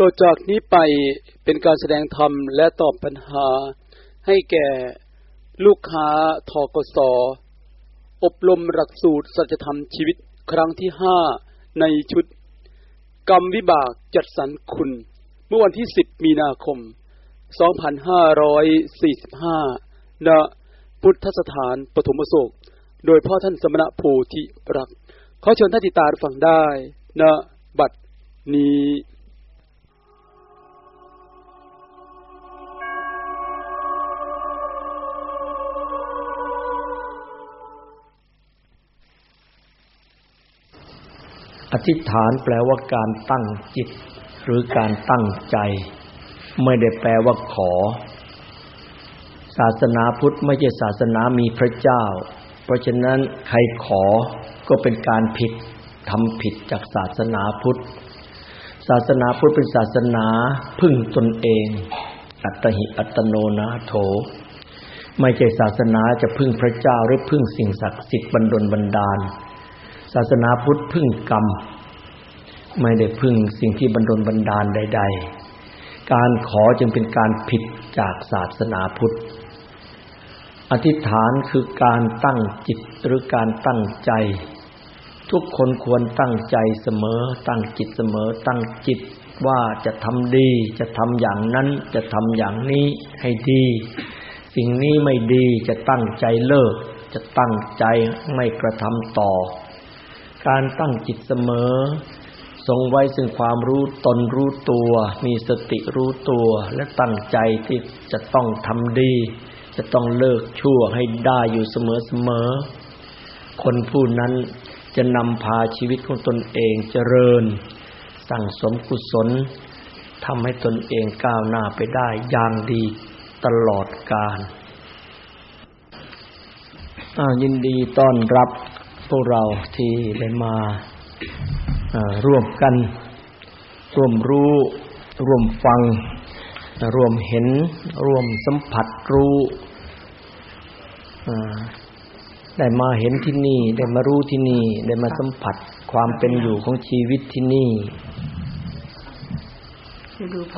ต่อจากนี้ไปเป็นการแสดงธรรมและตอบปัญหา ให้แก่ลูกค้าทกสอบรมหลักสูตรสัจธรรมชีวิตครั้งที่ห้าในชุด กรรมวิบากจัดสรรคุณ เมื่อวันที่ 10 มีนาคม 2545 ณ พุทธสถานปฐมโศก โดยพ่อท่านสมณะโพธิรัก ขอเชิญท่านติตาฟังได้ณบัดนี้ ธิษฐานแปลว่าการตั้งจิต หรือการตั้งใจ ไม่ได้แปลว่าขอ ศาสนาพุทธไม่ใช่ศาสนามีพระเจ้า เพราะฉะนั้นใครขอก็เป็นการผิดทำผิดจากศาสนาพุทธ ศาสนาพุทธเป็นศาสนาพึ่งตนเอง อัตหิอัตโนนาโถ ไม่ใช่ศาสนาจะพึ่งพระเจ้าหรือพึ่งสิ่งศักดิ์สิทธิ์บันดลบันดาล ศาสนาพุทธพึ่งกรรม ไม่ได้พึ่งสิ่งที่บันดลบันดาลใด ๆ การขอจึงเป็นการผิดจากศาสนาพุทธ อธิษฐานคือการตั้งจิตหรือการตั้งใจ ทุกคนควรตั้งใจเสมอ ตั้งจิตเสมอ ตั้งจิตว่าจะทำดี จะทำอย่างนั้น จะทำอย่างนี้ให้ดี สิ่งนี้ไม่ดีจะตั้งใจเลิก จะตั้งใจไม่กระทำต่อ การตั้งจิตเสมอ ทรงไว้ซึ่งความรู้ตนรู้ตัว มีสติรู้ตัว และตั้งใจที่จะต้องทำดี จะต้องเลิกชั่วให้ได้อยู่เสมอเสมอ คนผู้นั้นจะนำพาชีวิตของตนเองเจริญ สั่งสมกุศลทำให้ตนเองก้าวหน้าไปได้อย่างดีตลอดกาลยินดีต้อนรับ พวกเราที่ได้มาร่วมกัน ร่วมรู้ ร่วมฟัง ร่วมเห็น ร่วมสัมผัสรู้ได้มาเห็นที่นี่ ได้มารู้ที่นี่ ได้มาสัมผัสความเป็นอยู่ของชีวิตที่นี่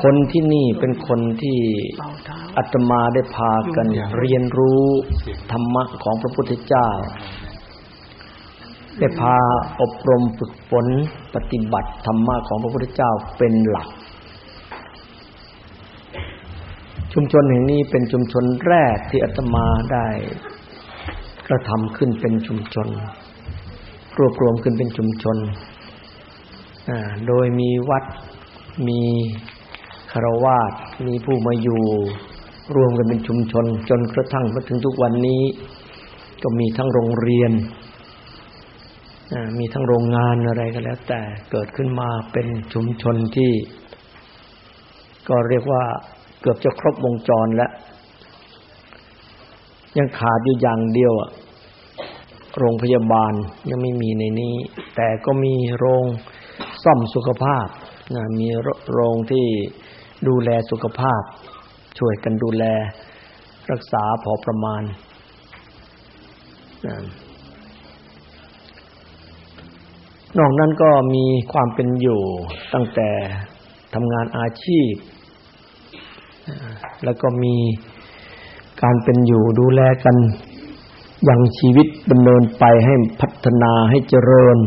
คนที่นี่เป็นคนที่อาตมาได้พากันเรียนรู้ธรรมะของพระพุทธเจ้า ได้พาอบรมฝึกฝนปฏิบัติธรรมะของพระพุทธเจ้าเป็นหลัก ชุมชนแห่งนี้เป็นชุมชนแรกที่อาตมาได้กระทำขึ้นเป็นชุมชน รวบรวมขึ้นเป็นชุมชน โดยมีวัดมีคารวาสมีผู้มาอยู่ รวมกันเป็นชุมชน จนกระทั่งมาถึงทุกวันนี้ ก็มีทั้งโรงเรียน มีทั้งโรงงานอะไรก็แล้ว แต่เกิดขึ้นมาเป็นชุมชนที่ ก็เรียกว่าเกือบจะครบวงจรแล้ว ยังขาดอยู่อย่างเดียวอะโรงพยาบาลยังไม่มีในนี้ แต่ก็มีโรงซ่อมสุขภาพนะมีโรงที่ดูแลสุขภาพ ช่วยกันดูแล รักษาพอประมาณนะ นอกนั้นก็มีความเป็นอยู่ตั้งแต่ทำงานอาชีพ แล้วก็มีการเป็นอยู่ดูแลกันอย่างชีวิตดำเนินไปให้พัฒนาให้เจริญ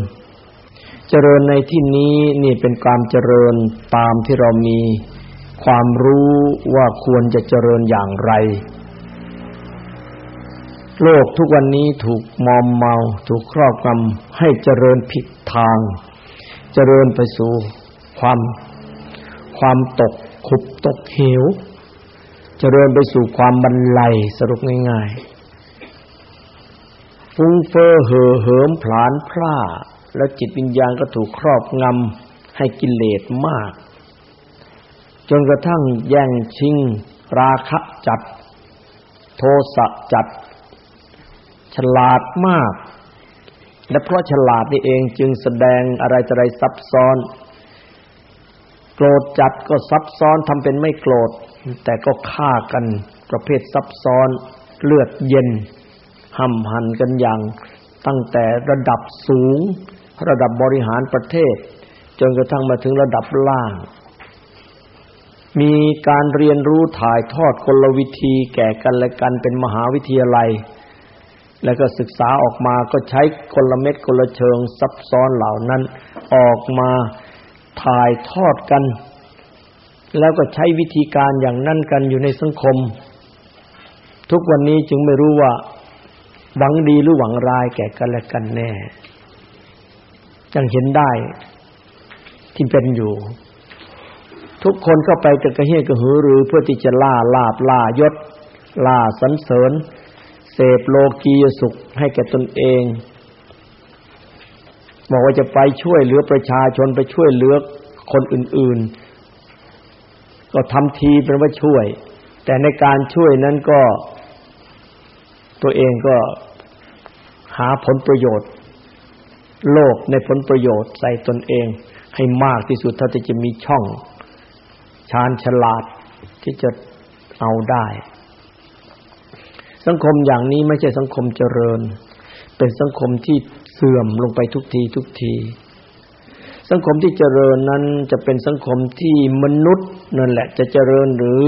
เจริญในที่นี้นี่เป็นความเจริญตามที่เรามีความรู้ว่าควรจะเจริญอย่างไร โลกทุกวันนี้ถูกมอมเมา ถูกครอบงำให้เจริญผิดทาง เจริญไปสู่ความความตกขุบตกเหว เจริญไปสู่ความบรรลัยสรุปง่ายๆ ฟุ้งเฟ้อเห่อเหิมผลานพร่า แล้วจิตวิญญาณก็ถูกครอบงำให้กิเลสมาก จนกระทั่งแย่งชิง ราคะจัด โทสะจัด ฉลาดมาก และเพราะฉลาดนี่เองจึงแสดงอะไรจะไรซับซ้อน โกรธจัดก็ซับซ้อนทำเป็นไม่โกรธ แต่ก็ฆ่ากันประเภทซับซ้อนเลือดเย็นห้ำหันกันอย่าง ตั้งแต่ระดับสูง ระดับบริหารประเทศ จนกระทั่งมาถึงระดับล่าง มีการเรียนรู้ถ่ายทอดกลวิธีแก่กันและกันเป็นมหาวิทยาลัย แล้วก็ศึกษาออกมาก็ใช้กลเม็ดกลเชิงซับซ้อนเหล่านั้น ออกมาถ่ายทอดกัน แล้วก็ใช้วิธีการอย่างนั้นกันอยู่ในสังคม ทุกวันนี้จึงไม่รู้ว่า หวังดีหรือหวังร้ายแก่กันและกันแน่ยังเห็นได้ที่เป็นอยู่ ทุกคนเข้าไปจะกระเฮียกระหือรือเพื่อที่จะล่าลาบล่ายศล่าสันเสริญ เสพโลกียสุขให้แก่ตนเองบอกว่าจะไปช่วยเหลือประชาชนไปช่วยเหลือคนอื่น ๆ ก็ทำทีเป็นว่าช่วย แต่ในการช่วยนั้นก็ ตัวเองก็หาผลประโยชน์ โลกในผลประโยชน์ใส่ตนเอง ให้มากที่สุดเท่าที่จะมีช่องชาญฉลาดที่จะเอาได้ สังคมอย่างนี้ไม่ใช่สังคมเจริญ เป็นสังคมที่เสื่อมลงไปทุกทีทุกที สังคมที่เจริญนั้นจะเป็นสังคมที่มนุษย์นั่นแหละ จะเจริญหรือ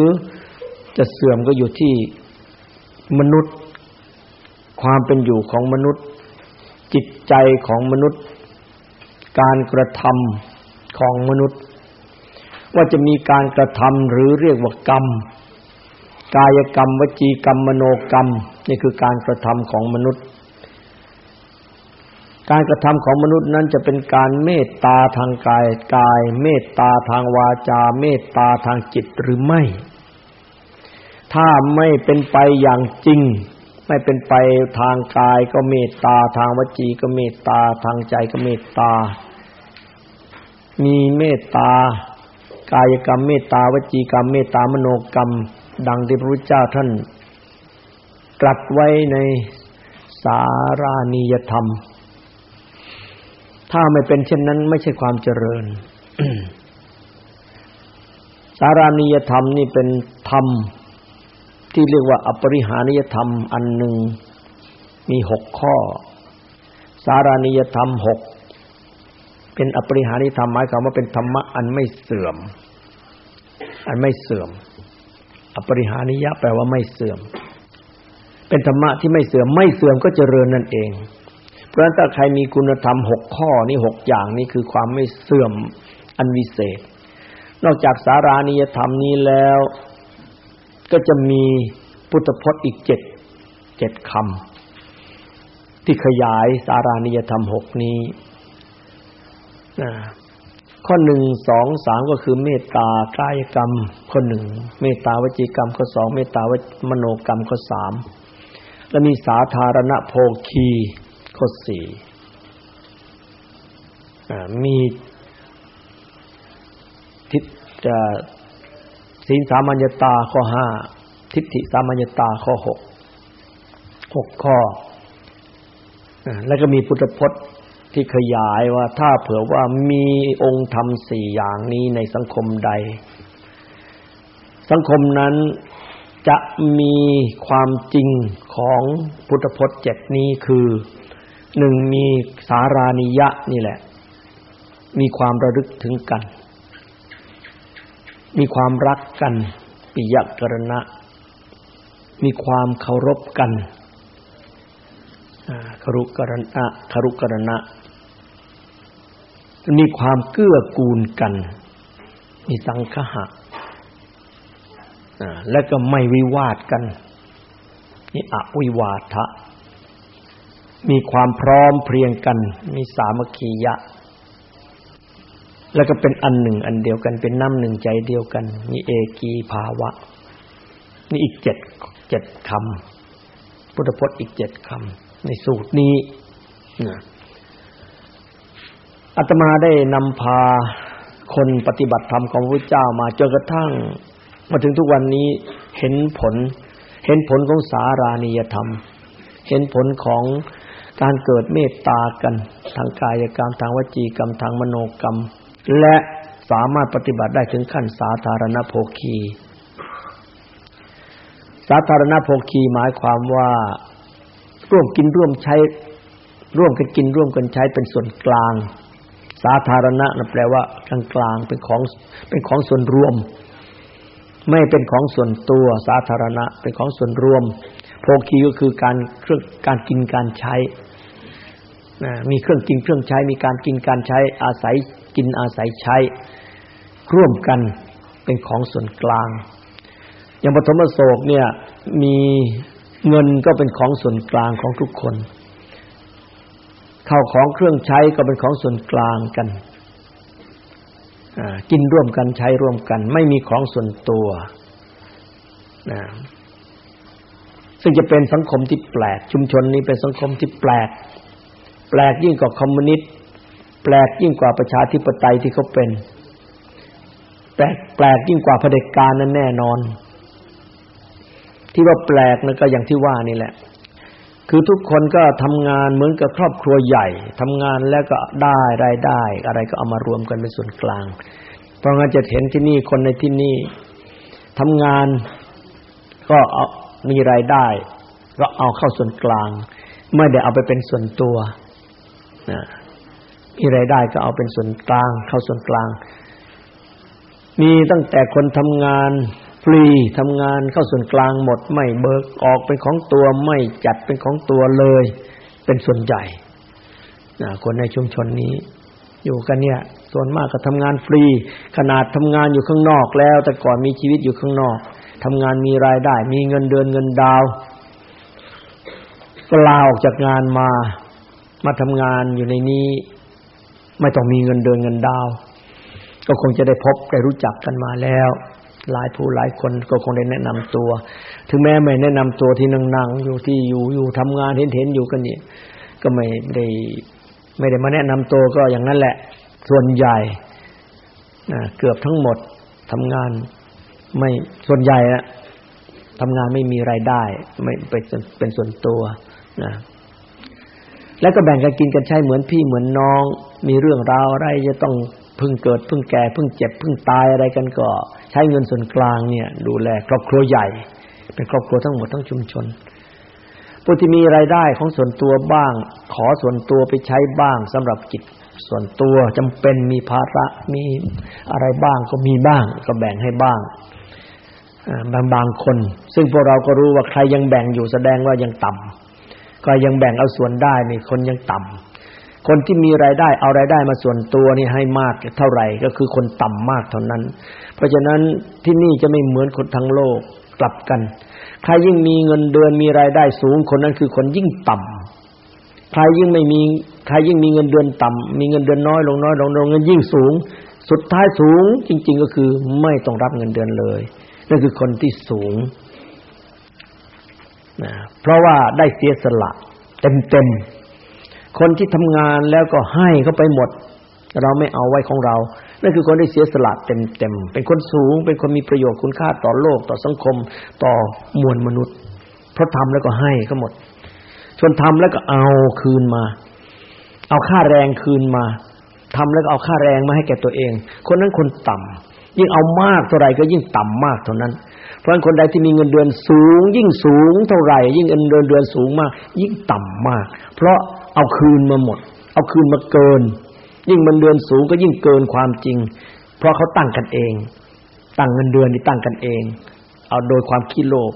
จะเสื่อมก็อยู่ที่มนุษย์ ความเป็นอยู่ของมนุษย์ จิตใจของมนุษย์ การกระทำของมนุษย์ ว่าจะมีการกระทำหรือเรียกว่ากรรม กายกรรม วจีกรรม มโนกรรม นี่คือการกระทำของมนุษย์ การกระทำของมนุษย์นั้นจะเป็นการเมตตาทางกายกาย เมตตาทางวาจา เมตตาทางจิตหรือไม่ ถ้าไม่เป็นไปอย่างจริง ไม่เป็นไปทางกายก็เมตตาทางวจีก็เมตตาทางใจก็เมตตา มีเมตตากายกรรมเมตตาวจีกรรมเมตตามโนกรรม ดังที่พระพุทธเจ้าท่านตรัสไว้ในสารานิยธรรม ถ้าไม่เป็นเช่นนั้นไม่ใช่ความเจริญ สารานิยธรรมนี่เป็นธรรม ที่เรียกว่าอปริหานิยธรรมอันหนึ่งมีหกข้อ สารานิยธรรมหกเป็นอปริหานิยธรรมหมายความว่าเป็นธรรมะอันไม่เสื่อม อันไม่เสื่อม อปริหานิยะแปลว่าไม่เสื่อม เป็นธรรมะที่ไม่เสื่อม ไม่เสื่อมก็เจริญนั่นเอง เพราะฉะนั้นถ้าใครมีคุณธรรมหกข้อนี้หกอย่างนี้คือความไม่เสื่อมอันวิเศษ นอกจากสารานิยธรรมนี้แล้ว ก็จะมีพุทธพจน์อีกเจ็ดเจ็ดคำที่ขยายสารานิยธรรมหกนี้ ข้อหนึ่งสองสามก็คือเมตตากายกรรม ข้อหนึ่งเมตตาวจีกรรม ข้อสองเมตตาวมโนกรรม ข้อสามและมีสาธารณโภคี ข้อสี่มีทิฏฐิศีลสามัญญตาข้อห้าทิฏฐิสามัญญตาข้อหกหกข้อ แล้วก็มีพุทธพจน์ ที่ขยายว่าถ้าเผื่อว่ามีองค์ธรรมสี่อย่างนี้ในสังคมใด สังคมนั้นจะมีความจริงของพุทธพจน์เจ็ดนี้คือหนึ่งมีสารานิยะนี่แหละ มีความระลึกถึงกัน มีความรักกันปิยกรณะ มีความเคารพกันคารุกรณะครุกรณะ มีความเกื้อกูลกัน มีสังคหะและก็ไม่วิวาทกันนี่อวิวาทะ มีความพร้อมเพรียงกัน มีสามัคคียะ แล้วก็เป็นอันหนึ่ง อันเดียวกันเป็นน้ำหนึ่งใจเดียวกัน มีเอกีภาวะ นี่อีกเจ็ดเจ็ดคำพุทธพจน์อีกเจ็ดคำในสูตรนี้นะ อาตมาได้นำพาคนปฏิบัติธรรมของพระเจ้ามาจนกระทั่ง มาถึงทุกวันนี้เห็นผล เห็นผลของสารานิยธรรม เห็นผลของการเกิดเมตตากันทางกายกรรมทางวจีกรรมทางมโนกรรม และสามารถปฏิบัติได้ถึงขั้นสาธารณโภคี สาธารณโภคีหมายความว่าร่วมกินร่วมใช้ ร่วมกันกินร่วมกันใช้เป็นส่วนกลาง สาธารณะนั่นแปลว่ากลางกลางเป็นของเป็นของส่วนรวม ไม่เป็นของส่วนตัวสาธารณะ เป็นของส่วนรวม โภคีก็คือการเครื่องการกินการใช้มีเครื่องกินเครื่องใช้ มีการกินการใช้อาศัยกินอาศัยใช้ ร่วมกันเป็นของส่วนกลาง อย่างปฐมโศกเนี่ยมีเงินก็เป็นของส่วนกลางของทุกคน ข้าวของเครื่องใช้ก็เป็นของส่วนกลางกันกินร่วมกันใช้ร่วมกัน ไม่มีของส่วนตัวนะซึ่งจะเป็นสังคมที่แปลก ชุมชนนี้เป็นสังคมที่แปลก แปลกยิ่งกว่าคอมมิวนิสต์แปลกยิ่งกว่าประชาธิปไตยที่เขาเป็น แปลกแปลกยิ่งกว่าเผด็จการนั้นแน่นอน ที่ว่าแปลกนั่นก็อย่างที่ว่านี่แหละ คือทุกคนก็ทำงานเหมือนกับครอบครัวใหญ่ทำงานแล้วก็ได้รายได้ อะไรก็เอามารวมกันเป็นส่วนกลาง เพราะงั้นจะเห็นที่นี่คนในที่นี่ทำงานก็เอามีรายได้ ก็เอาเข้าส่วนกลาง ไม่ได้เอาไปเป็นส่วนตัวนะมีรายได้ก็เอาเป็นส่วนกลาง เข้าส่วนกลาง มีตั้งแต่คนทำงาน ฟรีทำงานเข้าส่วนกลางหมดไม่เบิกออกเป็นของตัวไม่จัดเป็นของตัวเลย เป็นส่วนใหญ่คนในชุมชนนี้ อยู่กันเนี่ย ส่วนมากก็ทำงานฟรี ขนาดทำงานอยู่ข้างนอกแล้ว แต่ก่อนมีชีวิตอยู่ข้างนอกทำงานมีรายได้ มีเงินเดือนเงินดาวก็ลาออกจากงานมา มาทำงานอยู่ในนี้ ไม่ต้องมีเงินเดือนเงินดาว ก็คงจะได้พบได้รู้จักกันมาแล้ว หลายผู้หลายคนก็คงได้แนะนำตัว ถึงแม้ไม่แนะนำตัวที่นั่งๆอยู่ที่อยู่อยู่ทำงานเห็นๆอยู่กันนี่ก็ไม่ได้ไม่ได้มาแนะนำตัวก็อย่างนั้นแหละ ส่วนใหญ่นะเกือบทั้งหมดทำงานไม่ส่วนใหญ่อะทำงานไม่มีรายได้ ไม่เป็นเป็นส่วนตัวนะแล้วก็แบ่งกันกินกันใช้เหมือนพี่เหมือนน้อง มีเรื่องราวอะไรจะต้อง พึ่งเกิดเพึ่งแก่เพึ่งเจ็บเพึ่งตายอะไรกันก็ ใช้เงินส่วนกลางเนี่ย ดูแลครอบครัวใหญ่ เป็นครอบครัวทั้งหมดทั้งชุมชนผู้ที่มีรายได้ของส่วนตัวบ้าง ขอส่วนตัวไปใช้บ้างสำหรับกิจส่วนตัวจำเป็นมีภาระมีอะไรบ้างก็มีบ้าง ก็แบ่งให้บ้างบางบางคน ซึ่งพวกเราก็รู้ว่าใครยังแบ่งอยู่แสดงว่ายังต่ำก็ยังแบ่งเอาส่วนได้นี่คนยังต่ำ คนที่มีรายได้เอารายได้มาส่วนตัวนี่ให้มากเท่าไหร่ก็คือคนต่ำมากเท่านั้น เพราะฉะนั้นที่นี่จะไม่เหมือนคนทั้งโลกกลับกัน ใครยิ่งมีเงินเดือนมีรายได้สูงคนนั้นคือคนยิ่งต่ำใครยิ่งไม่มีใครยิ่งมีเงินเดือนต่ำมีเงินเดือนน้อยลงน้อยลงลงเงินยิ่งสูง สุดท้ายสูงจริง ๆ ก็คือไม่ต้องรับเงินเดือนเลยนั่นคือคนที่สูงนะเพราะว่าได้เสียสละเต็มๆ คนที่ทำงานแล้วก็ให้เขาไปหมด เราไม่เอาไว้ของเรา นั่นคือคนที่เสียสละเต็มๆเป็นคนสูง เป็นคนมีประโยชน์คุณค่าต่อโลกต่อสังคม ต่อมวลมนุษย์ เพราะทำแล้วก็ให้ก็หมดชนทำแล้วก็เอาคืนมา เอาค่าแรงคืนมาทำแล้วก็เอาค่าแรงมาให้แก่ตัวเอง คนนั้นคนต่ำยิ่งเอามากเท่าไหร่ก็ยิ่งต่ำมากเท่านั้นเพราะฉะนั้นคนใดที่มีเงินเดือนสูง ยิ่งสูงเท่าไหร่ ยิ่งเงินเดือนเดือนสูงมาก ยิ่งต่ำมาก เพราะ เอาคืนมาหมด เอาคืนมาเกิน ยิ่งมันเดือนสูงก็ยิ่งเกินความจริง เพราะเขาตั้งกันเอง ตั้งเงินเดือนนี่ตั้งกันเอง เอาโดยความขี้โลภ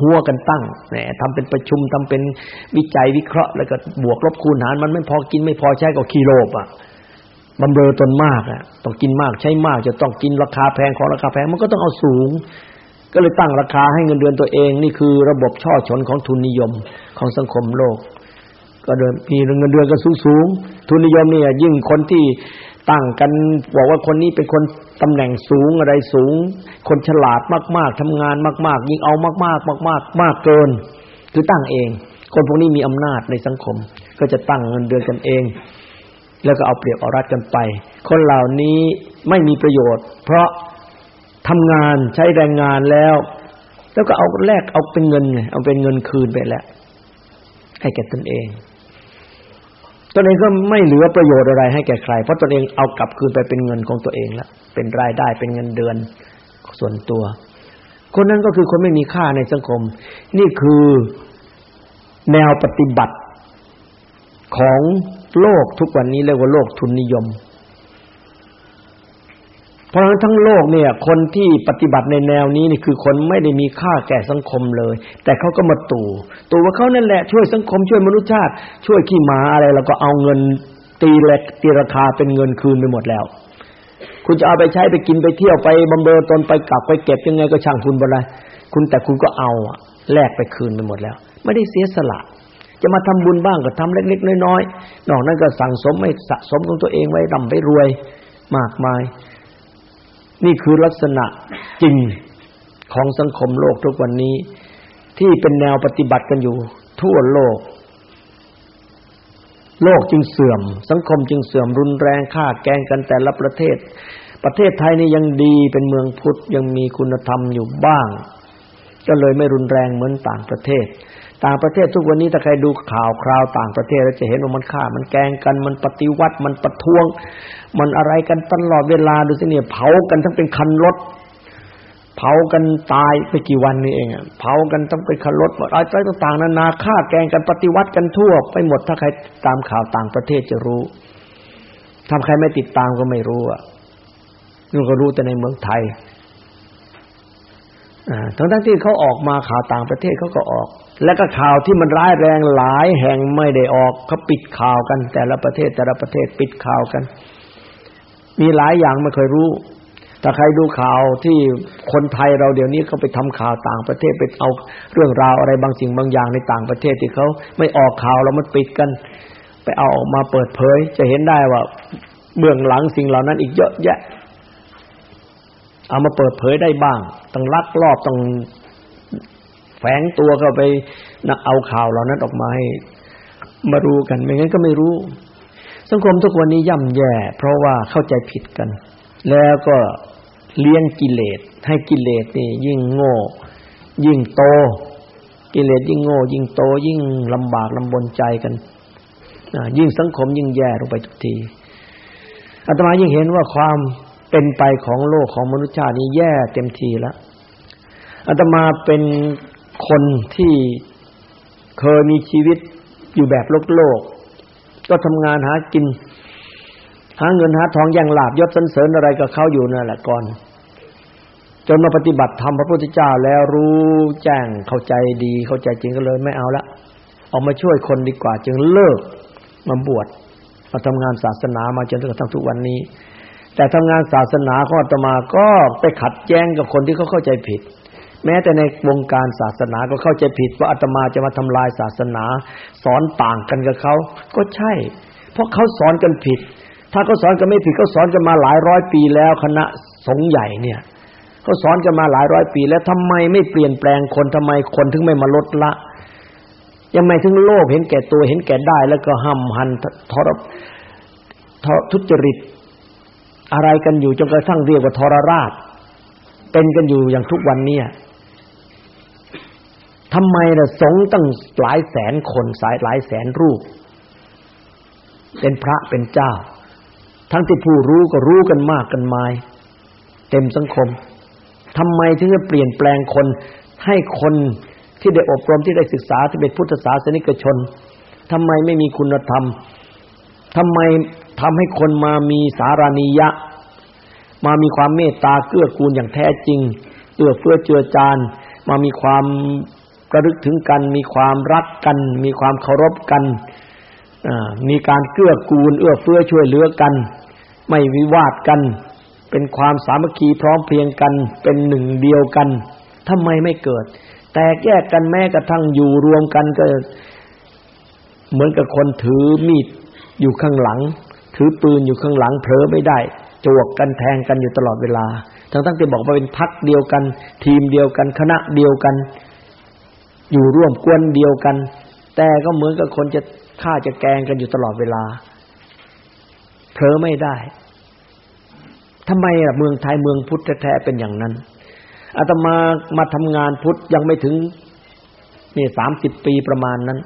หัวกันตั้งแหมทำเป็นประชุมทำเป็นวิจัยวิเคราะห์ แล้วก็บวกลบคูณหารมันไม่พอกินไม่พอใช้ก็ขี้โลภอะบำเรอตนมากอะต้องกินมากใช้มาก จะต้องกินราคาแพงของราคาแพงมันก็ต้องเอาสูง ก็เลยตั้งราคาให้เงินเดือนตัวเอง นี่คือระบบช่อชนของทุนนิยมของสังคมโลก ก็เดินมีเงินเดือนก็สูงสูงทุนนิยมเนี่ยยิ่งคนที่ตั้งกันบอกว่าคนนี้เป็นคนตำแหน่งสูงอะไรสูง คนฉลาดมาก ๆทำงานมาก ๆ ยิ่งเอามาก ๆ มาก ๆ มากเกิน คือตั้งเอง คนพวกนี้มีอำนาจในสังคม ก็จะตั้งเงินเดือนกันเอง แล้วก็เอาเปรียบเอารัดกันไป คนเหล่านี้ไม่มีประโยชน์ เพราะทำงานใช้แรงงานแล้ว แล้วก็เอาแลกเอาเป็นเงินไงเอาเป็นเงินคืนไปแล้วให้แก่ตนเอง ตนเองก็ไม่เหลือประโยชน์อะไรให้แก่ใคร เพราะตนเองเอากลับคืนไปเป็นเงินของตัวเองแล้วเป็นรายได้เป็นเงินเดือนส่วนตัว คนนั้นก็คือคนไม่มีค่าในสังคม นี่คือแนวปฏิบัติของโลกทุกวันนี้เรียกว่าโลกทุนนิยม เพราะฉะนั้นทั้งโลกเนี่ย คนที่ปฏิบัติในแนวนี้นี่คือคนไม่ได้มีค่าแก่สังคมเลย แต่เขาก็มาตู่ตู่ว่าเขานั่นแหละช่วยสังคมช่วยมนุษยชาติ ช่วยขี้หมาอะไร แล้วก็เอาเงินตีแหลกตีราคาเป็นเงินคืนไปหมดแล้ว คุณจะเอาไปใช้ไปกินไปเที่ยวไปบำเรอตนไปกลับไปเก็บยังไงก็ช่างคุณบ่ได้คุณแต่คุณก็เอาอะแลกไปคืนไปหมดแล้ว ไม่ได้เสียสละ จะมาทำบุญบ้างก็ทำเล็ก ๆ น้อยๆนอกนั้นก็สั่งสมไม่สะสมของตัวเองไว้ดำไปรวย มากมาย นี่คือลักษณะจริงของสังคมโลกทุกวันนี้ ที่เป็นแนวปฏิบัติกันอยู่ ทั่วโลก โลกจึงเสื่อม สังคมจึงเสื่อมรุนแรงฆ่าแกงกันแต่ละประเทศ ประเทศไทยนี่ยังดีเป็นเมืองพุทธยังมีคุณธรรมอยู่บ้าง ก็เลยไม่รุนแรงเหมือนต่างประเทศ ต่างประเทศทุกวันนี้ถ้าใครดูข่าวคราวต่างประเทศเราจะเห็นว่ามันฆ่า มันแกงกัน มันปฏิวัติ มันประท้วง มันอะไรกันตลอดเวลาดูสิเนี่ยเผากันทั้งเป็นคันรถ เผากันตายไปกี่วันนี่เองเผากันทั้งเป็นคันรถอะไรต่างๆนานาฆ่าแกงกันปฏิวัติกันทั่ว ไปหมดถ้าใครตามข่าวต่างประเทศจะรู้ทำใครไม่ติดตามก็ไม่รู้อะนี่ก็รู้แต่ในเมืองไทย ทั้งทั้งที่เขาออกมาข่าวต่างประเทศเขาก็ออก และก็ข่าวที่มันร้ายแรงหลายแห่งไม่ได้ออกเขาปิดข่าวกัน แต่ละประเทศแต่ละประเทศปิดข่าวกัน มีหลายอย่างไม่เคยรู้ถ้าใครดูข่าวที่คนไทยเราเดี๋ยวนี้เขาไปทำข่าวต่างประเทศไปเอาเรื่องราวอะไรบางสิ่งบางอย่างในต่างประเทศที่เขาไม่ออกข่าวเรามันปิดกัน ไปเอาออกมาเปิดเผย จะเห็นได้ว่าเบื้องหลังสิ่งเหล่านั้นอีกเยอะแยะ เอามาเปิดเผยได้บ้างต้องลักลอบต้องแฝงตัวเข้าไปนักเอาข่าวเหล่านั้นออกมาให้มารู้กันไม่งั้นก็ไม่รู้ สังคมทุกวันนี้ย่ำแย่ เพราะว่าเข้าใจผิดกัน แล้วก็เลี้ยงกิเลส ให้กิเลสนี่ยิ่งโง่ ยิ่งโต กิเลสยิ่งโง่ ยิ่งโต ยิ่งลำบากลำบนใจกันยิ่งสังคมยิ่งแย่ลงไปทุกทีอาตมายิ่งเห็นว่าความ เป็นไปของโลกของมนุษย์ชาตินี้แย่เต็มทีแล้วอาตมาเป็นคนที่เคยมีชีวิตอยู่แบบโลกโลก ก็ทำงานหากิน หาเงินหาทองอย่างลาบยศสันเสริญอะไรกับเขาอยู่นั่นแหละก่อน จนมาปฏิบัติธรรมพระพุทธเจ้าแล้วรู้แจ้งเข้าใจดี เข้าใจจริงก็เลยไม่เอาละออกมาช่วยคนดีกว่า จึงเลิกมาบวชมาทำงานศาสนามาจนถึงกระทั่งทุกวันนี้ แต่ทำงานศาสนาของอาตมาก็ไปขัดแย้งกับคนที่เขาเข้าใจผิด แม้แต่ในวงการศาสนาก็เข้าใจผิดว่าอาตมาจะมาทำลายศาสนา สอนต่างกันกับเขาก็ใช่ เพราะเขาสอนกันผิด ถ้าเขาสอนกันไม่ผิดเขาสอนกันมาหลายร้อยปีแล้วคณะสงฆ์ใหญ่เนี่ยเขาสอนกันมาหลายร้อยปี แล้วทำไมไม่เปลี่ยนแปลงคนทำไมคนถึงไม่มาลดละยังไม่ถึงโลภเห็นแก่ตัวเห็นแก่ได้ แล้วก็ห้ำหันทรทุจริต อะไรกันอยู่จนกระทั่งเรียกว่าทรราช เป็นกันอยู่อย่างทุกวันนี้ทำไมล่ะสงตั้งหลายแสนคนสายหลายแสนรูป เป็นพระเป็นเจ้า ทั้งที่ผู้รู้ก็รู้กันมากกันมาย เต็มสังคมทำไมถึงจะเปลี่ยนแปลงคนให้คนที่ได้อบรมที่ได้ศึกษาที่เป็นพุทธศาสนิกชนทำไมไม่มีคุณธรรมทำไม ทำให้คนมามีสารานิยะ มามีความเมตตาเกื้อกูลอย่างแท้จริงเอื้อเฟื้อเจือจานมามีความกระลึกถึงกัน มีความรักกัน มีความเคารพกันมีการเกื้อกูล เอื้อเฟื้อช่วยเหลือกัน ไม่วิวาทกัน เป็นความสามัคคีพร้อมเพรียงกัน เป็นหนึ่งเดียวกันทำไมไม่เกิด แตกแยกกันแม้กระทั่งอยู่รวมกันก็ เหมือนกับคนถือมีดอยู่ข้างหลัง ถือปืนอยู่ข้างหลังเผลอไม่ได้จวกกันแทงกันอยู่ตลอดเวลา ทั้งทั้งที่บอกว่าเป็นพักเดียวกัน ทีมเดียวกัน คณะเดียวกัน อยู่ร่วมกวนเดียวกัน แต่ก็เหมือนกับคนจะฆ่าจะแกงกันอยู่ตลอดเวลาเผลอไม่ได้ทำไมอะเมืองไทยเมืองพุทธแท้ๆเป็นอย่างนั้นอาตมามาทำงานพุทธยังไม่ถึงนี่สามสิบปีประมาณนั้น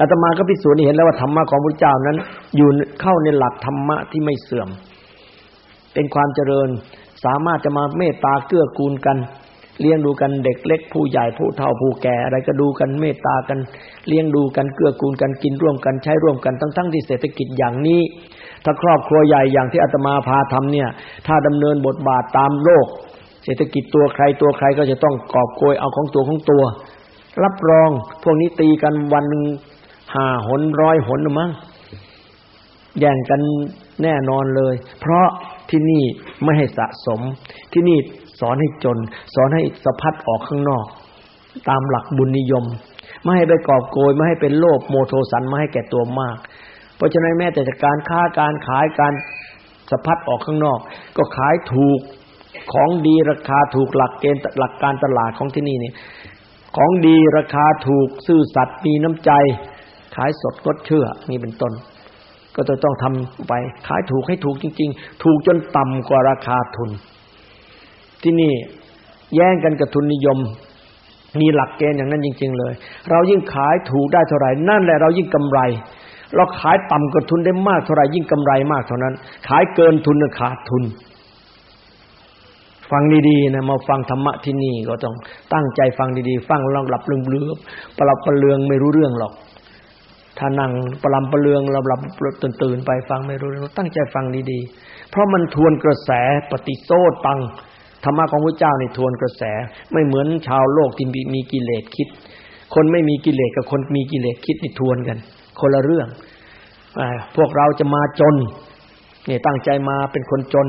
อาตมาก็พิสูจน์เห็นแล้วว่าธรรมะของพระเจ้านั้น อยู่เข้าในหลักธรรมะที่ไม่เสื่อม เป็นความเจริญสามารถจะมาเมตตาเกื้อกูลกัน เลี้ยงดูกันเด็กเล็ก ผู้ใหญ่ผู้เฒ่าผู้แก่อะไรก็ดูกันเมตตากัน เลี้ยงดูกันเกื้อกูลกันกินร่วมกันใช้ร่วมกันทั้งๆที่เศรษฐกิจอย่างนี้ ถ้าครอบครัวใหญ่อย่างที่อาตมาพาทำเนี่ย ถ้าดำเนินบทบาทตามโลก เศรษฐกิจตัวใครตัวใครก็จะต้องกอบโกยเอาของตัวของตัว รับรองพวกนี้ตีกันวันหนึ่ง ห้าหนร้อยหนมั้งแย่งกันแน่นอนเลย เพราะที่นี่ไม่ให้สะสม ที่นี่สอนให้จน สอนให้สะพัดออกข้างนอก ตามหลักบุญนิยม ไม่ให้ไปกอบโกย ไม่ให้เป็นโลภโมโทสันไม่ให้แก่ตัวมาก เพราะฉะนั้นแม้แต่การค้าการขายการสะพัดออกข้างนอก ก็ขายถูกของดีราคาถูกหลักเกณฑ์หลักการตลาดของที่นี่เนี่ยของดีราคาถูกซื่อสัตย์มีน้ำใจ ขายสดงดเชื่อ นี่เป็นต้น ก็จะต้องทำไป ขายถูกให้ถูกจริง ๆ ถูกจนต่ำกว่าราคาทุน ที่นี่แย่งกันกับทุนนิยม มีหลักเกณฑ์อย่างนั้นจริง ๆ เลย เรายิ่งขายถูกได้เท่าไหร่นั่นแหละเรายิ่งกำไร เราขายต่ำกว่าทุนได้มากเท่าไหร่ยิ่งกำไรมากเท่านั้น ขายเกินทุนขาดทุนฟังดีๆนะมาฟังธรรมะที่นี่ก็ต้องตั้งใจฟังดีๆ ฟังลองหลับลืมๆปลับประเลืองไม่รู้เรื่องหรอก ถ้านั่งปลำประเลืองหลับหลับตื่นๆไปฟังไม่รู้เรื่องตั้งใจฟังดีๆ เพราะมันทวนกระแสปฏิโซตังธรรมะของพระเจ้านี่ทวนกระแส ไม่เหมือนชาวโลกที่มีกิเลสคิด คนไม่มีกิเลสกับคนมีกิเลสคิดนี่ทวนกัน คนละเรื่องพวกเราจะมาจนนี่ตั้งใจมาเป็นคนจน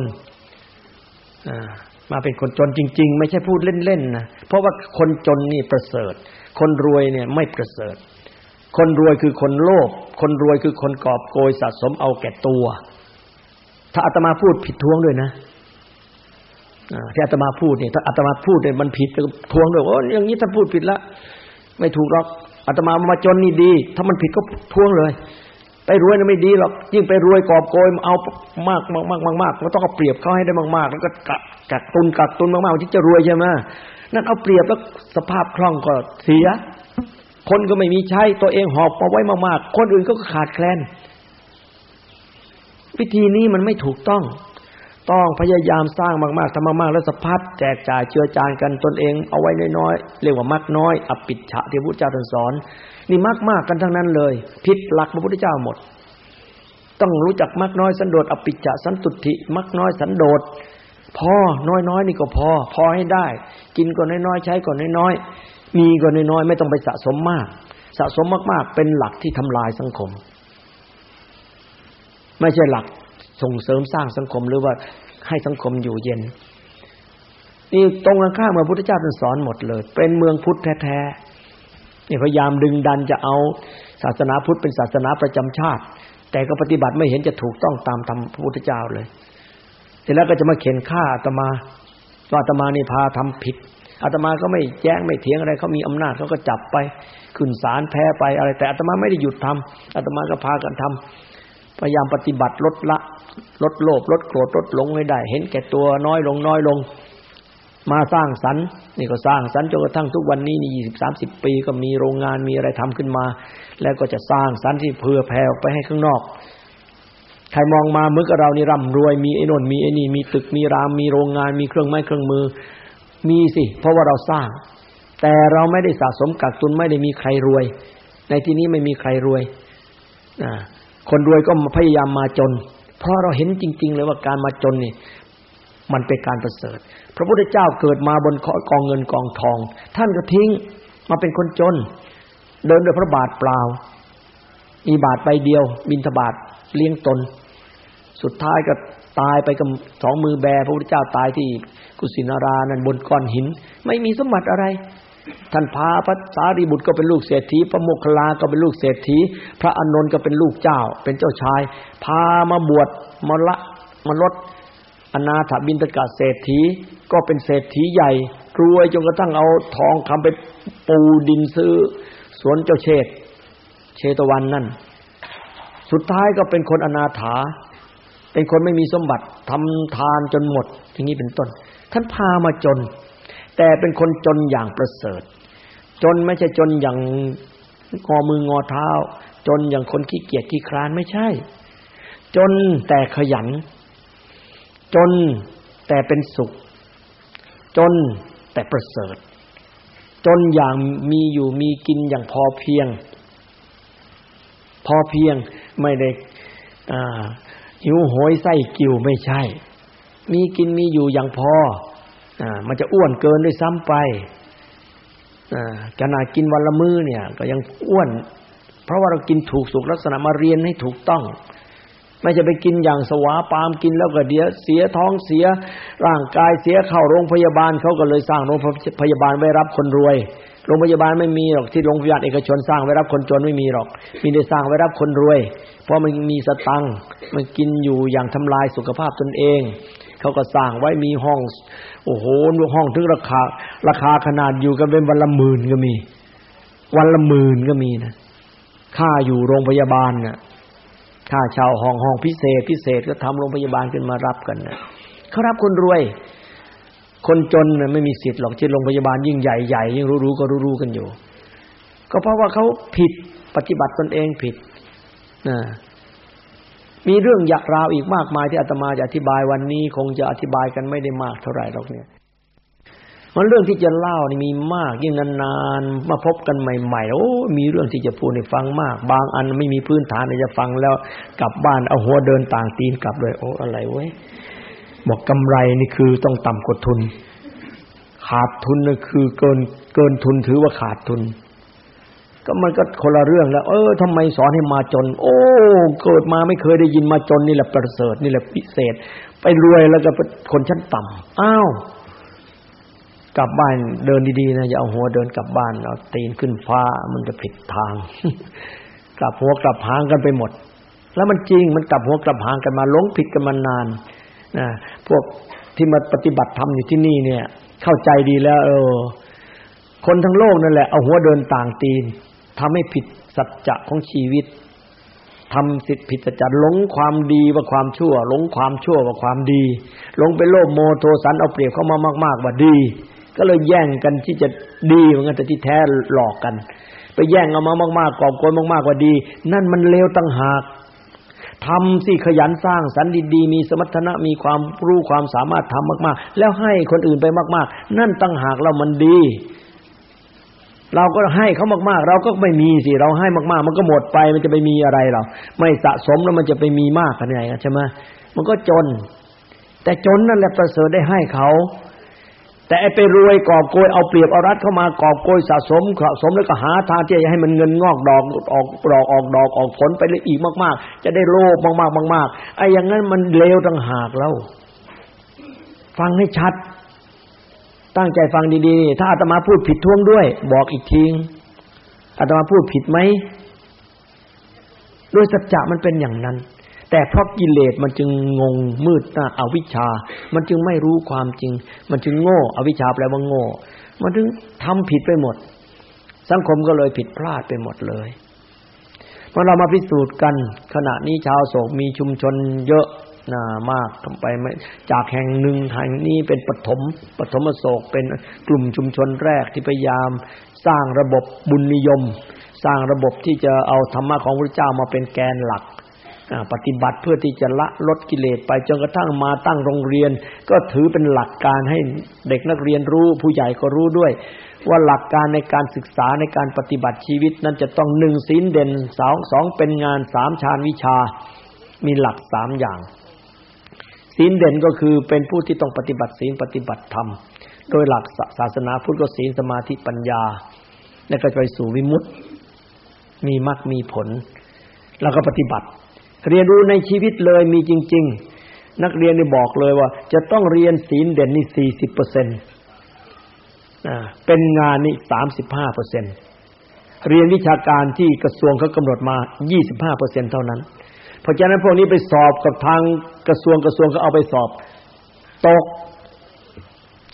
อ่ามาเป็นคนจนจริง ๆ ไม่ใช่พูดเล่นๆนะเพราะว่าคนจนนี่ประเสริฐ คนรวยเนี่ยไม่ประเสริฐ คนรวยคือคนโลภคนรวยคือคนกอบโกยสะสมเอาแก่ตัว ถ้าอาตมาพูดผิดทวงด้วยนะที่อาตมาพูดเนี่ยถ้าอาตมาพูดเนี่ยมันผิดทวงด้วยโอ้อย่างนี้ท่านพูดผิดละไม่ถูกหรอกอาตมามาจนนี่ดี ถ้ามันผิดก็ทวงเลย ไปรวยน่ะไม่ดีหรอกยิ่งไปรวยกอบโกยเอามากมากมากมากมากก็ต้องเอาเปรียบเขาให้ได้มากๆ แล้วก็กักตุนกักตุนมากๆที่จะรวยใช่ไหมนั่นเอาเปรียบแล้วสภาพคล่องก็เสีย คนก็ไม่มีใช้ตัวเองหอบมาไว้มากๆ คนอื่นก็ขาดแคลน วิธีนี้มันไม่ถูกต้อง ต้องพยายามสร้างมากๆทำมากๆแล้วสะพัดแจกจ่ายเชื้อจานกันตนเองเอาไว้น้อยๆเรียกว่ามักน้อยอปิดฉะที่พระพุทธเจ้าตรัสสอน นี่มากมากกันทั้งนั้นเลยผิดหลักพระพุทธเจ้าหมด ต้องรู้จักมักน้อยสันโดษอปิจจสันตุติมักน้อยสันโดษพอน้อยน้อยนี่ก็พอ พอให้ได้ กินก่อนน้อยๆใช้ก่อนน้อยๆ มีก่อนน้อยๆไม่ต้องไปสะสมมาก สะสมมากๆ เป็นหลักที่ทำลายสังคม ไม่ใช่หลักส่งเสริมสร้างสังคมหรือว่าให้สังคมอยู่เย็นนี่ตรงกันข้ามกับพระพุทธเจ้าท่านสอนหมดเลย เป็นเมืองพุทธแท้ๆนี่พยายามดึงดันจะเอาศาสนาพุทธเป็นศาสนาประจำชาติ แต่ก็ปฏิบัติไม่เห็นจะถูกต้องตามธรรมพระพุทธเจ้าเลยเสร็จแล้วก็จะมาเข็นฆ่าอาตมาว่าอาตมานี่พาทำผิด อาตมาก็ไม่แจ้งไม่เถียงอะไรเขามีอำนาจเขาก็จับไป ขึ้นศาลแพ้ไปอะไร แต่อาตมาไม่ได้หยุดทำอาตมาก็พากันทำพยายามปฏิบัติลดละ ลดโลภลดโกรธลดหลงให้ได้ เห็นแก่ตัวน้อยลงน้อยลง มาสร้างสรรค์นี่ก็สร้างสรรค์จนกระทั่งทุกวันนี้นี่ยี่สิบสามสิบปีก็มีโรงงานมีอะไรทำขึ้นมา แล้วก็จะสร้างสรรค์ที่เพื่อแผ่ออกไปให้ข้างนอกใครมองมาเมื่อกับเรานี่ร่ำรวยมีไอ้นนมีไอ้นี่มีตึกมีรามมีโรงงานมีเครื่องไม้เครื่องมือ มีสิ เพราะว่าเราสร้าง แต่เราไม่ได้สะสมกักตุนไม่ได้มีใครรวย ในที่นี้ไม่มีใครรวยคนรวยก็พยายามมาจน เพราะเราเห็นจริง ๆ เลยว่าการมาจนนี่มันเป็นการประเสริฐ พระพุทธเจ้าเกิดมาบนกองเงินกองทอง ท่านก็ทิ้งมาเป็นคนจน เดินด้วยพระบาทเปล่า มีบาทใบเดียว บินทบาทเลี้ยงตน สุดท้ายก็ตายไปกับสองมือแบพระพุทธเจ้าตายที่ กุสินารานั้นบนก้อนหิน ไม่มีสมบัติอะไร ท่านพาพระสารีบุตรก็เป็นลูกเศรษฐี พระโมคคัลลาก็เป็นลูกเศรษฐี พระอานนท์ก็เป็นลูกเจ้า เป็นเจ้าชาย พามาบวชมาละมาลดอนาถบินตกาเศรษฐีก็เป็นเศรษฐีใหญ่รวยจนกระทั่งเอาทองคำไปปูดินซื้อ สวนเจ้าเชษเชตวันนั่น สุดท้ายก็เป็นคนอนาถา เป็นคนไม่มีสมบัติทำทานจนหมดอย่างนี้เป็นต้น ท่านพามาจน แต่เป็นคนจนอย่างประเสริฐ จนไม่ใช่จนอย่างงอมืองอเท้า จนอย่างคนขี้เกียจขี้คร้านไม่ใช่ จนแต่ขยัน จนแต่เป็นสุข จนแต่ประเสริฐ จนอย่างมีอยู่มีกินอย่างพอเพียง พอเพียงไม่ได้หิวโหยไส้กิ่วไม่ใช่ มีกินมีอยู่อย่างพออมันจะอ้วนเกินด้วยซ้ำไปขนาดกินวันละมื้อเนี่ย ก็ยังอ้วน เพราะว่าเรากินถูกสุขลักษณะมาเรียนให้ถูกต้อง ไม่จะไปกินอย่างสวาปามกินแล้วก็เดี๋ยวเสียท้องเสีย ร่างกายเสียเข้าโรงพยาบาลเขาก็เลยสร้างโรงพยาบาลไว้รับคนรวยโรงพยาบาลไม่มีหรอกที่โรงพยาบาลเอกชนสร้างไว้รับคนจนไม่มีหรอก มีได้สร้างไว้รับคนรวย เพราะมันมีสตังมันกินอยู่อย่างทำลายสุขภาพตนเอง เขาก็สร้างไว้มีห้อง โอ้โหห้องถึงราคา ราคาขนาดอยู่กันเป็นวันละหมื่นก็มี วันละหมื่นก็มีนะค่าอยู่โรงพยาบาลน่ะค่าเช่าห้องห้องพิเศษ พิเศษก็ทำโรงพยาบาลขึ้นมารับกันนะเขารับคนรวย คนจนน่ะไม่มีสิทธิ์หรอกที่โรงพยาบาลยิ่งใหญ่ใหญ่ยิ่งรู้ๆก็รู้ๆกันอยู่ ก็เพราะว่าเขาผิดปฏิบัติตนเองผิดนะ มีเรื่องอยากราวอีกมากมายที่อาตมาจะอธิบายวันนี้คงจะอธิบายกันไม่ได้มากเท่าไหร่หรอกเนี่ยมันเรื่องที่จะเล่านี่มีมาก ยิ่งนานๆมาพบกันใหม่ๆโอ้มีเรื่องที่จะพูดให้ฟังมาก บางอันไม่มีพื้นฐานจะฟังแล้ว กลับบ้านเอาหัวเดินต่างตีนกลับเลยโอ้อะไรเว้ยบอกกำไรนี่คือต้องต่ำกว่าทุน ขาดทุนนี่คือเกินเกินทุนถือว่าขาดทุน ก็มันก็คนละเรื่องแล้ว เออทำไมสอนให้มาจน โอ้เกิดมาไม่เคยได้ยินมาจนนี่แหละประเสริฐนี่แหละพิเศษ ไปรวยแล้วก็คนชั้นต่ำอ้าวกลับบ้านเดินดีๆนะอย่าเอาหัวเดินกลับบ้านเอาตีนขึ้นฟ้ามันจะผิดทาง กลับหัวกลับหางกันไปหมด แล้วมันจริงมันกลับหัวกลับหางกันมาหลงผิดกันมานานนะพวกที่มาปฏิบัติธรรมอยู่ที่นี่เนี่ย เข้าใจดีแล้ว เออ คนทั้งโลกนั่นแหละเอาหัวเดินต่างตีน ทำให้ผิดสัจจะของชีวิตทำสิทธิผิดสัจจะหลงความดีว่าความชั่ว หลงความชั่วว่าความดีหลงไปโลภโมโทสันเอาเปรียบเข้ามามาก ๆ ว่าดี ก็เลยแย่งกันที่จะดีเหมือนกันแต่ที่แท้หลอกกัน ไปแย่งเอามามากๆกอบโกยมากๆว่าดี นั่นมันเลวตั้งหากทำสิขยันสร้างสรรค์ดีๆมีสมรรถนะมีความรู้ความสามารถทำมาก ๆ แล้วให้คนอื่นไปมาก ๆ นั่นตั้งหากเรามันดี เราก็ให้เขามากๆ เราก็ไม่มีสิเราให้มากๆ มันก็หมดไปมันจะไปมีอะไรเราไม่สะสมแล้วมันจะไปมีมากขนาดไหนใช่ไหมมันก็จน แต่จนนั่นแหละประเสริฐได้ให้เขา แต่ไอ้ไปรวยกอบโกยเอาเปรียบเอารัดเข้ามากอบโกยสะสมสะสมแล้วก็หาทางที่จะให้มันเงินงอกดอกออกดอกออกดอกออกผลไปเลยอีกมาก ๆ จะได้โลภมากๆมากๆไอ้อย่างนั้นมันเลวต่างหากแล้ว ฟังให้ชัด ตั้งใจฟังดีๆ ถ้าอาตมาพูดผิดท่วงด้วย บอกอีกทีอาตมาพูดผิดไหมโดยสัจจะมันเป็นอย่างนั้น แต่เพราะกิเลสมันจึงงงมืดหน้าอาวิชชา มันจึงไม่รู้ความจริง มันจึงโง่ อวิชชาแปลว่าโง่ มันถึงทำผิดไปหมด สังคมก็เลยผิดพลาดไปหมดเลยเมื่อเรามาพิสูจน์กัน ขณะนี้ชาวโศกมีชุมชนเยอะ นามากทำไปไม่จากแห่งหนึ่งแห่งนี้เป็นปฐมปฐมโศกเป็นกลุ่มชุมชนแรกที่พยายาม สร้างระบบบุญนิยม สร้างระบบที่จะเอาธรรมะของพระเจ้ามาเป็นแกนหลักปฏิบัติเพื่อที่จะละลดกิเลสไปจนกระทั่งมาตั้งโรงเรียน ก็ถือเป็นหลักการให้เด็กนักเรียนรู้ผู้ใหญ่ก็รู้ด้วย ว่าหลักการในการศึกษาในการปฏิบัติชีวิตนั้นจะต้องหนึ่งศีลเด่นสองสองเป็นงานสามฌานวิชา มีหลักสามอย่าง ศีลเด่นก็คือเป็นผู้ที่ต้องปฏิบัติศีลปฏิบัติธรรม โดยหลักศาสนาพุทธก็ศีลสมาธิปัญญา แล้วก็ไปสู่วิมุตติ มีมรรคมีผล แล้วก็ปฏิบัติ เรียนรู้ในชีวิตเลยมีจริง ๆ นักเรียนนี่บอกเลยว่า จะต้องเรียนศีลเด่นนี่สี่สิบเปอร์เซ็นต์เป็นงานนี่สามสิบห้าเปอร์เซ็นต์เรียนวิชาการที่กระทรวงเขากำหนดมายี่สิบห้าเปอร์เซ็นต์เท่านั้น เพราะฉะนั้นพวกนี้ไปสอบกับทางกระทรวงกระทรวงก็เอาไปสอบ ตก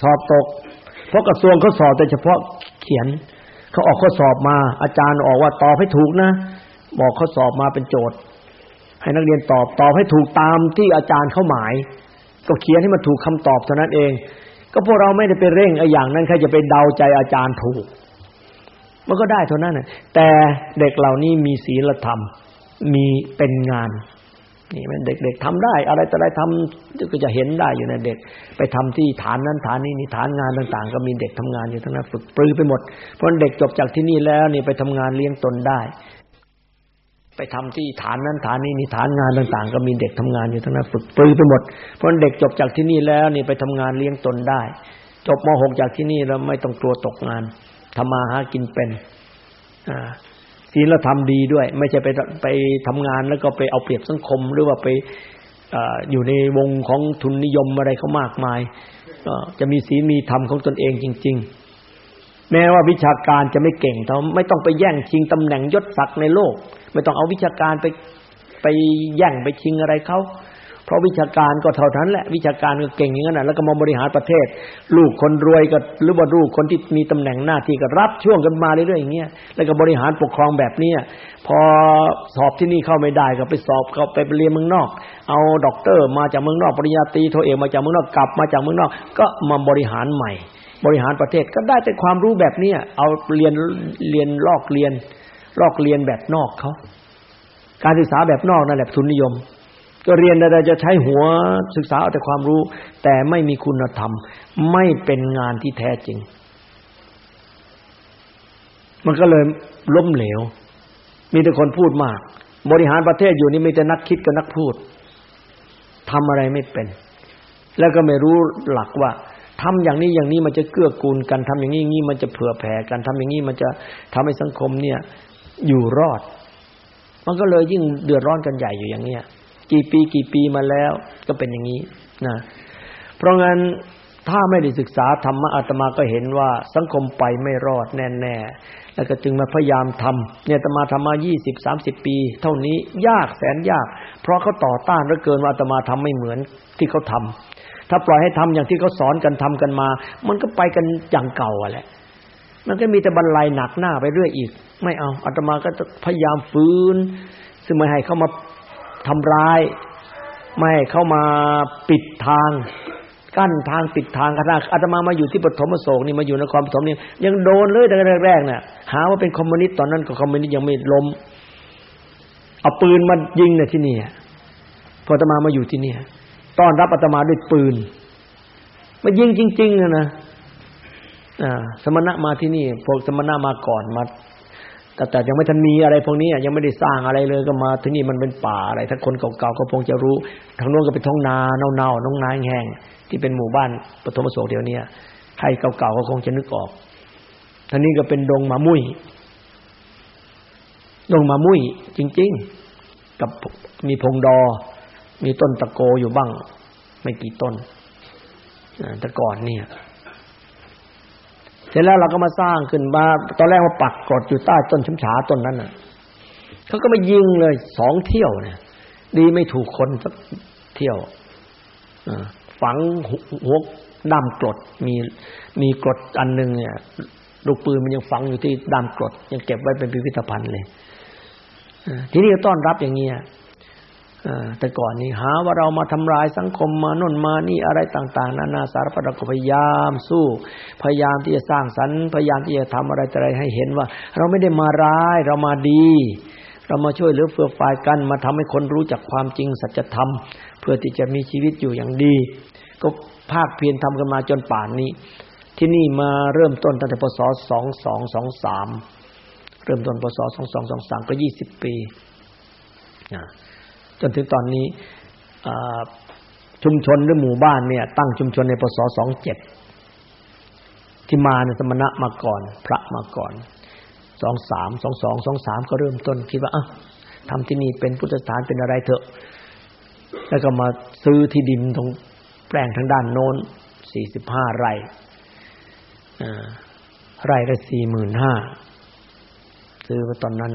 สอบตก เพราะกระทรวงเขาสอบแต่เฉพาะเขียนเขาออกข้อสอบมา อาจารย์ออกว่าตอบให้ถูกนะ บอกข้อสอบมาเป็นโจทย์ ให้นักเรียนตอบตอบให้ถูกตามที่อาจารย์เขาหมาย ก็เขียนให้มันถูกคำตอบเท่านั้นเอง ก็พวกเราไม่ได้ไปเร่งไอ้อย่างนั้นใครจะไปเดาใจอาจารย์ถูก มันก็ได้เท่านั้นแต่เด็กเหล่านี้มีศีลธรรม มีเป็นงานนี่มันเด็กๆทำได้ อะไรแต่อะไรทำก็จะเห็นได้อยู่นะเด็ก ไปทำที่ฐานนั้นฐานนี้นี่ฐานงานต่าง ๆ ก็มีเด็กทำงานอยู่ทั้งนั้นฝึกปรือไปหมดเพราะเด็กจบจากที่นี่แล้วนี่ไปทำงานเลี้ยงตนได้ ไปทำที่ฐานนั้นฐานนี้นี่ฐานงานต่าง ๆ ก็มีเด็กทำงานอยู่ทั้งนั้นฝึกปรือไปหมดเพราะเด็กจบจากที่นี่แล้วนี่ไปทำงานเลี้ยงตนได้ จบม .6 จากที่นี่แล้วไม่ต้องกลัวตกงานทำมาหากินเป็นอ่า ศีลธรรมดีด้วย ไม่ใช่ไปไปทำงานแล้วก็ไปเอาเปรียบสังคม หรือว่าไปอยู่ในวงของทุนนิยมอะไรเขามากมายจะมีศีลมีธรรมของตนเองจริง ๆ แม้ว่าวิชาการจะไม่เก่งแต่ไม่ต้องไปแย่งชิงตำแหน่งยศศักดิ์ในโลก ไม่ต้องเอาวิชาการไปไปแย่งไปชิงอะไรเขา เพราะวิชาการก็เท่านั้นแหละวิชาการก็เก่งอย่างนั้นแล้วก็มาบริหารประเทศ ลูกคนรวยก็หรือว่าลูกคนที่มีตำแหน่งหน้าที่ก็รับช่วงกันมาเรื่อยๆอย่างเงี้ยแล้วก็บริหารปกครองแบบเนี้ยพอสอบที่นี่เข้าไม่ได้ก็ไปสอบเขาไปเรียนเมืองนอก เอาด็อกเตอร์มาจากเมืองนอกปริญญาตรีโทเอกมาจากเมืองนอกกลับมาจากเมืองนอก ก็มาบริหารใหม่ บริหารประเทศก็ได้แต่ความรู้แบบเนี้ยเอาเรียนเรียนลอกเรียนลอกเรียนแบบนอกเขาการศึกษาแบบนอกนั่นแหละทุนนิยม ก็เรียนอะไรจะใช้หัวศึกษาเอาแต่ความรู้ แต่ไม่มีคุณธรรม ไม่เป็นงานที่แท้จริง มันก็เลยล้มเหลว มีแต่คนพูดมาก บริหารประเทศอยู่นี่มีแต่นักคิดกับนักพูดทำอะไรไม่เป็น แล้วก็ไม่รู้หลักว่าทำอย่างนี้อย่างนี้มันจะเกื้อกูลกันทำอย่างนี้อย่างนี้มันจะเผื่อแผ่กันทำอย่างนี้มันจะทำให้สังคมเนี่ย อยู่รอด มันก็เลยยิ่งเดือดร้อนกันใหญ่อยู่อย่างเนี้ย กี่ปีกี่ปีมาแล้ว ก็เป็นอย่างนี้นะเพราะงั้นถ้าไม่ได้ศึกษาธรรมะอาตมาก็เห็นว่าสังคมไปไม่รอดแน่ๆ แล้วก็จึงมาพยายามทำเนี่ยอาตมาทำมายี่สิบสามสิบปี เท่านี้ยากแสนยาก เพราะเขาต่อต้านเหลือเกินว่าอาตมาทำไม่เหมือนที่เขาทำถ้าปล่อยให้ทำอย่างที่เขาสอนกันทำกันมา มันก็ไปกันอย่างเก่าอะแหละ มันก็มีแต่บรรลัยหนักหน้าไปเรื่อยอีก ไม่เอาอาตมาก็จะพยายามฟื้นซึ่งไม่ให้เขามา ทำร้าย ไม่เข้ามาปิดทาง กั้นทางปิดทางขณะอาตมามาอยู่ที่ปฐมโศกนี่มาอยู่นครปฐมนี่ยังโดนเลยแต่แรกๆเนี่ยหาว่าเป็นคอมมิวนิสต์ตอนนั้นก็คอมมิวนิสต์ยังไม่ล้มเอาปืนมายิงเนี่ยที่นี่พออาตมามาอยู่ที่นี่ต้อนรับอาตมาด้วยปืนมายิงจริงๆนะอ่าสมณะมาที่นี่พวกสมณะมาก่อนมา แต่แต่ยังไม่ทันมีอะไรพวกนี้ยังไม่ได้สร้างอะไรเลยก็มาที่นี่มันเป็นป่าอะไร ถ้าคนเก่าๆก็คงจะรู้ทางโน้นก็เป็นท้องนาเน่าๆน้องนาแห้งที่เป็นหมู่บ้านปฐมโสกเดียวนี้ใครเก่าๆก็คงจะนึกออกท่านี้ก็เป็นดงมามุ้ยดงมามุ้ยจริง ๆ กับมีพงดอ มีต้นตะโกอยู่บ้าง ไม่กี่ต้นแต่ก่อนเนี่ย เสร็จแล้วเราก็มาสร้างขึ้นมาตอนแรกมาปักกรดอยู่ใต้ต้นช้ำฉาต้นนั้นน่ะเขาก็มายิงเลยสองเที่ยวเนี่ยดีไม่ถูกคนสักเที่ยวฝังหัวด้ามกรดมีมีกรดอันหนึ่งเนี่ยลูกปืนมันยังฝังอยู่ที่ด้ามกรดยังเก็บไว้เป็นพิพิธภัณฑ์เลยทีนี้ต้อนรับอย่างเงี้ย แต่ก่อนนี้หาว่าเรามาทำลายสังคมมาน่นมานี่อะไรต่าง ๆ นานาสารพัดเราก็พยายามสู้ พยายามที่จะสร้างสรรค์พยายามที่จะทำอะไรอะไรให้เห็นว่า เราไม่ได้มาร้ายเรามาดี เรามาช่วยเหลือเฟื่อฝ่ายกันมาทำให้คนรู้จักความจริงสัจธรรม เพื่อที่จะมีชีวิตอยู่อย่างดี ก็ภาคเพียรทำกันมาจนป่านนี้ ที่นี่มาเริ่มต้นตั้งแต่พศสองสองสองสามเริ่มต้นพศสองสองสองสามก็ยี่สิบปีนะ จนถึงตอนนี้ชุมชนหรือหมู่บ้านเนี่ย ตั้งชุมชนในพศสองเจ็ดที่มาเนี่ยสมณะมาก่อน พระมาก่อนสองสามสองสองสองสามก็เริ่มต้น คิดว่าอะทำที่นี่เป็นพุทธสถานเป็นอะไรเถอะ แล้วก็มาซื้อที่ดินตรงแปลงทางด้านโน้นสี่สิบห้าไร่ไร่ละสี่หมื่นห้าซื้อมาตอนนั้น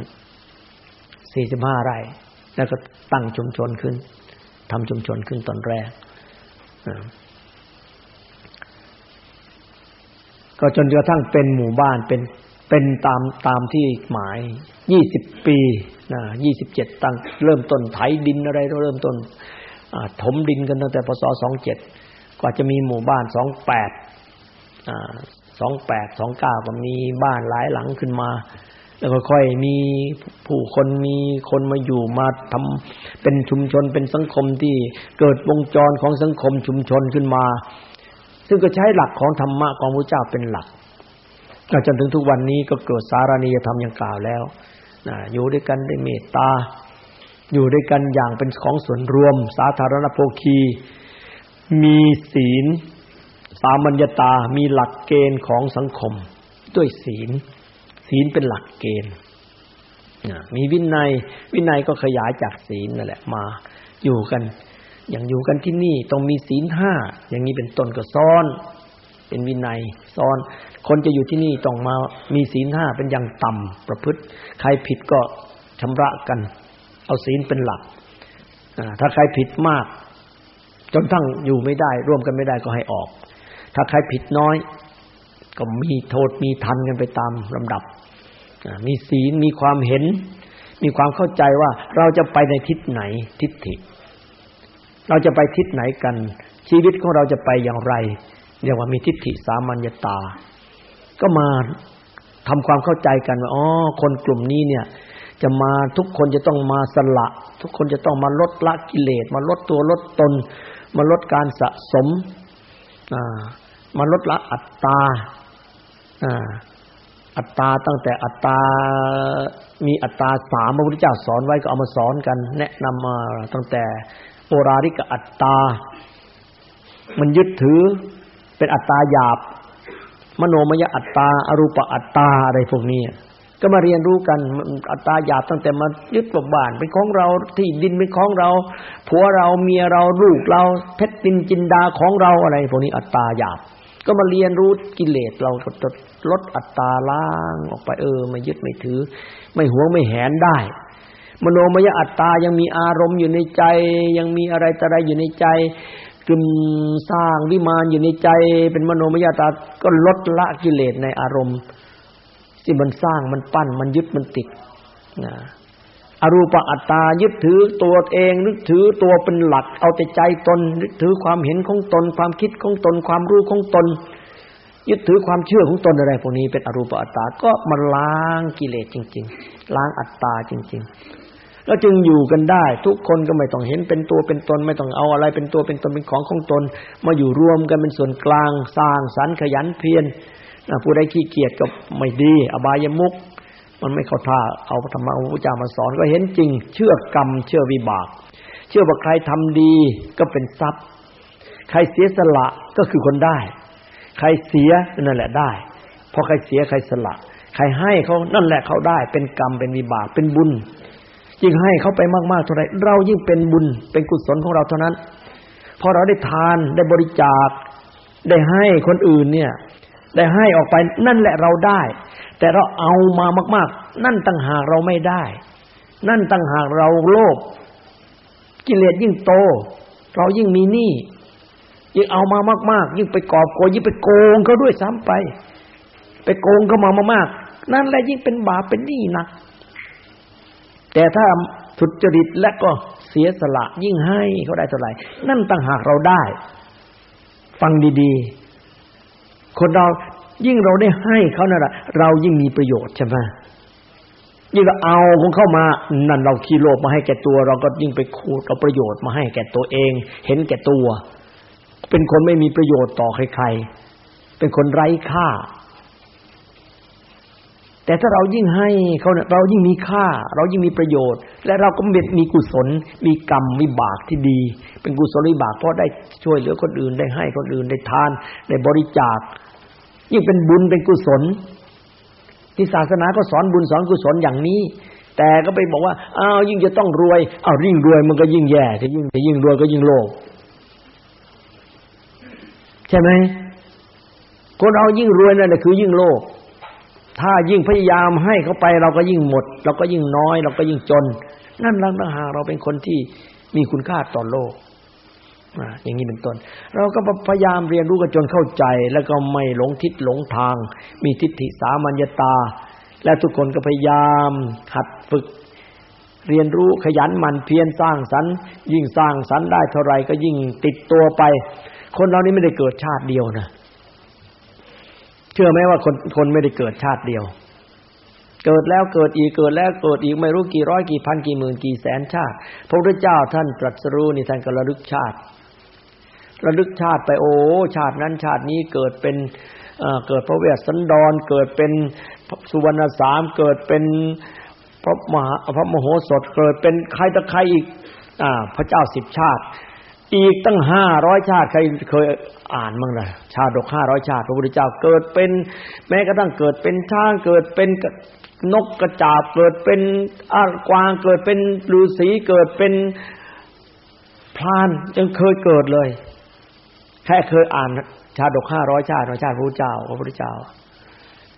สี่สิบห้าไร่ แล้วก็ตั้งชุมชนขึ้นทำชุมชนขึ้นตอนแรก ก็จนกระทั่งเป็นหมู่บ้านเป็นเป็นตามตามที่หมายยี่สิบปีนะยี่สิบเจ็ดตั้งเริ่มต้นไถดินอะไรเริ่มต้นถมดินกันตั้งแต่พศสองเจ็ดกว่าจะมีหมู่บ้านสองแปดสองแปดสองเก้าก็มีบ้านหลายหลังขึ้นมา แล้วก็ค่อยมีผู้คนมีคนมาอยู่มาทำเป็นชุมชนเป็นสังคมที่เกิดวงจรของสังคมชุมชนขึ้นมา ซึ่งก็ใช้หลักของธรรมะของพระเจ้าเป็นหลักจนถึงทุกวันนี้ก็เกิดสารณียธรรมอย่างกล่าวแล้วนะอยู่ด้วยกันด้วยเมตตา อยู่ด้วยกันอย่างเป็นของส่วนรวม สาธารณโภคี มีศีล สามัญญาตา มีหลักเกณฑ์ของสังคม ด้วยศีล ศีลเป็นหลักเกณฑ์มีวินัย วินัยก็ขยายจากศีลนั่นแหละมา อยู่กัน อย่างอยู่กันที่นี่ต้องมีศีลห้าอย่างนี้เป็นต้นก็ซ้อน เป็นวินัยซ้อน คนจะอยู่ที่นี่ต้องมามีศีลห้าเป็นอย่างต่ำประพฤติ ใครผิดก็ชำระกัน เอาศีลเป็นหลักถ้าใครผิดมาก จนทั้งอยู่ไม่ได้ ร่วมกันไม่ได้ก็ให้ออก ถ้าใครผิดน้อย ก็มีโทษมีทันกันไปตามลำดับ มีศีลมีความเห็น มีความเข้าใจว่าเราจะไปในทิศไหนทิศถิเราจะไปทิศไหนกัน ชีวิตของเราจะไปอย่างไรเรียกว่ามีทิฏฐิสามัญญาตา ก็มาทำความเข้าใจกันว่าอ๋อคนกลุ่มนี้เนี่ย จะมาทุกคนจะต้องมาสละ ทุกคนจะต้องมาลดละกิเลส มาลดตัวลดตน มาลดการสะสมมาลดละอัตตา อ่าอัตตาตั้งแต่อัตตา มีอัตตาสามพระพุทธเจ้าสอนไว้ก็เอามาสอนกัน แนะนำมาตั้งแต่โอราริกอัตตา มันยึดถือเป็นอัตตาหยาบ มโนมยอัตตาอรูปอัตตาอะไรพวกนี้ก็มาเรียนรู้กันอัตตาหยาบตั้งแต่มายึดบ้านเป็นของเราที่ดินเป็นของเรา ผัวเราเมียเราลูกเราเพชรดินจินดาของเราอะไรพวกนี้อัตตาหยาบ ก็มาเรียนรู้กิเลสเราลดอัตตาล้างออกไปเออไม่ยึดไม่ถือ ไม่หวงไม่แหนได้ มโนมยอัตตายังมีอารมณ์อยู่ในใจ ยังมีอะไรต่อะไรอยู่ในใจกึมสร้างวิมานอยู่ในใจ เป็นมโนมยตาก็ลดละกิเลสในอารมณ์ ที่มันสร้างมันปั้นมันยึดมันติดนะ อรูปอัตตายึดถือตัวเองนึกถือตัวเป็นหลัก เอาแต่ใจตนนึกถือความเห็นของตน ความคิดของตน ความรู้ของตน ยึดถือความเชื่อของตนอะไรพวกนี้เป็นอรูปอัตตาก็มาล้างกิเลสจริง ๆ ล้างอัตตาจริง ๆ แล้วจึงอยู่กันได้ ทุกคนก็ไม่ต้องเห็นเป็นตัวเป็นตน ไม่ต้องเอาอะไรเป็นตัวเป็นตนเป็นของของตน มาอยู่รวมกันเป็นส่วนกลาง สร้างสรรค์ขยันเพียรผู้ใดขี้เกียจก็ไม่ดี อบายมุก มันไม่เข้าท่าเอาธรรมะของพระเจ้ามาสอนก็เห็นจริง เชื่อกรรม เชื่อวิบาก เชื่อว่าใครทำดีก็เป็นทรัพย์ ใครเสียสละก็คือคนได้ ใครเสียนั่นแหละได้พอใครเสียใครสละ ใครให้เขานั่นแหละเขาได้ เป็นกรรมเป็นวิบากเป็นบุญยิ่งให้เขาไปมากๆเท่าไรเรายิ่งเป็นบุญเป็นกุศลของเราเท่านั้นพอเราได้ทานได้บริจาค ได้ให้คนอื่นเนี่ย ได้ให้ออกไปนั่นแหละเราได้ แต่เราเอามามาก ๆ นั่นต่างหากเราไม่ได้ นั่นต่างหากเราโลภกิเลสยิ่งโต เรายิ่งมีหนี้ยิ่งเอามามาก ๆ ยิ่งไปกอบโกยยิ่งไปโกงเขาด้วยซ้ำไป ไปโกงเขามามากๆ นั่นแหละยิ่งเป็นบาปเป็นหนี้หนัก แต่ถ้าสุจริตและก็เสียสละ ยิ่งให้เขาได้เท่าไหร่ นั่นต่างหากเราได้ ฟังดี ๆ คนเรา ยิ่งเราได้ให้เขานั่นแหละเรายิ่งมีประโยชน์ใช่ไหมยิ่งเราเอาของเข้ามา นั่นเราขี้โลภมาให้แก่ตัว เราก็ยิ่งไปคูดเอาประโยชน์มาให้แก่ตัวเอง เห็นแก่ตัว เป็นคนไม่มีประโยชน์ต่อใครๆ เป็นคนไร้ค่า แต่ถ้าเรายิ่งให้เขาเรายิ่งมีค่า เรายิ่งมีประโยชน์ และเราก็มีกุศล มีกรรมวิบากที่ดี เป็นกุศลวิบากเพราะได้ช่วยเหลือคนอื่นได้ให้คนอื่นได้ทาน ได้บริจาค ยิ่งเป็นบุญเป็นกุศล ที่ศาสนาก็สอนบุญสอนกุศลอย่างนี้ แต่ก็ไปบอกว่าอ้าวยิ่งจะต้องรวยอ้าวยิ่งรวยมันก็ยิ่งแย่ถ้ายิ่งยิ่งรวยก็ยิ่งโลภใช่ไหมคนเรายิ่งรวยนั่นแหละคือยิ่งโลภถ้ายิ่งพยายามให้เขาไปเราก็ยิ่งหมด เราก็ยิ่งน้อย เราก็ยิ่งจน นั่นลังต่างหากเราเป็นคนที่มีคุณค่าต่อโลก อย่างนี้เป็นต้น เราก็พยายามเรียนรู้กันจนเข้าใจ แล้วก็ไม่หลงทิศหลงทาง มีทิฏฐิสามัญญาตา และทุกคนก็พยายามหัดฝึก เรียนรู้ขยันหมั่นเพียรสร้างสรรค์ยิ่งสร้างสรรค์ได้เท่าไรก็ยิ่งติดตัวไป คนเรานี้ไม่ได้เกิดชาติเดียวนะเชื่อไหมว่าคนคนไม่ได้เกิดชาติเดียว เกิดแล้วเกิดอีกเกิดแล้วเกิดอีกไม่รู้กี่ร้อยกี่พันกี่หมื่นกี่แสนชาติ พระพุทธเจ้าท่านตรัสรู้นี่ท่านก็ระลึกชาติ ระลึกชาติไปโอ้ชาตินั้นชาตินี้เกิดเป็นเกิดพระเวสสันดร เกิดเป็นสุวรรณสามเกิดเป็นพระมหาพระมโหสถเกิดเป็นใครตะใครอีกอพระเจ้าสิบชาติ อีกตั้งห้าร้อยชาติใครเคยอ่านมั้งเลยชาดกห้าร้อยชาติพระพุทธเจ้าเกิดเป็น แม้กระทั่งเกิดเป็นช้างเกิดเป็นนกกระจาบเกิดเป็นอากวางเกิดเป็นฤาษีเกิดเป็นพรานยังเคยเกิดเลย แค่เคยอ่านชาดกห้าร้อยชาติชาติพระพุทธเจ้าพระพุทธเจ้า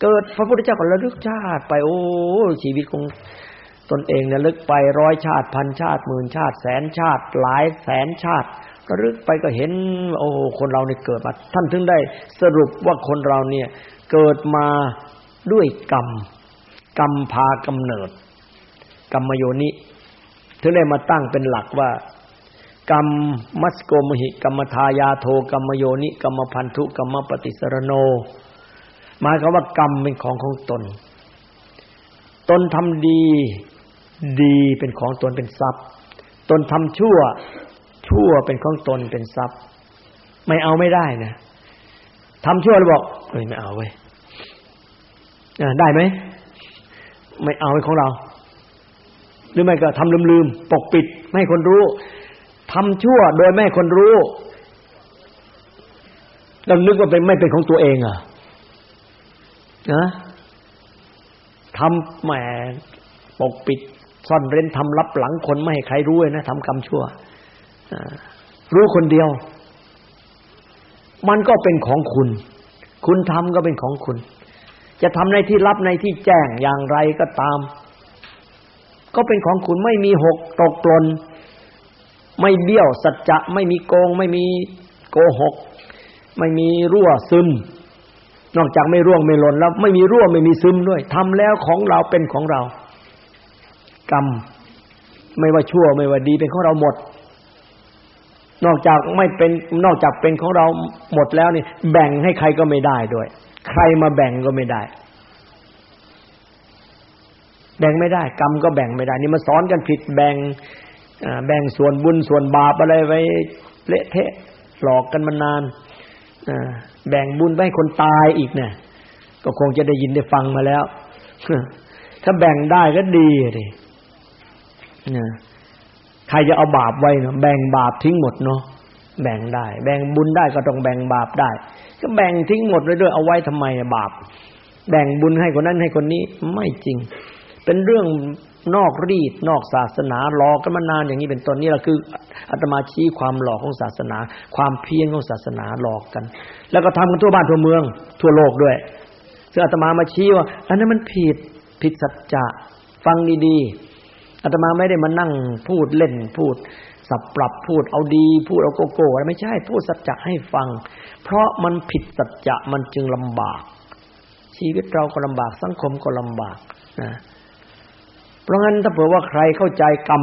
เกิดพระพุทธเจ้าก็ระลึกชาติไปโอ้ชีวิตของตนเองเนี่ยลึกไปร้อยชาติพันชาติหมื่นชาติแสนชาติ หลายแสนชาติระลึกไปก็เห็น โอ้คนเราเนี่ยเกิดมาท่านถึงได้สรุปว่าคนเราเนี่ยเกิดมาด้วยกรรม กรรมพากำเนิด กรรมโยนิถึงได้มาตั้งเป็นหลักว่า กรรมมัสโกมหิกรรมทายาโทกรรมโยนิกรรมพันธุกรรมปฏิสรโนหมายความว่ากรรมเป็นของของตน ตนทำดี ดีเป็นของตนเป็นทรัพย์ ตนทำชั่ว ชั่วเป็นของตนเป็นทรัพย์ ไม่เอาไม่ได้นะทำชั่วแล้วบอกเฮ้ยไม่เอาเว้ยได้ไหมไม่เอาเป็นของเรา หรือไม่ก็ทำลืมๆปกปิด ไม่ให้คนรู้ ทำชั่วโดยไม่คนรู้เรานึกว่าเป็นไม่เป็นของตัวเองอะนะทำแหมปกปิดซ่อนเร้นทำลับหลังคนไม่ให้ใครรู้นะทำกรรมชั่วรู้คนเดียว มันก็เป็นของคุณ คุณทำก็เป็นของคุณ จะทำในที่ลับในที่แจ้งอย่างไรก็ตาม ก็เป็นของคุณไม่มีหกตกหล่น ไม่เบี้ยวสัจจะไม่มีโกง ไม่มีโกหก ไม่มีรั่วซึม นอกจากไม่ร่วงไม่หล่นแล้ว ไม่มีรั่วไม่มีซึมด้วยทำแล้วของเราเป็นของเรา กรรม ไม่ว่าชั่วไม่ว่าดีเป็นของเราหมด นอกจากไม่เป็นนอกจากเป็นของเราหมดแล้วนี่แบ่งให้ใครก็ไม่ได้ด้วย ใครมาแบ่งก็ไม่ได้แบ่งไม่ได้ กรรมก็แบ่งไม่ได้ นี่มาสอนกันผิดแบ่ง แบ่งส่วนบุญส่วนบาปอะไรไว้เละเทะหลอกกันมานานแบ่งบุญไปให้คนตายอีกเนี่ยก็คงจะได้ยินได้ฟังมาแล้ว ถ้าแบ่งได้ก็ดีดิใครจะเอาบาปไว้เนาะแบ่งบาปทิ้งหมดเนาะแบ่งได้ แบ่งบุญได้ก็ต้องแบ่งบาปได้ ก็แบ่งทิ้งหมดเลยด้วยเอาไว้ทำไมบาป แบ่งบุญให้คนนั้นให้คนนี้ไม่จริง เป็นเรื่อง นอกรีดนอกศาสนาหลอกกันมานานอย่างนี้เป็นต้นนี่แหละคืออาตมาชี้ความหลอกของศาสนา ความเพี้ยนของศาสนาหลอกกัน แล้วก็ทำกันทั่วบ้านทั่วเมือง ทั่วโลกด้วยซึ่งอาตมามาชี้ว่า อันนั้นมันผิดผิดสัจจะฟังดีๆอาตมาไม่ได้มานั่งพูดเล่นพูดสับปรับพูดเอาดีพูดเอาโกโก้อะไรไม่ใช่ พูดสัจจะให้ฟัง เพราะมันผิดสัจจะมันจึงลำบาก ชีวิตเราก็ลำบากสังคมก็ลำบากนะ เพราะงั้นถ้าเผื่อว่าใครเข้าใจกรรม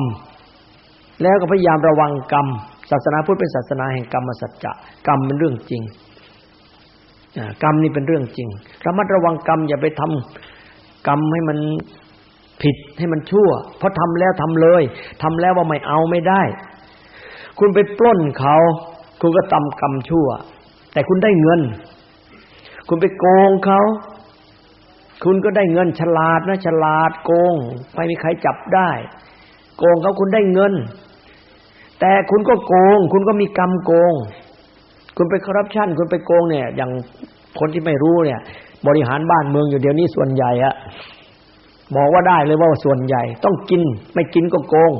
แล้วก็พยายามระวังกรรม ศาสนาพุทธเป็นศาสนาแห่งกรรมสัจจะกรรมเป็นเรื่องจริงกรรมนี่เป็นเรื่องจริงระมัดระวังกรรมอย่าไปทำกรรมให้มันผิดให้มันชั่ว เพราะทำแล้วทำเลยทำแล้วว่าไม่เอาไม่ได้ คุณไปปล้นเขา คุณก็ทำกรรมชั่ว แต่คุณได้เงิน คุณไปโกงเขา คุณก็ได้เงินฉลาดนะ ฉลาดโกง ไม่มีใครจับได้ โกงเขาคุณได้เงิน แต่คุณก็โกง คุณก็มีกรรมโกง คุณไปคอร์รัปชันคุณไปโกงเนี่ย อย่างคนที่ไม่รู้เนี่ย บริหารบ้านเมืองอยู่เดี๋ยวนี้ส่วนใหญ่อะบอกว่าได้เลยว่าส่วนใหญ่ ต้องกิน ไม่กินก็โกง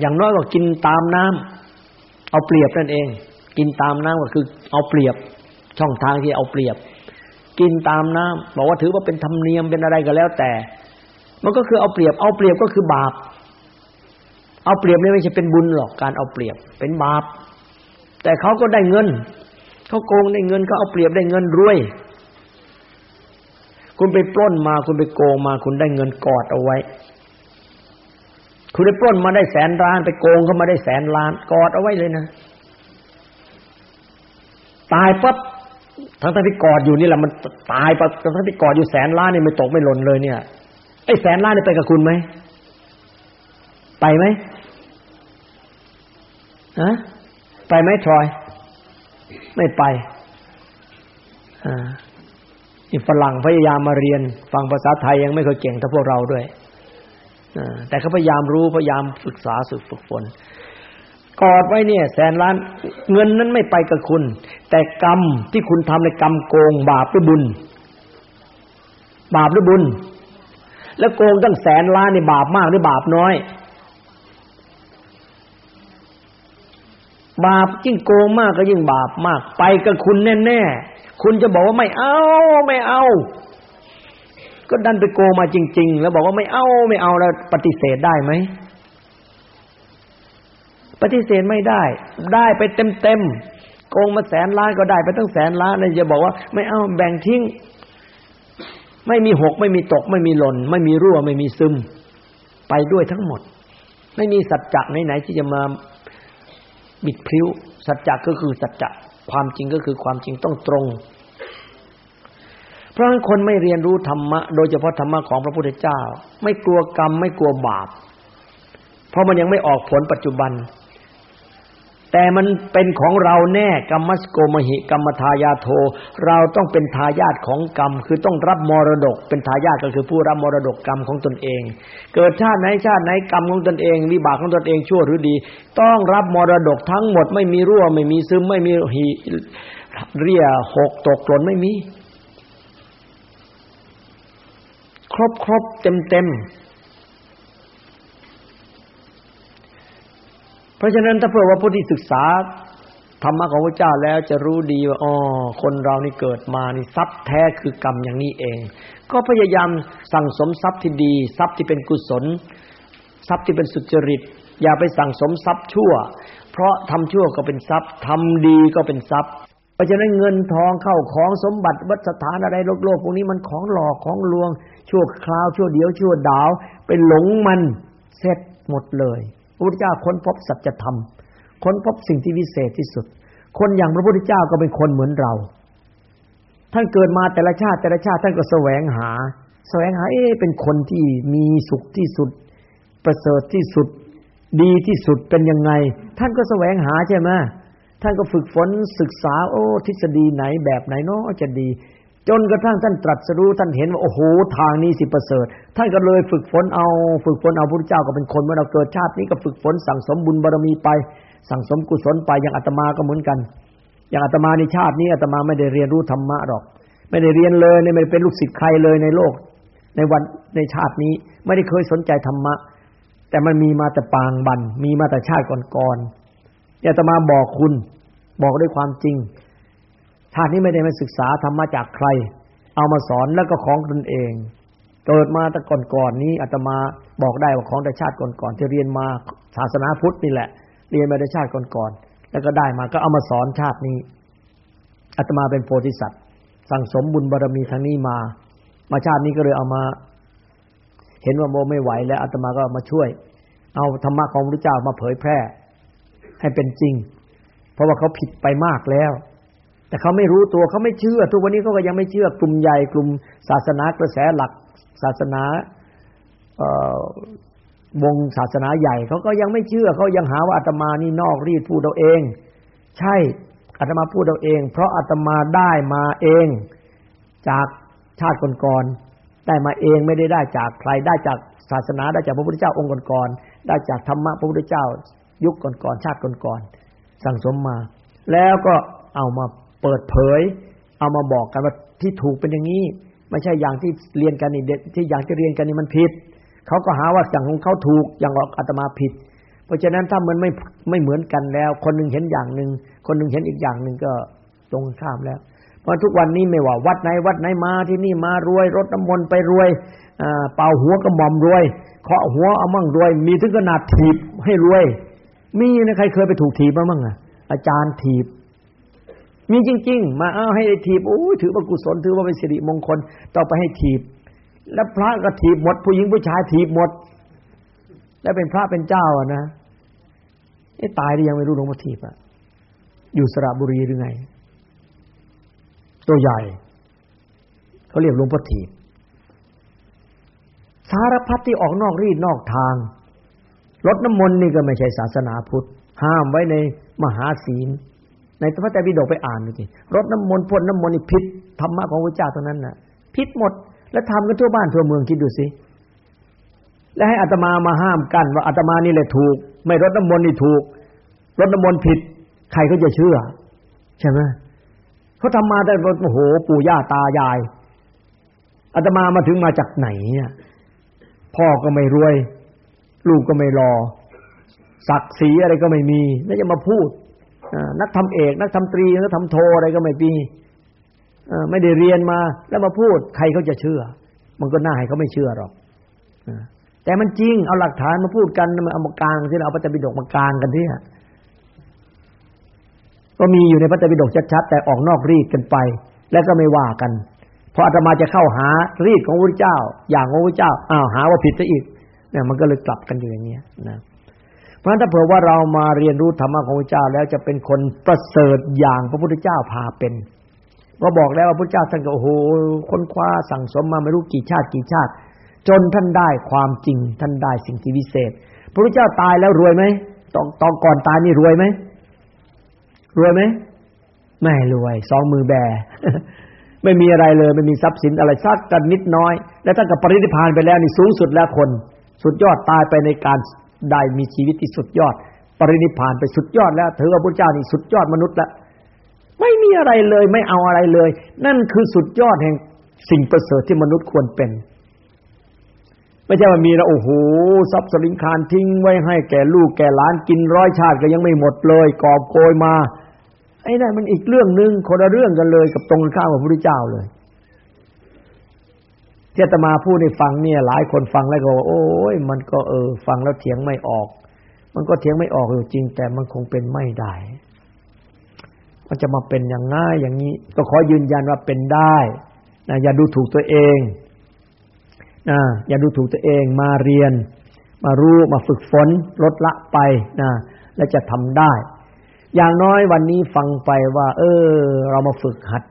อย่างน้อยก็กินตามน้ำเอาเปรียบนั่นเอง กินตามน้ำก็คือ เอาเปรียบ ช่องทางที่เอาเปรียบ กินตามน้ำบอกว่าถือว่าเป็นธรรมเนียมเป็นอะไรก็แล้วแต่ มันก็คือเอาเปรียบ เอาเปรียบก็คือบาป เอาเปรียบนี่ไม่ใช่เป็นบุญหรอกการเอาเปรียบเป็นบาป แต่เขาก็ได้เงินเขาโกงได้เงินเขาเอาเปรียบได้เงินรวย คุณไปปล้นมาคุณไปโกงมา คุณได้เงินกอดเอาไว้ คุณได้ปล้นมาได้แสนล้าน ไปโกงเขามาได้แสนล้านกอดเอาไว้เลยนะ ตายปั๊บ ทั้งทั้งที่กอดอยู่นี่แหละมันตายไปทั้งที่กอดอยู่แสนล้านนี่ไม่ตกไม่หล่นเลยเนี่ยไอ้แสนล้านนี่ไปกับคุณไหมไปไหมฮะไปไหมทรอย ไม่ไปอ่านี่ฝรั่งพยายามมาเรียน ฟังภาษาไทยยังไม่เคยเก่งเท่าพวกเราด้วยแต่เขาพยายามรู้พยายามศึกษาสึกฝึกฝน กอดไว้เนี่ย แสนล้านเงินนั้นไม่ไปกับคุณ แต่กรรมที่คุณทำในกรรมโกงบาปหรือบุญ บาปหรือบุญ แล้วโกงตั้งแสนล้านนี่บาปมากหรือบาปน้อย บาปยิ่งโกงมากก็ยิ่งบาปมาก ไปกับคุณแน่ๆคุณจะบอกว่าไม่เอาไม่เอาก็ดันไปโกงมาจริง ๆ แล้วบอกว่าไม่เอาไม่เอาแล้วปฏิเสธได้ไหม ปฏิเสธไม่ได้ ได้ไปเต็มๆโกงมาแสนล้านก็ได้ไปตั้งแสนล้านเลยจะบอกว่า ไม่เอาแบ่งทิ้ง ไม่มีหกไม่มีตก ไม่มีหล่น ไม่มีรั่ว ไม่มีซึม ไปด้วยทั้งหมด ไม่มีสัจจะไหนๆที่จะมาบิดพลิ้ว สัจจะก็คือสัจจะความจริงก็คือความจริงต้องตรง เพราะฉะนั้นคนไม่เรียนรู้ธรรมะ โดยเฉพาะธรรมะของพระพุทธเจ้า ไม่กลัวกรรม ไม่กลัวบาป เพราะมันยังไม่ออกผลปัจจุบัน แต่มันเป็นของเราแน่กรรมสโกมหิกรรมทายาโท เราต้องเป็นทายาทของกรรม คือต้องรับมรดก เป็นทายาทก็คือผู้รับมรดกกรรมของตนเอง เกิดชาติไหนชาติไหนกรรมของตนเองวิบากของตนเองชั่วหรือดี ต้องรับมรดกทั้งหมดไม่มีรั่วไม่มีซึมไม่มีหีเรียหกตกหล่นไม่มี ครบครบเต็มเต็ม เพราะฉะนั้นถ้าเผื่อว่าผู้ที่ศึกษาธรรมะของพระเจ้าแล้วจะรู้ดีว่าอ๋อคนเรานี่เกิดมานี่ทรัพย์แท้คือกรรมอย่างนี้เอง ก็พยายามสั่งสมทรัพย์ที่ดีทรัพย์ที่เป็นกุศล ทรัพย์ที่เป็นสุจริต อย่าไปสั่งสมทรัพย์ชั่ว เพราะทำชั่วก็เป็นทรัพย์ทำดีก็เป็นทรัพย์ เพราะฉะนั้นเงินทองเข้าของสมบัติวัฏสถานอะไรโลกโลกพวกนี้มันของหลอกของลวงชั่วคราวชั่วเดียวชั่วดาวไปหลงมันเสร็จหมดเลย พระพุทธเจ้าค้นพบสัจธรรม ค้นพบสิ่งที่วิเศษที่สุด คนอย่างพระพุทธเจ้าก็เป็นคนเหมือนเรา ท่านเกิดมาแต่ละชาติแต่ละชาติท่านก็แสวงหา แสวงหาเอ๊เป็นคนที่มีสุขที่สุด ประเสริฐที่สุด ดีที่สุดเป็นยังไง ท่านก็แสวงหาใช่ไหมท่านก็ฝึกฝนศึกษาโอ้ทฤษฎีไหนแบบไหนเนาะจะดี จนกระทั่งท่านตรัสรู้ท่านเห็นว่าโอ้โหทางนี้สิประเสริฐ ท่านก็เลยฝึกฝนเอาฝึกฝนเอาพระเจ้าก็เป็นคนเมื่อเราเกิดชาตินี้ก็ฝึกฝนสั่งสมบุญบารมีไป สั่งสมกุศลไปอย่างอาตมาก็เหมือนกัน อย่างอาตมาในชาตินี้อาตมาไม่ได้เรียนรู้ธรรมะหรอก ไม่ได้เรียนเลยไม่ได้เป็นลูกศิษย์ใครเลยในโลก ในวันในชาตินี้ไม่ได้เคยสนใจธรรมะ แต่มันมีมาแต่ปางบันมีมาแต่ชาติก่อนๆอาตมาบอกคุณ บอกด้วยความจริงาตินี้ไม่ได้มาศึกษาธรรมะจากใคร เอามาสอนแล้วก็ของตนเอง เกิดมาแต่ก่อนๆนี้อาตมาบอกได้ว่าของแต่ชาติก่อนๆที่เรียนมาศาสนาพุทธนี่แหละ เรียนมาแต่ชาติก่อนๆแล้วก็ได้มาก็เอามาสอนชาตินี้อาตมาเป็นโพธิสัตว์สั่งสมบุญบารมีทางนี้มา มาชาตินี้ก็เลยเอามา เห็นว่าโมไม่ไหว แล้วอาตมาก็มาช่วย เอาธรรมะของพระเจ้ามาเผยแพร่ ให้เป็นจริง เพราะว่าเขาผิดไปมากแล้ว แต่เขาไม่รู้ตัวเขาไม่เชื่อ ทุกวันนี้เขาก็ยังไม่เชื่อกลุ่มใหญ่กลุ่มศาสนากระแสหลักศาสนาวงศาสนาใหญ่เขาก็ยังไม่เชื่อเขายังหาว่าอาตมานี่นอกรีดพูดเอาเอง ใช่อาตมาพูดเอาเอง เพราะอาตมาได้มาเอง จากชาติก่อนๆได้มาเองไม่ได้ได้จากใครได้จากศาสนาได้จากพระพุทธเจ้าองค์ก่อนๆได้จากธรรมะพระพุทธเจ้ายุคก่อนๆชาติก่อนๆสั่งสมมา แล้วก็เอามา เปิดเผย เอามาบอกกันว่าที่ถูกเป็นอย่างนี้ ไม่ใช่อย่างที่เรียนกันนี่เด็ที่อย่างที่เรียนกันนี่มันผิดเขาก็หาว่าอย่างของเขาถูกอย่างของอาตมาผิด เพราะฉะนั้นถ้ามันไม่ไม่เหมือนกันแล้ว คนหนึ่งเห็นอย่างหนึ่งคนหนึ่งเห็นอีกอย่างหนึ่งก็ตรงข้ามแล้ว เพราะทุกวันนี้ไม่ว่าวัดไหนวัดไหนมาที่นี่มารวยรถน้ำมนต์ไปรวยเป่าหัวกระหม่อมรวยเคาะหัวเอามั่งรวย มีถึงขนาดถีบให้รวย มีนะใครเคยไปถูกถีบมามั่งอะอาจารย์ถีบ มีจริง ๆ มาเอาให้ถีบโอ้ยถือว่ากุศลถือว่าเป็นสิริมงคลต่อไปให้ถีบ แล้วพระก็ถีบหมด ผู้หญิงผู้ชายถีบหมด แล้วเป็นพระเป็นเจ้าอะนะไอ้ตายได้ยังไม่รู้หลวงพ่อถีบอะอยู่สระบุรีหรือไง ตัวใหญ่เขาเรียกหลวงพ่อถีบสารพัดที่ออกนอกรีดนอกทางรดน้ำมนต์นี่ก็ไม่ใช่ศาสนาพุทธ ห้ามไว้ในมหาศีล ในพระไตรปิฎกไปอ่านดูสิรดน้ำมนต์พ่นน้ำมนต์นี่ผิดธรรมะของพระเจ้าตรงนั้นน่ะผิดหมด แล้วทำกันทั่วบ้านทั่วเมืองคิดดูสิและให้อัตมามาห้ามกัน ว่าอัตมานี่แหละถูก ไม่รดน้ำมนต์นี่ถูกรดน้ำมนต์ผิด ใครก็จะเชื่อ ใช่ไหมเขาทำมาได้โอ้โหปู่ย่าตายายอาตมามาถึงมาจากไหนเนี่ยพ่อก็ไม่รวย ลูกก็ไม่รอศักดิ์ศรีอะไรก็ไม่มีแล้วจะมาพูด นักทำเอก นักทำตรีนักทำโทอะไรก็ไม่มีไม่ได้เรียนมา แล้วมาพูดใครเขาจะเชื่อ มันก็น่าให้เขาไม่เชื่อหรอกแต่มันจริงเอาหลักฐานมาพูดกันมาเอามากลางที่เราเอาพระจ้าปิฎกมากลางกันที่ก็มีอยู่ในพระเจ้าปิฎกชัดๆแต่ออกนอกรีดกันไป แล้วก็ไม่ว่ากันพออาตมาจะเข้าหารีดของพระเจ้า อย่างของพระเจ้าอ้าวหาว่าผิดซะอีกเนี่ยมันก็เลยกลับกันอยู่อย่างเงี้ยนะ ราะฉะนั้นถ้าเผื่อว่าเรามาเรียนรู้ธรรมะของพระเจ้าแล้วจะเป็นคนประเสริฐอย่างพระพุทธเจ้าพาเป็นก็บอกแล้วว่าพระเจ้าท่านก็โอ้โหค้นคว้าสั่งสมมาไม่รู้กี่ชาติกี่ชาติ จนท่านได้ความจริง ท่านได้สิ่งที่วิเศษ พระพุทธเจ้าตายแล้วรวยไหมตอนตอนก่อนตายนี่รวยไหมรวยไหมไม่รวยสองมือแบไม่มีอะไรเลย ไม่มีทรัพย์สินอะไรสักกันนิดน้อย แล้วท่านกับปรินิพานไปแล้วนี่สูงสุดแล้วคน สุดยอดตายไปในการ ได้มีชีวิตที่สุดยอด ปรินิพานไปสุดยอดแล้วถือว่าพระเจ้านี่สุดยอดมนุษย์แล้วไม่มีอะไรเลยไม่เอาอะไรเลย นั่นคือสุดยอดแห่งสิ่งประเสริฐที่มนุษย์ควรเป็นไม่ใช่ว่ามีแล้วโอ้โหทรัพย์สลิงคารทิ้งไว้ให้แก่ลูกแก่หลานกินร้อยชาติก็ยังไม่หมดเลยกอบโกยมาไอ้นั่นมันอีกเรื่องหนึ่งคนละเรื่องกันเลยกับตรงข้ามกับพระพุทธเจ้าเลย ที่อาตมาพูดให้ฟังเนี่ย หลายคนฟังแล้วก็ว่าโอ้ยมันก็เออ ฟังแล้วเถียงไม่ออก มันก็เถียงไม่ออกอยู่จริง แต่มันคงเป็นไม่ได้ มันจะมาเป็นอย่างง่ายอย่างนี้ ก็ขอยืนยันว่าเป็นได้นะอย่าดูถูกตัวเองนะอย่าดูถูกตัวเองมาเรียน มารู้มาฝึกฝนลดละไปนะและจะทำได้ อย่างน้อยวันนี้ฟังไปว่า เออ เรามาฝึกหัด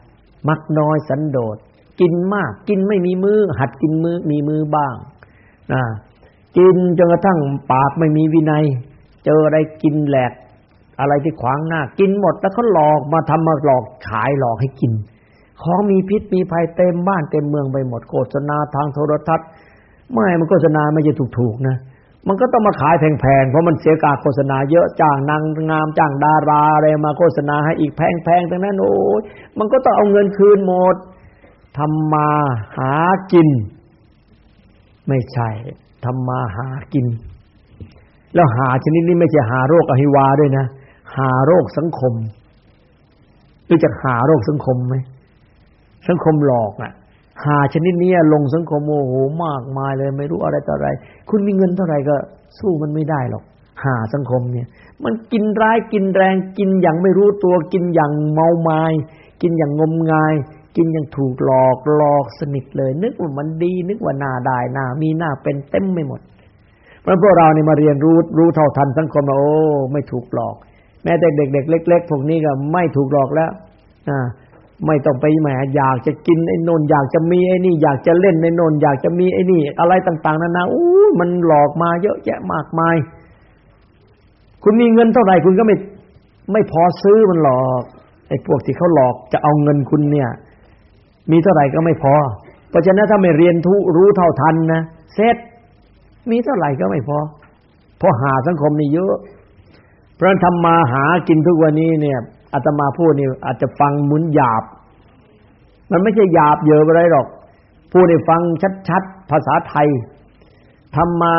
มักน้อยสันโดษ กินมาก กินไม่มีมือหัดกินมือมีมือบ้างนะกินจนกระทั่งปากไม่มีวินัย เจออะไรกินแหลก อะไรที่ขวางหน้า กินหมดแล้วเขาหลอกมาทำมาหลอกขายหลอกให้กิน ของมีพิษมีภัยเต็มบ้านเต็มเมืองไปหมดโฆษณาทางโทรทัศน์ ไม่มันโฆษณาไม่ใช่ถูกๆนะมันก็ต้องมาขายแพงๆ เพราะมันเสียการโฆษณาเยอะจ้างนางงามจ้างดาราอะไรมาโฆษณาให้อีกแพงๆทั้งนั้นโอ้ยมันก็ต้องเอาเงินคืนหมด ทำมาหากิน ไม่ใช่ทำมาหากิน แล้วหาชนิดนี้ไม่ใช่หาโรคอหิวาด้วยนะ หาโรคสังคมรู้จักหาโรคสังคมไหมสังคมหลอกอะ หาชนิดนี้ลงสังคมโอ้โหมากมายเลยไม่รู้อะไรต่ออะไร คุณมีเงินเท่าไหร่ก็ สู้มันไม่ได้หรอก หาสังคมเนี่ย มันกินร้ายกินแรงกินอย่างไม่รู้ตัวกินอย่างเมาไมา้กินอย่างงมงาย กินย่างถูกหลอกหลอกสนิทเลย นึกว่ามันดีนึกว่าน่าได้น่ามีหน้าเป็นเต็มไม่หมดเพราะพวกเราเนี่ยมาเรียนรู้รู้เท่าทันสังคมโอ้ไม่ถูกหลอก แม้แต่เด็กๆเล็ก ๆ พวกนี้ก็ไม่ถูกหลอกแล้วอ่าไม่ต้องไปแหมอยากจะกินไอ้นนอยากจะมีไอ้นี่ อยากจะเล่นไอ้นนอยากจะมีไอ้นี่ อะไรต่าง ๆนานาอู้มันหลอกมาเยอะแยะมากมาย คุณมีเงินเท่าไหร่คุณก็ไม่ไม่พอซื้อมันหลอกไอ้พวกที่เขาหลอกจะเอาเงินคุณเนี่ย มีเท่าไหร่ก็ไม่พอ เพราะฉะนั้นถ้าไม่เรียนทุรู้เท่าทันนะเสร็จมีเท่าไหร่ก็ไม่พอ เพราะหาสังคมนี่เยอะ เพราะนั้นทำมาหากินทุกวันนี้เนี่ยอาตมาพูดนี่อาจจะฟังมุนหยาบ มันไม่ใช่หยาบเยอะอะไรหรอกพูดให้ฟังชัดๆภาษาไทยทำมา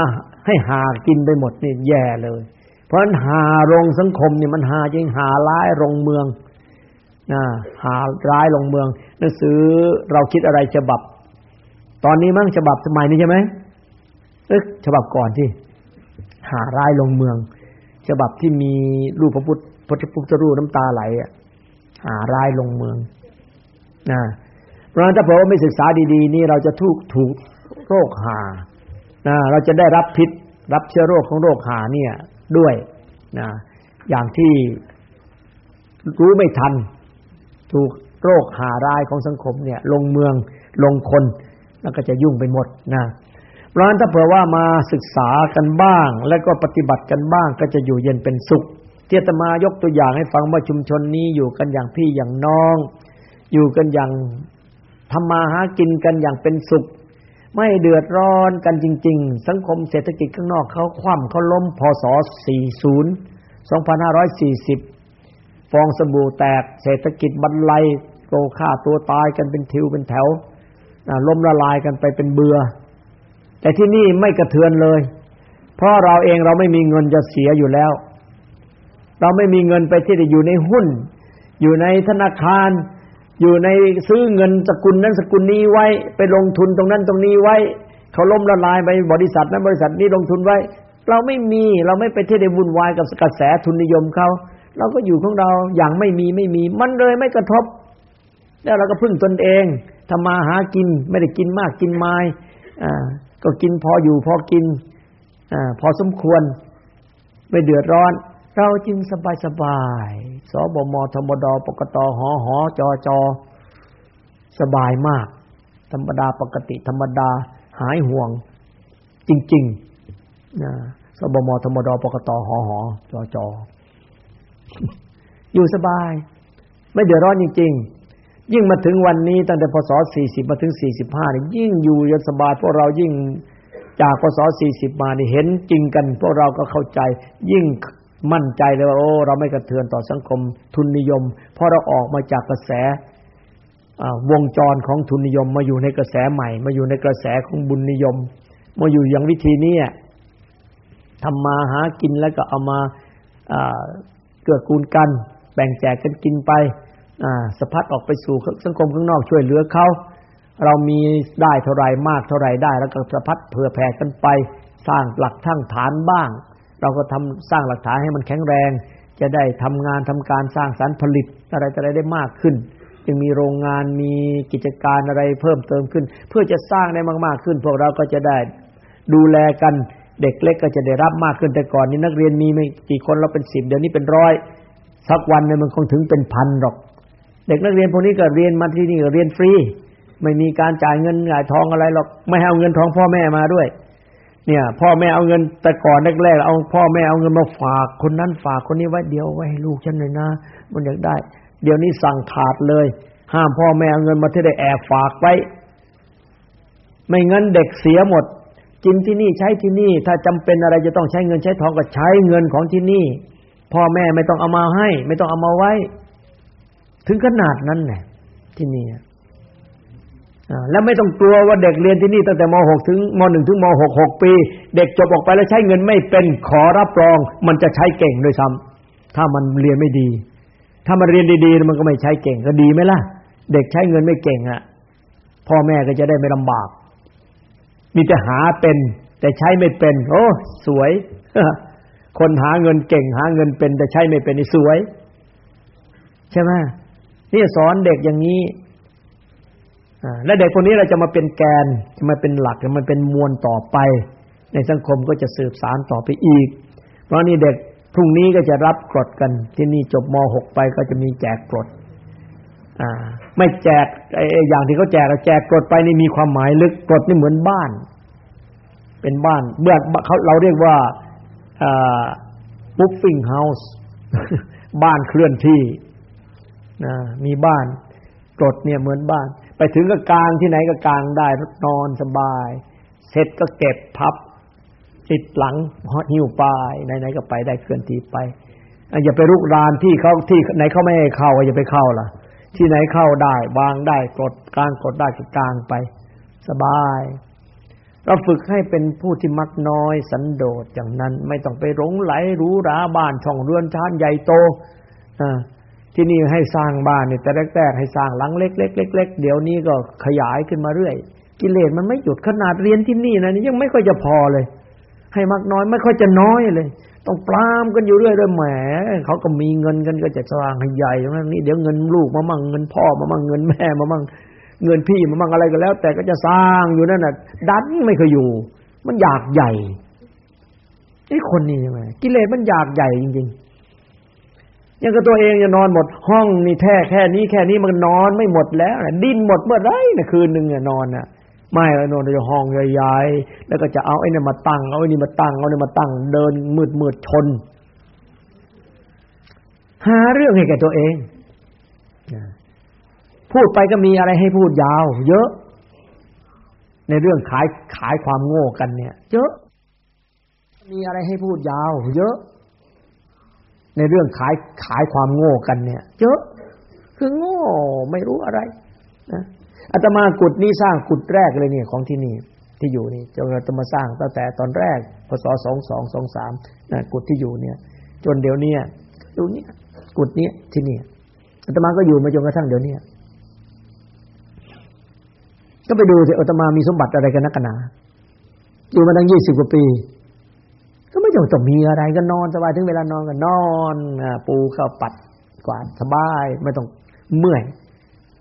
ให้หากินไปหมดนี่แย่เลย เพราะฉะนั้นหาโรงสังคมนี่มันหาจริงหาร้ายโรงเมือง หาร้ายโรงเมืองหนังสือเราคิดอะไรฉบับ ตอนนี้มั้งฉบับสมัยนี้ใช่ไหมเอ๊ะฉบับก่อนที่หาร้ายลงเมือง ฉบับที่มีรูปพระพุทธพระพุทธรูปน้ำตาไหลอะหาร้ายลงเมืองนะเพราะฉะนั้นถ้าเผื่อว่าไม่ศึกษาดีๆ นี่เราจะถูกถูกโรคหานะเราจะได้รับพิษ รับเชื้อโรคของโรคหาเนี่ยด้วยนะอย่างที่รู้ไม่ทัน ถูกโรคหารายของสังคมเนี่ยลงเมืองลงคนแล้วก็จะยุ่งไปหมดนะเพราะฉะนั้นถ้าเผื่อว่ามาศึกษากันบ้าง แล้วก็ปฏิบัติกันบ้าง ก็จะอยู่เย็นเป็นสุขเจตมายกตัวอย่างให้ฟังว่าชุมชนนี้อยู่กันอย่างพี่อย่างน้อง อยู่กันอย่างทำมาหากินกันอย่างเป็นสุข ไม่เดือดร้อนกันจริง ๆ สังคมเศรษฐกิจข้างนอกเขาคว่ำเขาล้มพศ 40 2540 ฟองสบู่แตก เศรษฐกิจบรรลัยโกฆ่าตัวตายกันเป็นทิวเป็นแถวล้มละลายกันไปเป็นเบือ แต่ที่นี่ไม่กระเทือนเลย เพราะเราเองเราไม่มีเงินจะเสียอยู่แล้ว เราไม่มีเงินไปที่จะอยู่ในหุ้น อยู่ในธนาคาร อยู่ในซื้อเงินสกุลนั้นสกุลนี้ไว้ ไปลงทุนตรงนั้นตรงนี้ไว้ เขาล้มละลายไปบริษัทนั้นบริษัทนี้ลงทุนไว้ เราไม่มีเราไม่ไปที่ได้วุ่นวายกับกระแสทุนนิยมเขา เราก็อยู่ของเราอย่างไม่มีไม่มี มันเลยไม่กระทบ แล้วเราก็พึ่งตนเองทำมาหากินไม่ได้กินมากกินไม้อ่าก็กินพออยู่พอกินอ่าพอสมควร ไม่เดือดร้อน เราจึงสบายสบายสบมธมดปกตหอหอจอจอสบายมาก ธรรมดาปกติธรรมดาหายห่วง จริงๆนะสบมธมดปกตหอหอจอจอ อยู่สบาย ไม่เดือดร้อนจริงๆ ยิ่งมาถึงวันนี้ตั้งแต่พศ 40 มาถึง 45นี่ยิ่งอยู่ยสบายพวกเรายิ่งจากพศ 40 มานี่เห็นจริงกัน พวกเราก็เข้าใจ ยิ่งมั่นใจเลยว่าโอ้เราไม่กระเทือนต่อสังคมทุนนิยมเพราะเราออกมาจากกระแสวงจรของทุนนิยม มาอยู่ในกระแสใหม่ มาอยู่ในกระแสของบุญนิยม มาอยู่อย่างวิธีนี้ทำมาหากินแล้วก็เอามา กื้อกูลกัน แบ่งแจกกันกินไปสะพัดออกไปสู่สังคมข้างนอกช่วยเหลือเขาเรามีได้เท่าไรมากเท่าไรได้ แล้วก็สะพัดเผื่อแผ่กันไป สร้างหลักทั้งฐานบ้าง เราก็ทำสร้างหลักฐานให้มันแข็งแรง จะได้ทำงานทำการสร้างสรรค์ผลิตอะไรอะไรได้มากขึ้น จึงมีโรงงานมีกิจการอะไรเพิ่มเติมขึ้น เพื่อจะสร้างได้มาก ๆ ขึ้น พวกเราก็จะได้ดูแลกัน เด็กเล็กก็จะได้รับมากขึ้นแต่ก่อนนี้นักเรียนมีไม่กี่คนเราเป็นสิบเดี๋ยวนี้เป็นร้อยสักวันเนี่ยมันคงถึงเป็นพันหรอก เด็กนักเรียนพวกนี้ก็เรียนมาที่นี่ก็เรียนฟรี ไม่มีการจ่ายเงินจ่ายทองอะไรหรอกไม่เอาเงินทองพ่อแม่มาด้วย เนี่ย พ่อแม่เอาเงินแต่ก่อนแรกๆเอาพ่อแม่เอาเงินมาฝากคนนั้นฝากคนนี้ไว้เดียวไว้ให้ลูกฉันหน่อยนะ มันอยากได้ เดี๋ยวนี้สั่งขาดเลย ห้ามพ่อแม่เอาเงินมาที่ได้แอบฝากไว้ ไม่เงินเด็กเสียหมด กินที่นี่ใช้ที่นี่ ถ้าจำเป็นอะไรจะต้องใช้เงินใช้ทองก็ใช้เงินของที่นี่ พ่อแม่ไม่ต้องเอามาให้ ไม่ต้องเอามาไว้ ถึงขนาดนั้นแหละที่นี่แล้วไม่ต้องกลัวว่าเด็กเรียนที่นี่ตั้งแต่ม .6 ถึงม .1 ถึงม .6 6 ปี เด็กจบออกไปแล้วใช้เงินไม่เป็นขอรับรอง มันจะใช้เก่งด้วยซ้ำถ้ามันเรียนไม่ดี ถ้ามันเรียนดีๆมันก็ไม่ใช้เก่งก็ดีไหมล่ะ เด็กใช้เงินไม่เก่งอะพ่อแม่ก็จะได้ไม่ลำบาก มีแต่หาเป็น แต่ใช้ไม่เป็น โอ้สวย คนหาเงินเก่งหาเงินเป็น แต่ใช้ไม่เป็นนี่สวย ใช่ไหมนี่สอนเด็กอย่างนี้และเด็กคนนี้เราจะมาเป็นแกนจะมาเป็นหลักจะมาเป็นมวลต่อไป ในสังคมก็จะสืบสารต่อไปอีก เพราะนี่เด็กพรุ่งนี้ก็จะรับกรดกัน ที่นี่จบม .6 ไปก็จะมีแจกกรด ไม่แจกไอ้อย่างที่เขาแจกแจกกดไปนี่มีความหมายลึกกดนี่เหมือนบ้าน เป็นบ้านเบื่อเขาเราเรียกว่าบุ๊ฟฟิงเฮาส์บ้านเคลื่อนที่นะมีบ้านกดเนี่ยเหมือนบ้าน ไปถึงก็กลางที่ไหนก็กลางได้นอนสบาย เสร็จก็เก็บพับติดหลังหิ้วปลายไหนๆก็ไปได้เคลื่อนที่ไปอย่าไปรุกรานที่เขาที่ไหนเขาไม่ให้เข้าอย่าไปเข้าล่ะ ที่ไหนเข้าได้ วางได้กดกลางกดได้ก็กลางไป สบาย เราฝึกให้เป็นผู้ที่มักน้อยสันโดษอย่างนั้น ไม่ต้องไปหลงไหลหรู้ราบ้านช่องเรือนชานใหญ่โตอ่าที่นี่ให้สร้างบ้านเนี่ยแต่แรกๆให้สร้างหลังเล็กๆเล็กๆเดี๋ยวนี้ก็ขยายขึ้นมาเรื่อย กิเลสมันไม่หยุดขนาดเรียนที่นี่นะยังไม่ค่อยจะพอเลย ให้มักน้อยไม่ค่อยจะน้อยเลย ต้องปรามกันอยู่เรื่อยด้วยแหมเขาก็มีเงินกันก็จะสร้างให้ใหญ่ตรงนั้นนี่เดี๋ยวเงินลูกมามั่งเงินพ่อมามั่งเงินแม่มามั่งเงินพี่มามั่งอะไรก็แล้ว แต่ก็จะสร้างอยู่นั่นน่ะ ดันไม่เคยอยู่ มันอยากใหญ่ไอ้คนนี้ยังไงกิเลสมันอยากใหญ่จริงยังกับตัวเองจะนอนหมด ห้องนี่แท้แค่นี้แค่นี้มันนอนไม่หมดแล้วดิ้นหมดเมื่อไรนะคืนหนึ่งเนี่ยนอนน่ะ ไม่แล้วนอนในห้องใหญ่ๆแล้วก็จะเอาไอ้นี่มาตั้ง เอาไอ้นี่มาตั้ง เอาไอ้นี่มาตั้ง เดินมืดมืดชน หาเรื่องให้แก่ตัวเอง พูดไปก็มีอะไรให้พูดยาว เยอะ ในเรื่องขายขายความโง่กันเนี่ย เยอะ มีอะไรให้พูดยาว เยอะ ในเรื่องขายขายความโง่กันเนี่ย เยอะ คือโง่ไม่รู้อะไรนะ อาตมากุดนี้สร้างกุดแรกเลยเนี่ยของที่นี่ที่อยู่นี่จนอาตมาสร้างตั้งแต่ตอนแรกพศสองสองสองสามนะกุดที่อยู่เนี่ย จนเดี๋ยวนี้ดูเนี่ยกุดนี้ที่นี่อาตมาก็อยู่มาจนกระทั่งเดี๋ยวนี้ก็ไปดูสิอาตมามีสมบัติอะไรกันนักกันหนาอยู่มาตั้งยี่สิบกว่าปี ก็ไม่จำต้องมีอะไรก็นอนสบายถึงเวลานอนก็นอนปูเข้าปัดกวาดสบาย ไม่ต้องเมื่อย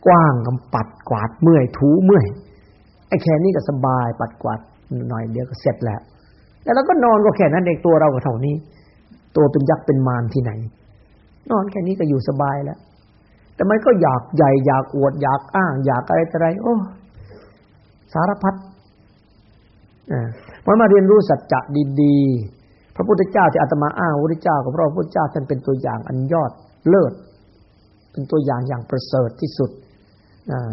กว้างกำปัดกวาดเมื่อยถูเมื่อยไอ้แค่นี้ก็สบายปัดกวาดหน่อยเดียวก็เสร็จแล้วแล้วเราก็นอนก็แค่นั้นเองตัวเราก็เท่านี้ ตัวเป็นยักษ์เป็นมารที่ไหน นอนแค่นี้ก็อยู่สบายแล้ว แต่มันก็อยากใหญ่อยากอวดอยากอ้าง อยากอะไรอะไร โอ้ สารพัดเพราะมาเรียนรู้สัจจะดีๆ พระพุทธเจ้าที่อาตมาอ้างพระพุทธเจ้ากับพระพุทธเจ้าท่านเป็นตัวอย่างอันยอดเลิศ เป็นตัวอย่างอย่างประเสริฐที่สุด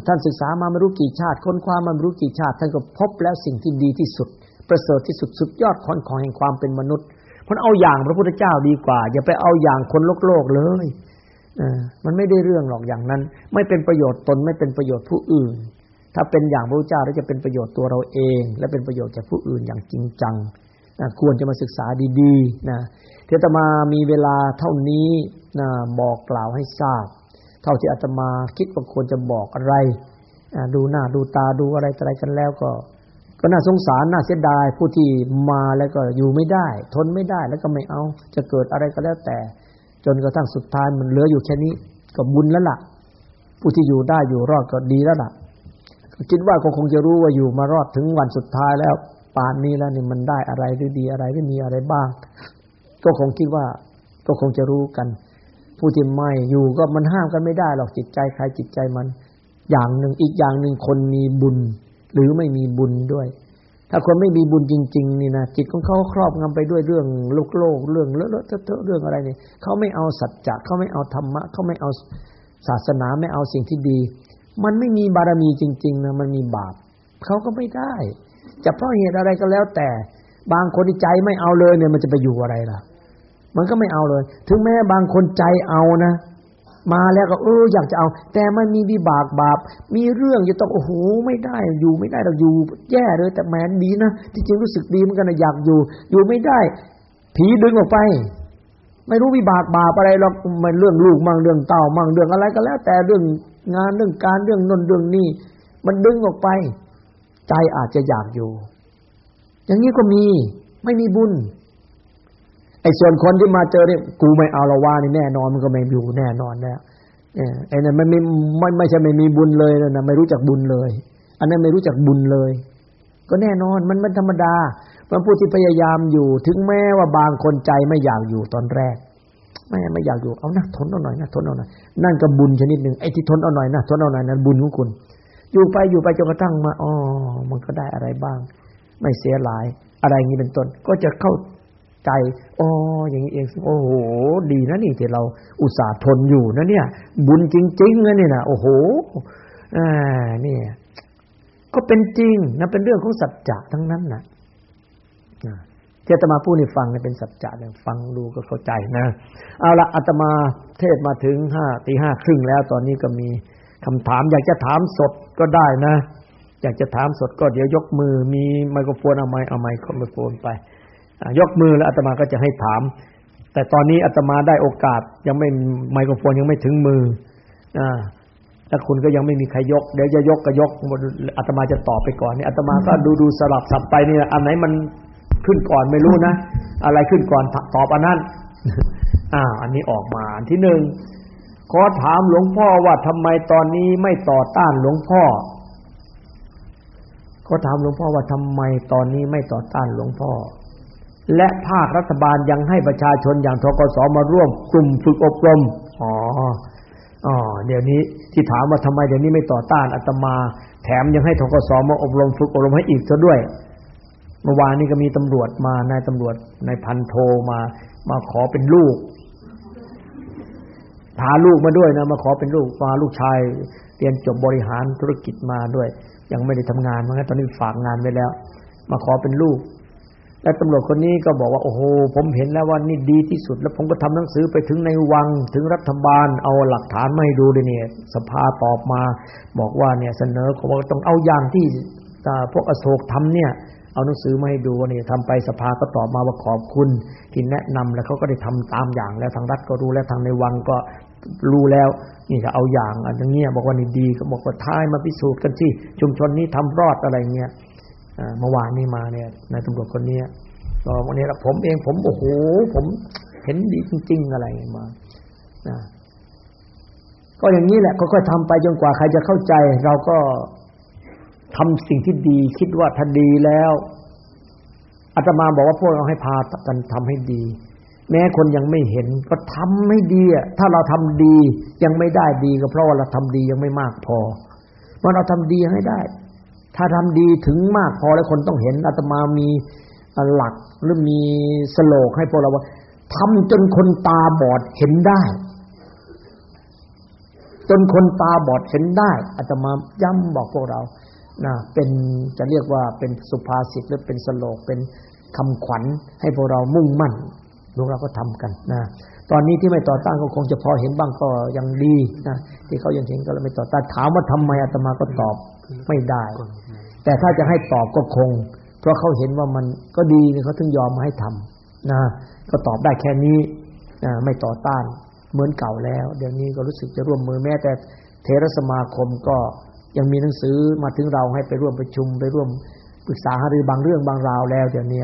ท่านศึกษามาไม่รู้กี่ชาติ ค้นคว้ามาไม่รู้กี่ชาติท่านก็พบแล้วสิ่งที่ดีที่สุด ประเสริฐที่สุดสุดยอดของของแห่งความเป็นมนุษย์เพราะเอาอย่างพระพุทธเจ้าดีกว่า อย่าไปเอาอย่างคนโลกโลกเลยมันไม่ได้เรื่องหรอกอย่างนั้น ไม่เป็นประโยชน์ตนไม่เป็นประโยชน์ผู้อื่น ถ้าเป็นอย่างพระเจ้าแล้วจะเป็นประโยชน์ตัวเราเอง และเป็นประโยชน์แก่ผู้อื่นอย่างจริงจังนะควรจะมาศึกษาดีๆนะที่อาตมามีเวลาเท่านี้นะบอกกล่าวให้ทราบ เท่าที่อาตมาคิดว่าควรจะบอกอะไรดูหน้าดูตาดูอะไรอะไรกันแล้วก็ ก็น่าสงสารน่าเสียดายผู้ที่มาแล้วก็อยู่ไม่ได้ ทนไม่ได้แล้วก็ไม่เอา จะเกิดอะไรก็แล้วแต่ จนกระทั่งสุดท้ายมันเหลืออยู่แค่นี้ ก็บุญแล้วล่ะ ผู้ที่อยู่ได้อยู่รอดก็ดีแล้วล่ะคิดว่าก็คงจะรู้ว่าอยู่มารอดถึงวันสุดท้ายแล้วป่านนี้แล้วนี่มันได้อะไรหรือดีอะไรหรือมีอะไรบ้าง ก็คงคิดว่าก็คงจะรู้กัน ผู้ที่ไม่อยู่ก็มันห้ามกันไม่ได้หรอกจิตใจใครจิตใจมัน อย่างหนึ่งอีกอย่างหนึ่งคนมีบุญ หรือไม่มีบุญด้วย ถ้าคนไม่มีบุญจริง ๆ นี่นะจิตของเขาครอบงำไปด้วยเรื่องโลกโลกเรื่องเลอะเลอะเทอะเรื่องอะไรเนี่ยเขาไม่เอาสัจจะเขาไม่เอาธรรมะเขาไม่เอาศาสนาไม่เอาสิ่งที่ดี มันไม่มีบารมีจริง ๆนะมันมีบาปเขาก็ไม่ได้ จะเพราะเหตุอะไรก็แล้วแต่ บางคนใจไม่เอาเลยเนี่ยมันจะไปอยู่อะไรล่ะ มันก็ไม่เอาเลย ถึงแม้บางคนใจเอานะมาแล้วก็เอออยากจะเอา แต่มันมีวิบากบาป มีเรื่องจะต้องโอ้โหไม่ได้ อยู่ไม่ได้เราอยู่ แย่เลย แต่แมดีนะที่จริงรู้สึกดีเหมือนกันนะอยากอยู่ อยู่ไม่ได้ ผีดึงออกไป ไม่รู้วิบากบาปอะไรหรอกมันเรื่องลูกมั่งเรื่องเต่ามั่งเรื่องอะไรก็แล้ว แต่เรื่องงานเรื่องการเรื่องนนเรื่องนี้มันดึงออกไป ใจอาจจะอยากอยู่ อย่างนี้ก็มีไม่มีบุญ ไอ้ส่วนคนที่มาเจอเนี่ยกูไม่เอาละว่านี่แน่นอนมันก็ไม่อยู่แน่นอนแล้วไอ้นั่นมันไม่ไม่ไม่ใช่ไม่มีบุญเลยนะไม่รู้จักบุญเลย อันนั้นไม่รู้จักบุญเลย ก็แน่นอนมันมันธรรมดามันผู้ที่พยายามอยู่ ถึงแม้ว่าบางคนใจไม่อยากอยู่ตอนแรกไม่ไม่อยากอยู่เอานะทนเอาหน่อยนะทนเอาหน่อยนั่นก็บุญชนิดหนึ่งไอ้ที่ทนเอาหน่อยนะทนเอาหน่อยนั้นบุญของคุณ อยู่ไปอยู่ไปจนกระทั่งมาอ๋อมันก็ได้อะไรบ้าง ไม่เสียหลาย อะไรอย่างนี้เป็นต้น ก็จะเข้า ใจอ๋ออย่างนี้เองโอ้โห ดีนะนี่ที่เราอุตส่าห์ทนอยู่นะเนี่ย บุญจริงๆนะนี่นะโอ้โหอ่านี่ก็เป็นจริงนะเป็นเรื่องของสัจจะทั้งนั้นนะที่อาตมาพูดให้ฟังเนี่ยเป็นสัจจะเนี่ยฟังดูก็เข้าใจนะ เอาละอาตมาเทศมาถึงห้าตีห้าครึ่งแล้ว ตอนนี้ก็มีคำถาม อยากจะถามสดก็ได้นะ อยากจะถามสดก็เดี๋ยวยกมือ มีไมโครโฟนเอาไมเอาไมโครโฟนไป ยกมือแล้วอาตมาก็จะให้ถาม แต่ตอนนี้อาตมาได้โอกาส ยังไม่ไมโครโฟนยังไม่ถึงมืออ่าถ้าคุณก็ยังไม่มีใครยก เดี๋ยวจะยกก็ยกอาตมาจะตอบไปก่อนนี่อาตมาก็ดูดูสลับสับไปนี่อันไหนมันขึ้นก่อนไม่รู้นะ อะไรขึ้นก่อนตอบอันนั้นอ่าอันนี้ออกมาอันที่หนึ่งขอถามหลวงพ่อว่าทำไมตอนนี้ไม่ต่อต้านหลวงพ่อขอถามหลวงพ่อว่าทำไมตอนนี้ไม่ต่อต้านหลวงพ่อ และภาครัฐบาลยังให้ประชาชนอย่างทกสมาร่วมกลุ่มฝึกอบรม อ๋อ อ๋อ เดี๋ยวนี้ที่ถามว่าทำไมเดี๋ยวนี้ไม่ต่อต้านอาตมา แถมยังให้ทกสมาอบรมฝึกอบรมให้อีกซะด้วย เมื่อวานนี้ก็มีตำรวจมานายตำรวจนายพันโทมามาขอเป็นลูกพาลูกมาด้วยนะมาขอเป็นลูกพาลูกชายเรียนจบบริหารธุรกิจมาด้วย ยังไม่ได้ทำงานเพราะงั้นตอนนี้ฝากงานไว้แล้ว มาขอเป็นลูก และตำรวจคนนี้ก็บอกว่าโอ้โหผมเห็นแล้วว่านี่ดีที่สุด แล้วผมก็ทำหนังสือไปถึงในวังถึงรัฐบาลเอาหลักฐานมาให้ดูเลยเนี่ย สภาตอบมา บอกว่าเนี่ยเสนอเขาบอกต้องเอาอย่างที่พวกอโศกทำเนี่ย เอาหนังสือมาให้ดูว่านี่ยทำไปสภาก็ตอบมาว่าขอบคุณที่แนะนำแล้วเขาก็ได้ทำตามอย่างแล้วทางรัฐก็รู้แล้วทางในวังก็รู้แล้ว นี่จะเอาอย่างอันนี้บอกว่านี่ดีก็บอกว่าท้ายมาพิสูจน์กันที่ชุมชนนี้ทำรอดอะไรเงี้ย เมื่อวานนี้มาเนี่ยนายตำรวจคนนี้ก็วันนี้ผมเองผมโอ้โหผมเห็นดีจริง ๆ อะไรมานะก็อย่างนี้แหละค่อยๆทำไปจนกว่าใครจะเข้าใจ เราก็ทำสิ่งที่ดี คิดว่าถ้าดีแล้วอาตมาบอกว่าพวกเราให้พากันทำให้ดี แม้คนยังไม่เห็น ก็ทำให้ดีอะถ้าเราทำดียังไม่ได้ดีก็เพราะว่าเราทำดียังไม่มากพอเมื่อเราทำดีให้ได้ ถ้าทำดีถึงมากพอแล้วคนต้องเห็นอาตมามีหลักหรือมีสโลกให้พวกเราว่าทำจนคนตาบอดเห็นได้ จนคนตาบอดเห็นได้อาตมาย้ำบอกพวกเรานะเป็นจะเรียกว่าเป็นสุภาษิตหรือเป็นสโลกเป็นคำขวัญให้พวกเรามุ่งมั่นพวกเราก็ทำกันนะตอนนี้ที่ไม่ต่อต้านก็คงจะพอเห็นบ้างก็ยังดีนะที่เขายังเห็นก็ไม่ต่อต้านถามว่าทำไมอาตมาก็ตอบไม่ได้ แต่ถ้าจะให้ตอบก็คง เพราะเขาเห็นว่ามันก็ดีเขาถึงยอมมาให้ทำนะก็ตอบได้แค่นี้นะไม่ต่อต้านเหมือนเก่าแล้ว เดี๋ยวนี้ก็รู้สึกจะร่วมมือแม้แต่เทรสมาคมก็ยังมีหนังสือมาถึงเราให้ไปร่วมประชุมไปร่วมปรึกษาหารือบางเรื่องบางราวแล้วเดี๋ยวนี้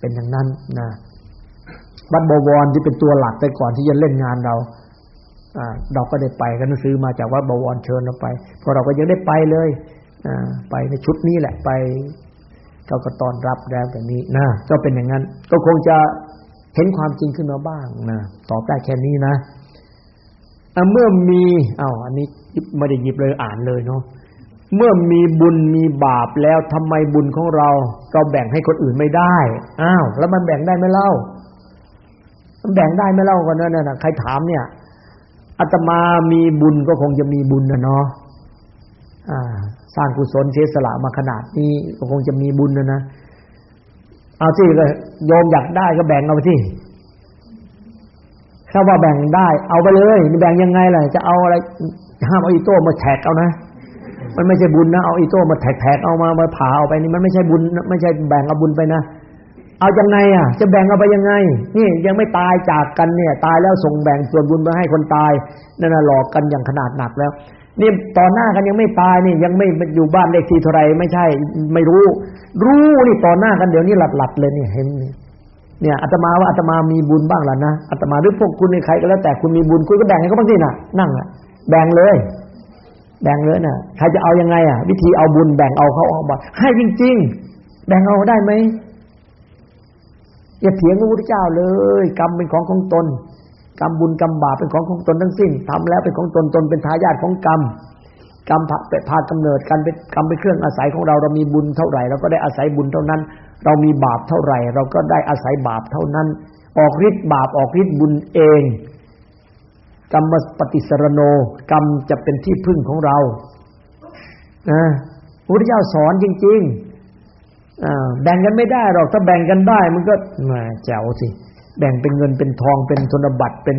เป็นอย่างนั้นนะวัดบวรที่เป็นตัวหลักแต่ก่อนที่จะเล่นงานเราเราก็ได้ไปกันซื้อมาจากวัดบวรเชิญเราไปพอเราก็ยังได้ไปเลย ไปในชุดนี้แหละไปเราก็ตอนรับแล้วแบบนี้นะก็เป็นอย่างนั้น ก็คงจะเห็นความจริงขึ้นมาบ้างนะตอบได้แค่นี้นะเมื่อมีอ้าวอันนี้ไม่ได้หยิบเลยอ่านเลยเนาะเมื่อมีบุญมีบาปแล้วทำไมบุญของเรา เราแบ่งให้คนอื่นไม่ได้อ้าวแล้วมันแบ่งได้ไหมเล่ามันแบ่งได้ไหมเล่ากันนั่นน่ะใครถามเนี่ยอาตมามีบุญก็คงจะมีบุญนะเนาะอ่า สร้างกุศลเสียสละมาขนาดนี้ก็คงจะมีบุญนะนะเอาสิก็โยมอยากได้ก็แบ่งเอาไปที่ถ้าว่าแบ่งได้ เอาไปเลยแบ่งยังไงล่ะจะเอาอะไรห้ามเอาอีโต้มาแทกเอานะมันไม่ใช่บุญนะเอาอีโต้มาแทกๆเอามามาผ่าเอาไปนี่มันไม่ใช่บุญไม่ใช่แบ่งเอาบุญไปนะเอายังไงอะ จะแบ่งเอาไปยังไง นี่ยังไม่ตายจากกันเนี่ย ตายแล้วส่งแบ่งส่วนบุญมาให้คนตายนั่นน่ะหลอกกันอย่างขนาดหนักแล้ว นี่ต่อหน้ากันยังไม่ตายนี่ยังไม่อยู่บ้านเลขที่เท่าไรไม่ใช่ ไม่รู้ รู้นี่ต่อหน้ากันเดี๋ยวนี้หลัดๆเลยนี่เห็นเนี่ยอาตมาว่าอาตมามีบุญบ้างล่ะนะอาตมาหรือพวกคุณในใครก็แล้วแต่คุณมีบุญคุณก็แบ่งให้เขาบ้างสิน่ะ นั่งอะแบ่งเลย แบ่งเลยน่ะใครจะเอายังไงอะ วิธีเอาบุญแบ่งเอาเขาออกมาให้จริง ๆ แบ่งเอาได้ไหมอย่าเถียงพระพุทธเจ้าเลย กรรมเป็นของของตน กรรมบุญกรรมบาปเป็นของของตนทั้งสิ้นทำแล้วเป็นของตนตนเป็นทายาทของกรรมกรรมพากำเนิดกันเป็นกรรมเป็นเครื่องอาศัยของเราเรามีบุญเท่าไหร่เราก็ได้อาศัยบุญเท่านั้น เรามีบาปเท่าไหร่ เราก็ได้อาศัยบาปเท่านั้น ออกฤทธิ์บาปออกฤทธิ์บุญเอง กรรมปฏิสรโน กรรมจะเป็นที่พึ่งของเรานะพระพุทธเจ้าสอนจริง ๆแบ่งกันไม่ได้หรอกถ้าแบ่งกันได้ มันก็มแจ๋วสิ แบ่งเป็นเงินเป็นทองเป็นธนบัตรเป็น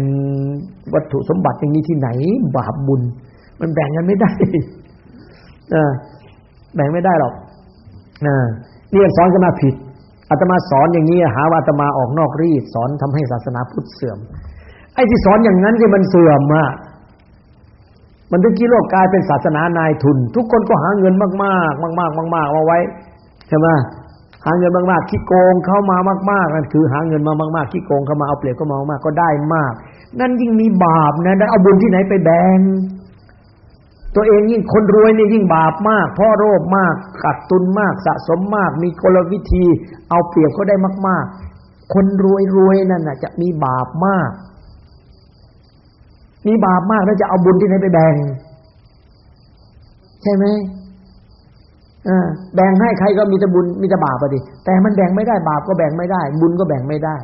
วัตถุสมบัติอย่างนี้ที่ไหน บาปบุญ มันแบ่งกันไม่ได้แบ่งไม่ได้หรอกนี่สอนกันมาผิดอาตมาสอนอย่างนี้หาว่าอาตมาออกนอกรีดสอนทำให้ศาสนาพุทธเสื่อม ไอ้ที่สอนอย่างนั้นที่มันเสื่อมอะมันถึงกี้โลกกลายเป็นศาสนานายทุน ทุกคนก็หาเงินมากๆ มาก ๆ มาก ๆ มาไว้ใช่ไหม หาเงินมากๆขี้โกงเข้ามามากๆนั่นคือ หาเงินมามากๆขี้โกงเข้ามาเอาเปรียบเข้ามามากก็ได้มาก นั่นยิ่งมีบาปนะแล้เอาบุญที่ไหนไปแบ่งตัวเองยิ่งคนรวยนี่ยิ่งบาปมากพราะโรคมากกัดตุนมากสะสมมาก มีกลวิธี เอาเปรียบเขาได้มาก ๆ คนรวยรวยนั่นน่ะ จะมีบาปมาก มีบาปมากแล้วจะเอาบุญที่ไหนไปแบ่ง ใช่ไหม แบ่งให้ใครก็มีแต่บุญมีแต่บาปไปดิแต่มันแบ่งไม่ได้บาปก็แบ่งไม่ได้ บุญก็แบ่งไม่ได้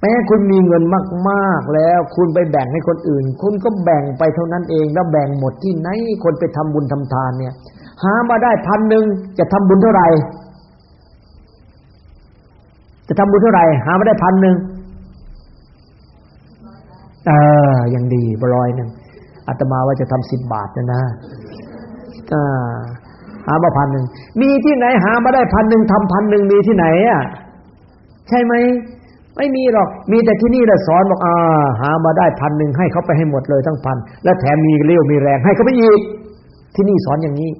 แม้คุณมีเงินมากๆแล้ว คุณไปแบ่งให้คนอื่น คุณก็แบ่งไปเท่านั้นเอง แล้วแบ่งหมดที่ไหนคนไปทำบุญทำทานเนี่ย หามาได้พันหนึ่งจะทำบุญเท่าไหร่ จะทำบุญเท่าไหร่ หามาได้พันหนึ่งเออยังดีบร้อยหนึ่งอาตมาว่าจะทำสิบบาทนะนะ หามาพันหนึ่งมีที่ไหนหามาได้พันหนึ่งทำพันหนึ่งมีที่ไหนอะใช่ไหมไม่มีหรอก มีแต่ที่นี่แหละสอนบอกอ่าหามาได้พันหนึ่งให้เขาไปให้หมดเลยทั้งพันแล้วแถมมีเลี้ยวมีแรงให้เขาไปอีก ที่นี่สอนอย่างนี้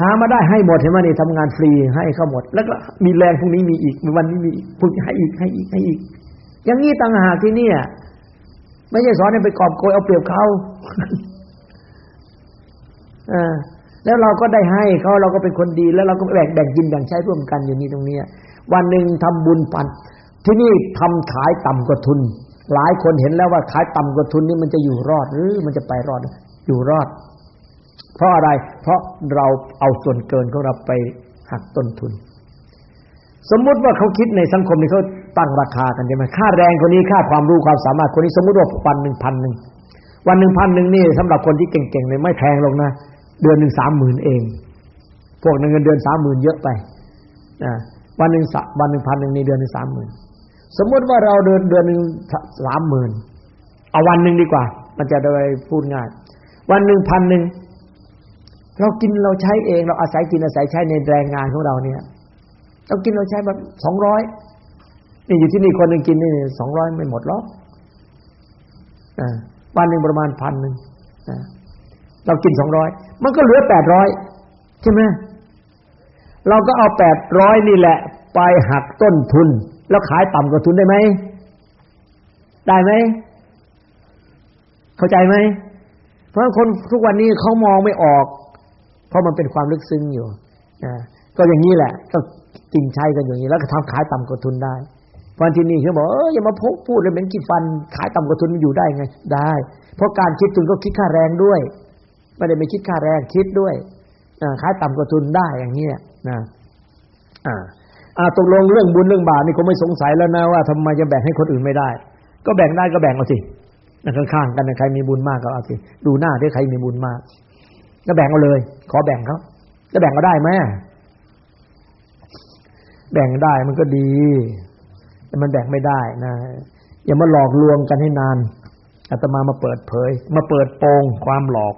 หามาได้ให้หมดเห็นไหมนี่ทำงานฟรีให้เขาหมด แล้วก็มีแรงพรุ่งนี้มีอีกวันนี้มีพรุ่งนี้ให้อีกให้อีกให้อีก อย่างนี้ต่างหากที่นี่ไม่ใช่สอนให้ไปกอบโกยเอาเปรียบเขา อ่าแล้วเราก็ได้ให้เขาเราก็เป็นคนดี แล้วเราก็แบ่งแบ่งกินแบ่งใช้ร่วมกันอยู่นี่ตรงนี้วันหนึ่งทำบุญปันที่นี่ทำขายต่ำกว่าทุน หลายคนเห็นแล้วว่าขายต่ำกว่าทุนนี่มันจะอยู่รอดหรือมันจะไปรอดอยู่รอด เพราะอะไร เพราะเราเอาส่วนเกินของเราไปหักต้นทุน สมมุติว่าเขาคิดในสังคมนี้เขาตั้งราคากันใช่ไหมค่าแรงคนนี้ค่าความรู้ความสามารถคนนี้สมมุติว่าวันหนึ่งพันหนึ่งวันหนึ่งพันหนึ่งนี่สำหรับคนที่เก่งๆเลยไม่แพงลงนะ เดือนหนึ่งสามหมื่นเอง พวกเงินเดือนสามหมื่นเยอะไปวันหนึ่งสัวันหนึ่งพันหนึ่งในเดือนหนึ่งสามหมื่นสมมติว่าเราเดือนเดือนหนึ่งสามหมื่นเอาวันหนึ่งดีกว่า มันจะได้พูดง่าย วันหนึ่งพันหนึ่งเรากินเราใช้เอง เราอาศัยกินอาศัยใช้ในแรงงานของเราเนี่ยเรากินเราใช้แบบสองร้อยนี่อยู่ที่นี่คนหนึ่งกินนี่สองร้อยไม่หมดหรอกวันหนึ่งประมาณพันหนึ่ง เรากินสองร้อยมันก็เหลือแปดร้อยใช่ไหมเราก็เอาแปดร้อยนี่แหละ ไปหักต้นทุน แล้วขายต่ำกว่าทุนได้ไหมได้ไหมเข้าใจไหมเพราะคนทุกวันนี้เขามองไม่ออก เพราะมันเป็นความลึกซึ้งอยู่นะก็อย่างนี้แหละ ก็จริงใช้กันอย่างนี้ แล้วก็ทำขายต่ำกว่าทุนได้วันที่นี่เขาบอกเอออย่ามาพกพูดเลยเป็นกี่ฟัน ขายต่ำกว่าทุนมันอยู่ได้ไง ได้ เพราะการคิดทุนก็คิดค่าแรงด้วย ไม่ได้ไม่คิดค่าแรงคิดด้วยขายต่ำกว่าทุนได้อย่างนี้นะอ่าอ่าตกลงเรื่องบุญเรื่องบาปนี่ก็ไม่สงสัยแล้วนะว่าทำไมจะแบ่งให้คนอื่นไม่ได้ ก็แบ่งได้ก็แบ่งเอาสิข้างๆกันใครมีบุญมากก็เอาสิดูหน้าที่ใครมีบุญมากก็แบ่งเอาเลย ขอแบ่งเขาจะแบ่งก็ได้ไหมแบ่งได้มันก็ดี แต่มันแบ่งไม่ได้นะอย่ามาหลอกลวงกันให้นานอาตมามาเปิดเผย มาเปิดโปงความหลอก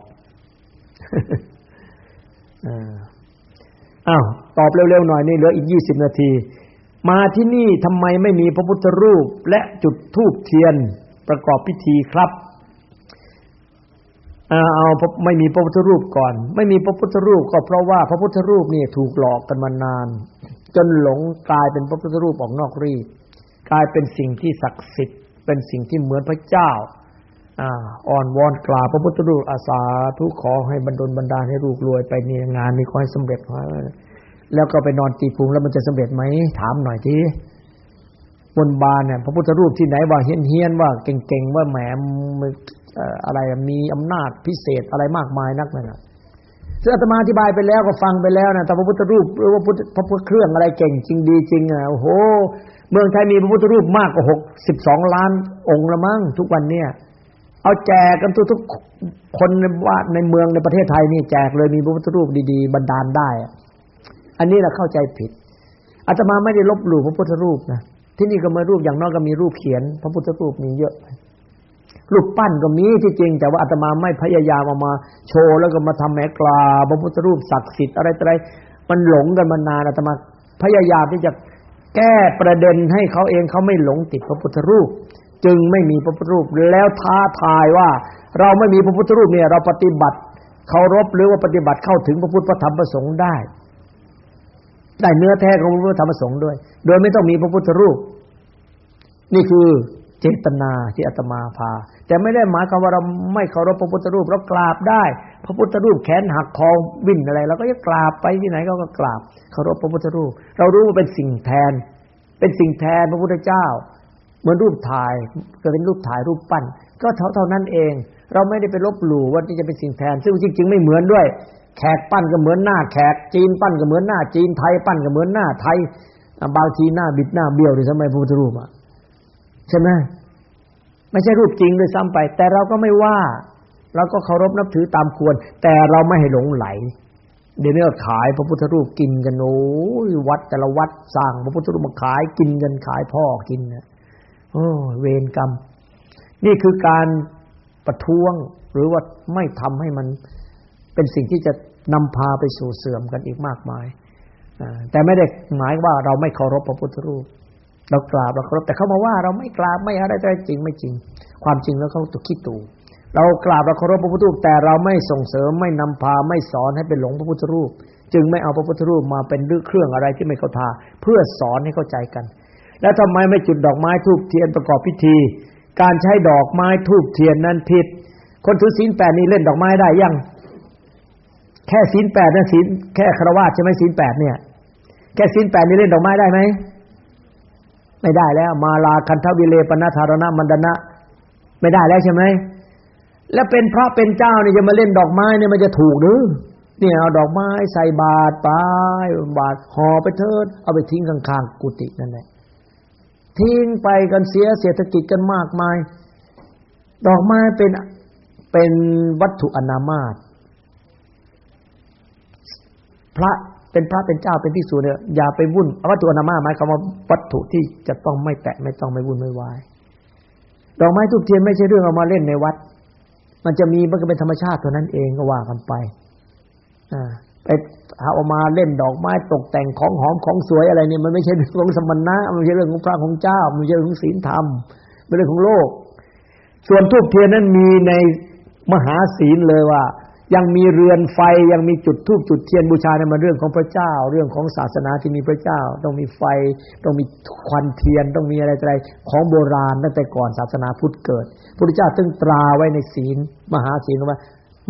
อ้าวตอบเร็วๆหน่อยนี่เหลืออีกยี่สิบนาที มาที่นี่ทำไมไม่มีพระพุทธรูปและจุดธูปเทียนประกอบพิธีครับเอาไม่มีพระพุทธรูปก่อน ไม่มีพระพุทธรูปก็เพราะว่าพระพุทธรูปนี่ถูกหลอกกันมานาน จนหลงกลายเป็นพระพุทธรูปออกนอกรีกลายเป็นสิ่งที่ศักดิ์สิทธิ์ เป็นสิ่งที่เหมือนพระเจ้า อ่อนวอนกราบพระพุทธรูปอาสาทุกขอให้บรรดลบรรดาให้ลูกรวยไปในงานนี้ขอให้สำเร็จแล้วก็ไปนอนตีพุงแล้วมันจะสำเร็จไหมถามหน่อยทีบนบานเนี่ยพระพุทธรูปที่ไหนว่าเฮี้ยนเฮียนว่าเก่งๆว่าแหมอะไรมีอำนาจพิเศษอะไรมากมายนักนะซึ่งอาตมาอธิบายไปแล้วก็ฟังไปแล้วนะแต่พระพุทธรูปหรือว่าพระพุทธเครื่องอะไรเก่งจริงดีจริงอะโอ้โห เมืองไทยมีพระพุทธรูปมากกว่าหกสิบสองล้านองค์ละมั้งทุกวันเนี่ย เอาแจกกันทุกๆคนในว่าในเมืองในประเทศไทยนี่แจกเลยมีพระพุทธรูปดีๆบรรดาลได้ อันนี้เราเข้าใจผิดอาตมาไม่ได้ลบหลู่พระพุทธรูปนะที่นี่ก็มีรูปอย่างน้อยก็มีรูปเขียน พระพุทธรูปมีเยอะรูปปั้นก็มีที่จริง แต่ว่าอาตมาไม่พยายามมามาโชว์แล้วก็มาทำแหมกลาพระพุทธรูปศักดิ์สิทธิ์อะไรอะไรมันหลงกันมานานอาตมาพยายามที่จะแก้ประเด็นให้เขาเองเขาไม่หลงติดพระพุทธรูป จึงไม่มีพระพุทธรูปแล้วท้าทายว่า เราไม่มีพระพุทธรูปเนี่ย เราปฏิบัติเคารพหรือว่าปฏิบัติเข้าถึงพระพุทธพระธรรมพระสงฆ์ได้ ได้เนื้อแท้ของพระพุทธธรรมพระสงฆ์ด้วย โดยไม่ต้องมีพระพุทธรูป นี่คือเจตนาที่อาตมาพา แต่ไม่ได้หมายความว่าเราไม่เคารพพระพุทธรูปเรากราบได้ พระพุทธรูปแขนหักคอวิ่นอะไรเราก็จะกราบไปที่ไหนก็ก็กราบเคารพพระพุทธรูป เรารู้ว่าเป็นสิ่งแทน เป็นสิ่งแทนพระพุทธเจ้า เหมือนรูปถ่ายก็เป็นรูปถ่ายรูปปั้น ก็เท่าเท่านั้นเอง เราไม่ได้ไปลบหลู่ว่านี่จะเป็นสิ่งแทน ซึ่งจริงๆไม่เหมือนด้วย แขกปั้นก็เหมือนหน้าแขกจีนปั้นก็เหมือนหน้า จีนไทยปั้นก็เหมือนหน้าไทยบางทีหน้าบิดหน้าเบี้ยวด้วยทำไมพระพุทธรูปอะใช่ไหมไม่ใช่รูปจริงเลยซ้ำไป แต่เราก็ไม่ว่า เราก็เคารพนับถือตามควร แต่เราไม่ให้หลงไหล เดี๋ยวนี้ก็ขายพระพุทธรูปกินกันโอ้ยวัดแต่ละวัดสร้างพระพุทธรูปมาขายกินกันขายพ่อกินนะ โอ้เวรกรรม นี่คือการประท้วงหรือว่าไม่ทำให้มันเป็นสิ่งที่จะนำพาไปสู่เสื่อมกันอีกมากมาย แต่ไม่ได้หมายว่าเราไม่เคารพพระพุทธรูป เรากราบเราเคารพแต่เขามาว่าเราไม่กราบไม่อะไรแต่จริงไม่จริง ความจริงแล้วเขาตุกขี้ตูเรากราบเราเคารพพระพุทธรูป แต่เราไม่ส่งเสริมไม่นำพาไม่สอนให้เป็นหลงพระพุทธรูป จึงไม่เอาพระพุทธรูปมาเป็นเครื่องอะไรที่ไม่เข้าทาเพื่อสอนให้เข้าใจกัน แล้วทำไมไม่จุดดอกไม้ทูบเทียนประกอบพิธี การใช้ดอกไม้ทูบเทียนนั้นผิด คนถือศีลแปดนี่เล่นดอกไม้ได้ยัง แค่ศีลแปดนะศีลแค่ครวะใช่ไหมศีลแปดเนี่ย แค่ศีลแปดนี่เล่นดอกไม้ได้ไหมไม่ได้แล้ว มาลาคันทวิเลปนาธารณมันดนะ ไม่ได้แล้วใช่ไหมแล้วเป็นพระเป็นเจ้านี่จะมาเล่นดอกไม้เนี่ยมันจะถูกหรือเนี่ยเอาดอกไม้ใส่บาตรไปบาตรห่อไปเถิดเอาไปทิ้งข้างๆกุฏินั่นแหละ ทิ้งไปกันเสียเศรษฐกิจกันมากมาย ดอกไม้เป็นเป็นวัตถุอนามาตพระเป็นพระเป็นเจ้าเป็นที่สูเนี่ยอย่าไปวุ่นวัตถุอนามาตหมายความว่าวัตถุที่จะต้องไม่แตะไม่ต้องไม่วุ่นไม่วายดอกไม้ทุกเทียนไม่ใช่เรื่องเอามาเล่นในวัด มันจะมีมันก็เป็นธรรมชาติเท่านั้นเองก็ว่ากันไปอ่าไป เอามาเล่นดอกไม้ตกแต่งของหอมของสวยอะไรเนี่ยมันไม่ใช่เรื่องของสมณะมันไม่ใช่เรื่องของพระของเจ้า มันไม่ใช่เรื่องของศีลธรรมเป็นเรื่องของโลก ส่วนทุกเทียนนั้นมีในมหาศีลเลยว่า ยังมีเรือนไฟยังมีจุดธูปจุดเทียนบูชาเนี่ยมันเรื่องของพระเจ้า เรื่องของศาสนาที่มีพระเจ้า ต้องมีไฟ ต้องมีควันเทียนต้องมีอะไรอะไรของโบราณตั้งแต่ก่อนศาสนาพุทธเกิดพระเจ้าตึงตราไว้ในศีล มหาศีลว่า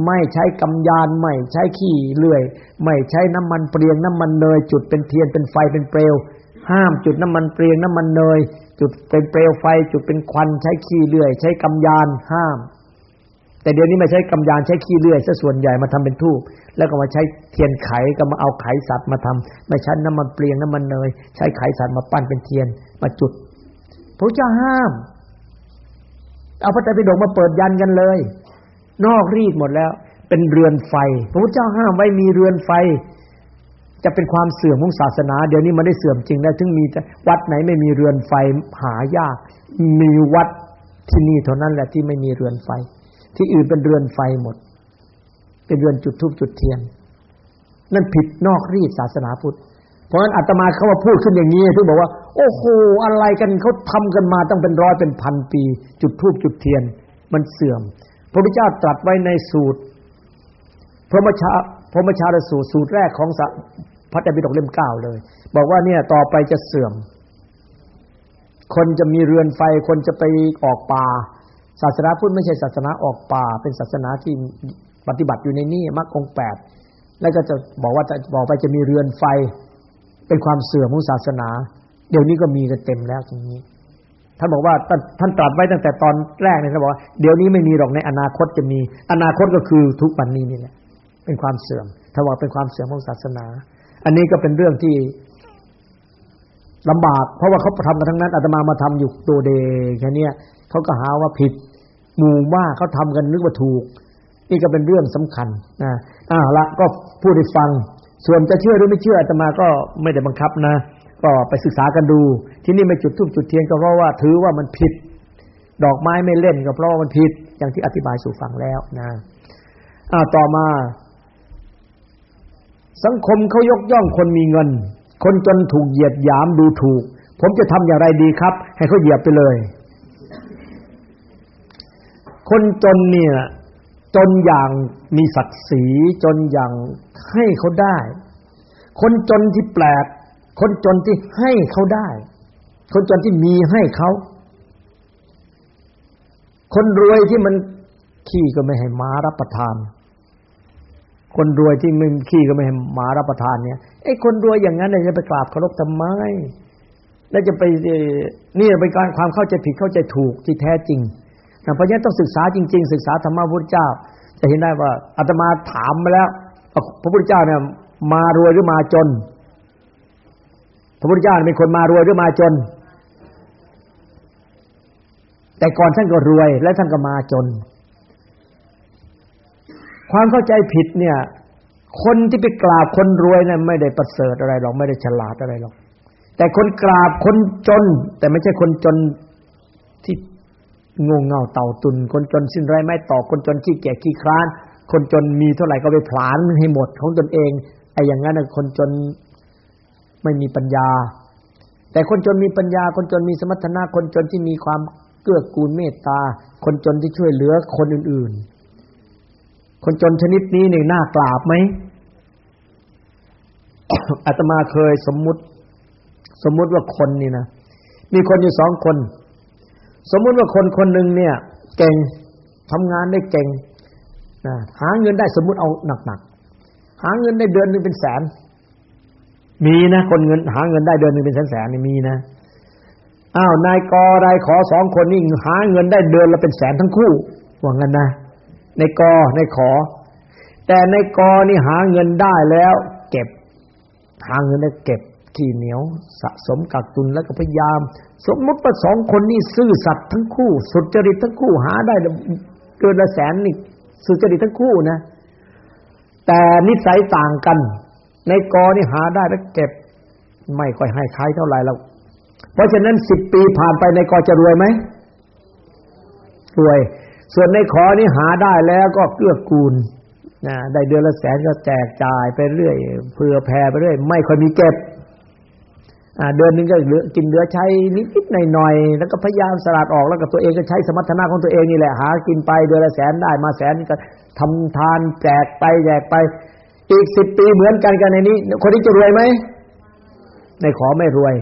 ไม่ใช้กำยานไม่ใช้ขี้เลื่อย ไม่ใช้น้ำมันเปลียงน้ำมันเนย จุดเป็นเทียนเป็นไฟเป็นเปลว ห้ามจุดน้ำมันเปลียงน้ำมันเนย จุดเป็นเปลวไฟ จุดเป็นควันใช้ขี้เลื่อย ใช้กำยานห้าม แต่เดี๋ยวนี้ไม่ใช้กำยานใช้ขี้เลื่อยซะส่วนใหญ่มาทำเป็นทูบแล้วก็มาใช้เทียนไขก็มาเอาไขสัตว์มาทำไม่ใช้น้ำมันเปลียงน้ำมันเนย ใช้ไขสัตว์มาปั้นเป็นเทียนมาจุดพระเจ้าห้าม เอาพระไตรปิฎกมาเปิดยันกันเลย นอกรีดหมดแล้ว เป็นเรือนไฟ พระพุทธเจ้าห้ามไว้มีเรือนไฟ จะเป็นความเสื่อมของศาสนา เดี๋ยวนี้มันได้เสื่อมจริงแล้วถึงมีวัดไหนไม่มีเรือนไฟหายาก มีวัดที่นี่เท่านั้นแหละที่ไม่มีเรือนไฟ ที่อื่นเป็นเรือนไฟหมด เป็นเรือนจุดทูบจุดเทียน นั่นผิดนอกรีดศาสนาพุทธเพราะฉะนั้นอาตมาเขาว่าพูดขึ้นอย่างนี้ถึงบอกว่า โอ้โหอะไรกันเขาทำกันมาตั้งเป็นร้อยเป็นพันปี จุดทูบจุดเทียน มันเสื่อม พระพุทธเจ้าตรัสไว้ในสูตร พระมชาพระมชาสูตรสูตรแรกของพระเจ้าปิฎกเล่มเก้าเลย บอกว่าเนี่ยต่อไปจะเสื่อม คนจะมีเรือนไฟ คนจะไปออกป่า ศาสนาพุทธไม่ใช่ศาสนาออกป่า เป็นศาสนาที่ปฏิบัติอยู่ในนี่มรรคองแปดแล้วก็จะบอกว่าจะบอกไปจะมีเรือนไฟ เป็นความเสื่อมของศาสนา เดี๋ยวนี้ก็มีกันเต็มแล้วตรงนี้ ท่านบอกว่าท่านตรัสไว้ตั้งแต่ตอนแรกเนี่ยท่านบอกว่าเดี๋ยวนี้ไม่มีหรอกในอนาคตจะมี อนาคตก็คือทุกวันนี้นี่แหละเป็นความเสื่อมถ้าว่าเป็นความเสื่อมของศาสนา อันนี้ก็เป็นเรื่องที่ลำบาก เพราะว่าเขาทำกันทั้งนั้นอาตมามาทำอยู่ตัวเดแค่นี้เขาก็หาว่าผิดหมู่ว่าเขาทำกันนึกว่าถูก นี่ก็เป็นเรื่องสำคัญนะอ่าละก็พูดให้ฟัง ส่วนจะเชื่อหรือไม่เชื่ออาตมาก็ไม่ได้บังคับนะ ก็ไปศึกษากันดู ที่นี่ไม่จุดทูบจุดเทียนก็เพราะว่าถือว่ามันผิด ดอกไม้ไม่เล่นก็เพราะว่ามันผิดอย่างที่อธิบายสู่ฟังแล้วนะอ่าต่อมา สังคมเขายกย่องคนมีเงิน คนจนถูกเหยียดหยามดูถูก ผมจะทำอย่างไรดีครับ ให้เขาเหยียบไปเลย คนจนเนี่ยจนอย่างมีศักดิ์ศรีจนอย่างให้เขาได้ คนจนที่แปลก คนจนที่ให้เขาได้ คนจนที่มีให้เขาคนรวยที่มันขี้ก็ไม่ให้มารับประทาน คนรวยที่มันขี้ก็ไม่ให้มารับประทานเนี่ยไอ้คนรวยอย่างนั้นเนี่ยจะไปกราบเคารพทำไมแล้วจะไปนี่เป็นการความเข้าใจผิดเข้าใจถูกที่แท้จริงเพราะฉะนั้นต้องศึกษาจริง ๆ ศึกษาธรรมะพุทธเจ้า จะเห็นได้ว่าอาตมาถามมาแล้วพระพุทธเจ้าเนี่ยมารวยหรือมาจน พระพุทธเจ้าเป็นคนมารวยหรือมาจน แต่ก่อนท่านก็รวย และท่านก็มาจน ความเข้าใจผิดเนี่ย คนที่ไปกราบคนรวยเนี่ยไม่ได้ประเสริฐอะไรหรอกไม่ได้ฉลาดอะไรหรอกแต่คนกราบคนจน แต่ไม่ใช่คนจนที่งงเงาเต่าตุน คนจนสิ้นไรไม่ต่อคนจนขี้เกียจขี้คร้าน คนจนมีเท่าไหร่ก็ไปผลาญให้หมดของตนเองไอ้อย่างนั้นคนจน ไม่มีปัญญา แต่คนจนมีปัญญา คนจนมีสมรรถนะคนจนที่มีความเกื้อกูลเมตตา คนจนที่ช่วยเหลือคนอื่น ๆ คนจนชนิดนี้เนี่ยน่ากราบไหมอาตมาเคยสมมุติ สมมุติว่าคนนี่นะมีคนอยู่สองคน สมมุติว่าคนคนหนึ่งเนี่ย เก่งทำงานได้เก่งนะหาเงินได้สมมุติเอาหนักๆหาเงินได้เดือนหนึ่งเป็นแสน มีนะคนเงินหาเงินได้เดือนหนึ่งเป็นแสนแสนนี่มีนะอ้าวนายกนายขอสองคนนี่หาเงินได้เดือนละเป็นแสนทั้งคู่ว่างั้นนะในกในขอ แต่ในกนี่หาเงินได้แล้ว เก็บ หาเงินได้เก็บขี้เหนียว สะสมกักตุนแล้วก็พยายาม สมมติว่าสองคนนี้ซื่อสัตย์ทั้งคู่ สุจริตทั้งคู่หาได้เกินละแสนนี่สุจริตทั้งคู่นะ แต่นิสัยต่างกัน ในกอนี่หาได้แล้วเก็บ ไม่ค่อยให้ใครเท่าไหร่แล้วเพราะฉะนั้นสิบปีผ่านไปในกอจะรวยไหมรวย ส่วนในขอนี่หาได้แล้วก็เกื้อกูลนะได้เดือนละแสนก็แจกจ่ายไปเรื่อยเผื่อแผ่ไปเรื่อย ไม่ค่อยมีเก็บเดือนนึงก็เหลือกินเหลือใช้นิดๆหน่อยๆแล้วก็พยายามสลัดออกแล้วก็ตัวเองก็ใช้สมรรถนะของตัวเองนี่แหละหา กินไปเดือนละแสนได้มาแสนนี่ก็ทำทานแจกไปแจกไป อีกสิบปีเหมือนกันกันในนี้ คนนี้จะรวยไหมในขอไม่รวย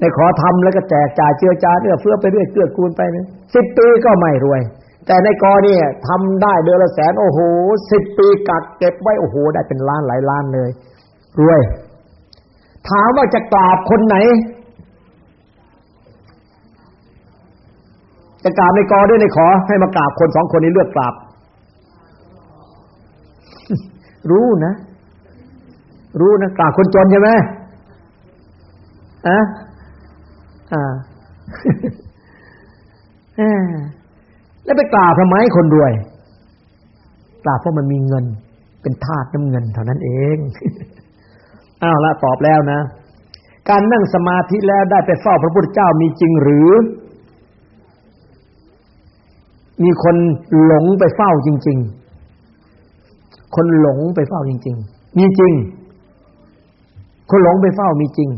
ในขอทำแล้วก็แจกจ่ายเจือจาเอื้อเฟื้อไปเรื่อยเกื้อกูลไปนะสิบปีก็ไม่รวย แต่ในกอเนี่ยทำได้เดือนละแสนโอ้โหสิบปีกักเก็บไว้โอ้โห ได้เป็นล้านหลายล้านเลย รวย ถามว่าจะกราบคนไหน จะกราบในกอด้วยในขอ ให้มากราบคนสองคนนี้เลือกกราบ รู้นะ รู้นะกราบคนจนใช่ไหมอะอ่าแล้วไปกราบทำไมคนรวยกราบเพราะมันมีเงิน เป็นทาสน้ำเงินเท่านั้นเองอ้าวละตอบแล้วนะ การนั่งสมาธิแล้วได้ไปเฝ้าพระพุทธเจ้ามีจริงหรือ มีคนหลงไปเฝ้าจริง ๆ คนหลงไปเฝ้าจริง ๆ มีจริง คนหลงไปเฝ้ามีจริง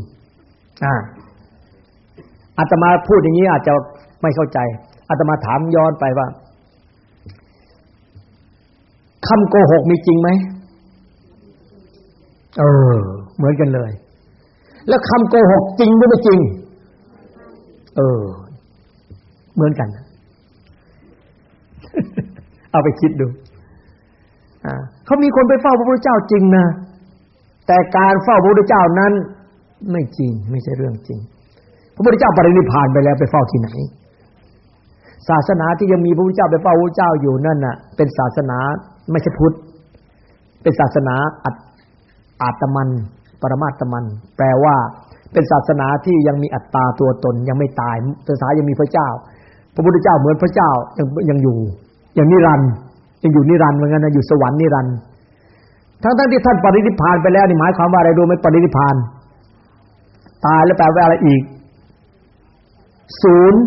อ่าอาตมาพูดอย่างนี้อาจจะไม่เข้าใจอาตมาถามย้อนไปว่าคำโกหกมีจริงไหมเออ เหมือนกันเลย แล้วคำโกหกจริงหรือไม่จริง เออ เหมือนกัน เอาไปคิดดู อ่า เขามีคนไปเฝ้าพระพุทธเจ้าจริงนะ แต่การเฝ้าพระพุทธเจ้านั้น ไม่จริง ไม่ใช่เรื่องจริง พระพุทธเจ้าปรินิพพานไปแล้วไปเฝ้าที่ไหน ศาสนาที่ยังมีพระพุทธเจ้าไปเฝ้าพระพุทธเจ้าอยู่นั่นน่ะ เป็นศาสนาไม่ใช่พุทธ เป็นศาสนาอัตอาตมัน ปรมาตมัน แปลว่า เป็นศาสนาที่ยังมีอัตตาตัวตนยังไม่ตายศาสนายังมีพระเจ้า พระพุทธเจ้าเหมือนพระเจ้ายังยังอยู่ยังนิรันดร์ ยังอยู่นิรันดร์เหมือนกันนะอยู่สวรรค์นิรันดร์ทั้งทั้งที่ท่านปรินิพพานไปแล้วนี่หมายความว่าอะไรดูไหมปรินิพพานตายแล้วแปลว่าอะไรอีกศูนย์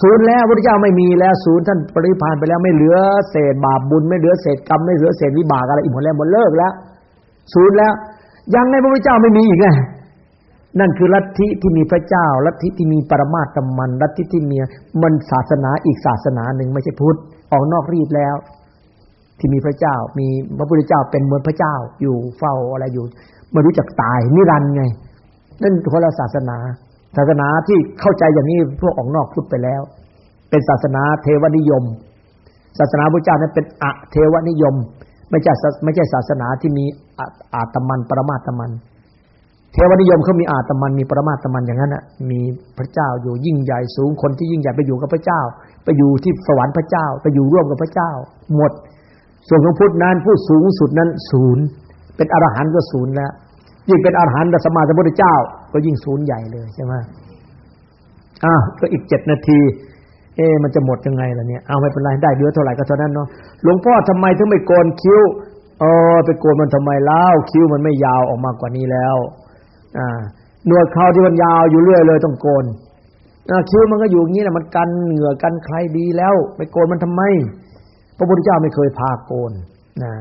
ศูนย์แล้วพระเจ้าไม่มีแล้วศูนย์ท่านปรินิพพานไปแล้วไม่เหลือเศษบาปบุญ ไม่เหลือเศษกรรมไม่เหลือเศษวิบากอะไรอีกหมดแล้วหมดเลิกแล้วศูนย์แล้ว ยังในพระพุทธเจ้าไม่มีอีกไงนั่นคือลัทธิที่มีพระเจ้า ลัทธิที่มีปรมาตมันลัทธิที่มีมันศาสนาอีกศาสนาหนึ่งไม่ใช่พุทธ ออกนอกรีดแล้ว ที่มีพระเจ้า มีพระพุทธเจ้าเป็นเหมือนพระเจ้า อยู่เฝ้าอะไรอยู่ไม่รู้จักตายนิรันย์ไง นั่นคนละศาสนา ศาสนาที่เข้าใจอย่างนี้พวกออกนอกพุทธไปแล้ว เป็นศาสนาเทวนิยม ศาสนาพระเจ้านั้นเป็นอะเทวนิยม ไม่ใช่ไม่ใช่ศาสนาที่มีอาตมันปรมาตมัน เทวนิยมเขามีอาตมันมีปรมาตมันอย่างนั้นน่ะมีพระเจ้าอยู่ยิ่งใหญ่สูงคนที่ยิ่งใหญ่ไปอยู่กับพระเจ้า ไปอยู่ที่สวรรค์พระเจ้า ไปอยู่ร่วมกับพระเจ้า หมด ส่วนของพุทธนั้นผู้สูงสุดนั้นศูนย์เป็นอรหันต์ก็ศูนย์แล้วยิ่งเป็นอรหันต์สมมาสมพุทธเจ้า ก็ยิ่งศูนย์ใหญ่เลยใช่ไหมอะก็อีกเจ็ดนาที เอ๊มันจะหมดยังไงล่ะเนี่ยเอาไม่เป็นไรได้เดือเท่าไหร่ก็เท่านั้นเนาะหลวงพ่อทำไมถึงไม่โกนคิ้วเออไปโกนมันทำไมเล่าคิ้วมันไม่ยาวออกมากว่านี้แล้ว หนวดเขาที่มันยาวอยู่เรื่อยเลยต้องโกนคิ้วมันก็อยู่อย่างนี้แหละมันกันเหงื่อกันใครดีแล้ว ไปโกนมันทำไม พระพุทธเจ้าไม่เคยพาโกนนะ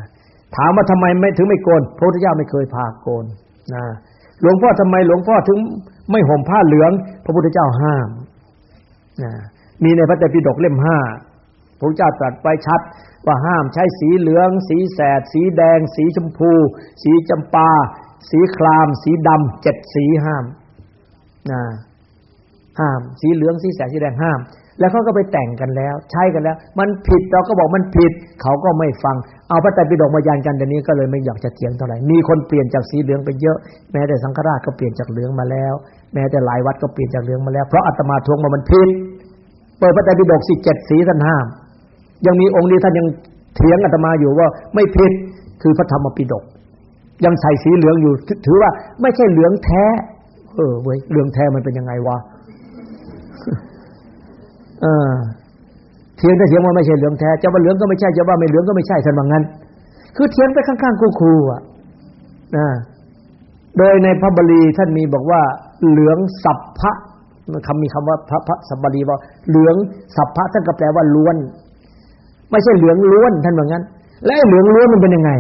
ถามว่าทำไมไม่ถึงไม่โกน พระพุทธเจ้าไม่เคยพาโกนนะหลวงพ่อทำไมหลวงพ่อถึงไม่ห่มผ้าเหลือง พระพุทธเจ้าห้ามนะมีในพระไตรปิฎกเล่มห้าพระพุทธเจ้าตรัสไว้ชัดว่าห้ามใช้สีเหลือง สีแสด สีแดง สีชมพู สีจำปา สีคราม สีดำเจ็ดสีห้ามนะห้าม สีเหลืองสีแสดสีแดงห้าม แล้วเขาก็ไปแต่งกันแล้ว ใช้กันแล้ว มันผิดเราก็บอกมันผิด เขาก็ไม่ฟัง เอาพระไตรปิฎกมายันกันเดี๋ยวนี้ก็เลยไม่อยากจะเถียงเท่าไหร่มีคนเปลี่ยนจากสีเหลืองไปเยอะ แม้แต่สังฆราชก็เปลี่ยนจากเหลืองมาแล้ว แม้แต่หลายวัดก็เปลี่ยนจากเหลืองมาแล้วเพราะอาตมาทวงมามันผิดเปิดพระไตรปิฎกสิเจ็ดสีท่านห้าม ยังมีองค์นี้ท่านยังเถียงอาตมาอยู่ว่าไม่ผิดคือพระธรรมปิฎก ยังใส่สีเหลืองอยู่ ถือว่าไม่ใช่เหลืองแท้ เออเว้ยเหลืองแท้มันเป็นยังไงวะเออเทียงแต่เทียงว่าไม่ใช่เหลืองแท้จะว่าเหลืองก็ไม่ใช่จะว่าไม่เหลืองก็ไม่ใช่ท่านว่างั้น คือเทียงไปข้างๆคู่ๆอะนะโดยในพระบาลีท่านมีบอกว่า เหลืองสัพพะคำมีคำว่าพระพระสัพบาลีว่าเหลืองสัพพะท่านก็แปลว่าล้วน ไม่ใช่เหลืองล้วนท่านว่างั้น และเหลืองล้วนมันเป็นยังไง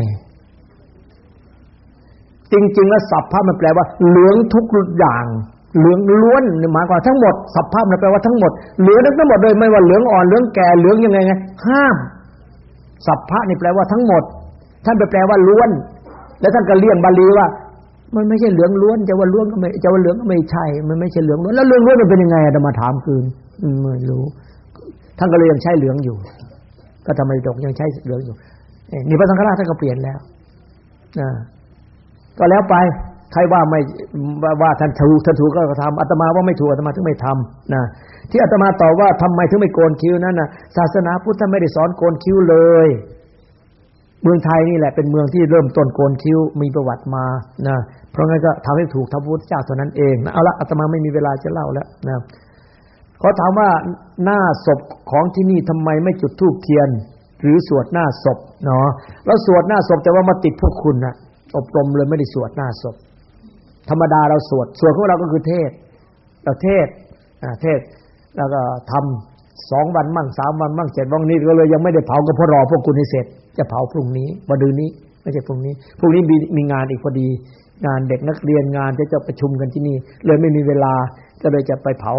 จริง ๆ แล้วสัพพะมันแปลว่าเหลืองทุกอย่างเหลืองล้วนหมายความทั้งหมดสัพพะมันแปลว่าทั้งหมดเหลืองทั้งหมดเลยไม่ว่าเหลืองอ่อนเหลืองแก่เหลืองยังไงไงห้าม สัพพะนี่แปลว่าทั้งหมด ท่านไปแปลว่าล้วน แล้วท่านก็เลี่ยงบาลีว่า มันไม่ใช่เหลืองล้วนจะว่าล้วนก็ไม่จะว่าเหลืองก็ไม่ใช่ มันไม่ใช่เหลืองล้วนแล้วเหลืองล้วนมันเป็นยังไงอะมาถามคืนไม่รู้ท่านก็เลยยังใช้เหลืองอยู่ ก็ทำไมดกยังใช้เหลืองอยู่นี่พระสังฆราชท่านก็เปลี่ยนแล้วนะ ก็แล้วไปใครว่าไม่ว่าท่านถูกท่านถูกก็ทำอาตมาว่าไม่ถูกอาตมาถึงไม่ทำนะที่อาตมาตอบว่าทำไมถึงไม่โกนคิ้วนั้นนะศาสนาพุทธไม่ได้สอนโกนคิ้วเลย เมืองไทยนี่แหละเป็นเมืองที่เริ่มต้นโกนคิ้วมีประวัติมานะเพราะงั้นก็ทำให้ถูกทำพุทธเจ้าเท่านั้นเองนะเอาละอาตมาไม่มีเวลาจะเล่าแล้วนะเขาถามว่าหน้าศพของที่นี่ทำไมไม่จุดธูปเทียน หรือสวดหน้าศพเนาะแล้วสวดหน้าศพแต่ว่ามาติดพวกคุณนะ อบรมเลยไม่ได้สวดหน้าศพ ธรรมดาเราสวดสวดของเราก็คือเทศเราเทศเทศแล้วก็ทำสองวันมั่งสามวันมั่งเจ็ดวันนี้ก็เลยยังไม่ได้เผาก็เพราะรอพวกคุณให้เสร็จ จะเผาพรุ่งนี้วันดืนนี้ไม่ใช่พรุ่งนี้พรุ่งนี้มีมีงานอีกพอดี งานเด็กนักเรียนงานที่จะประชุมกันที่นี่ เลยไม่มีเวลาก็เลยจะไปเผา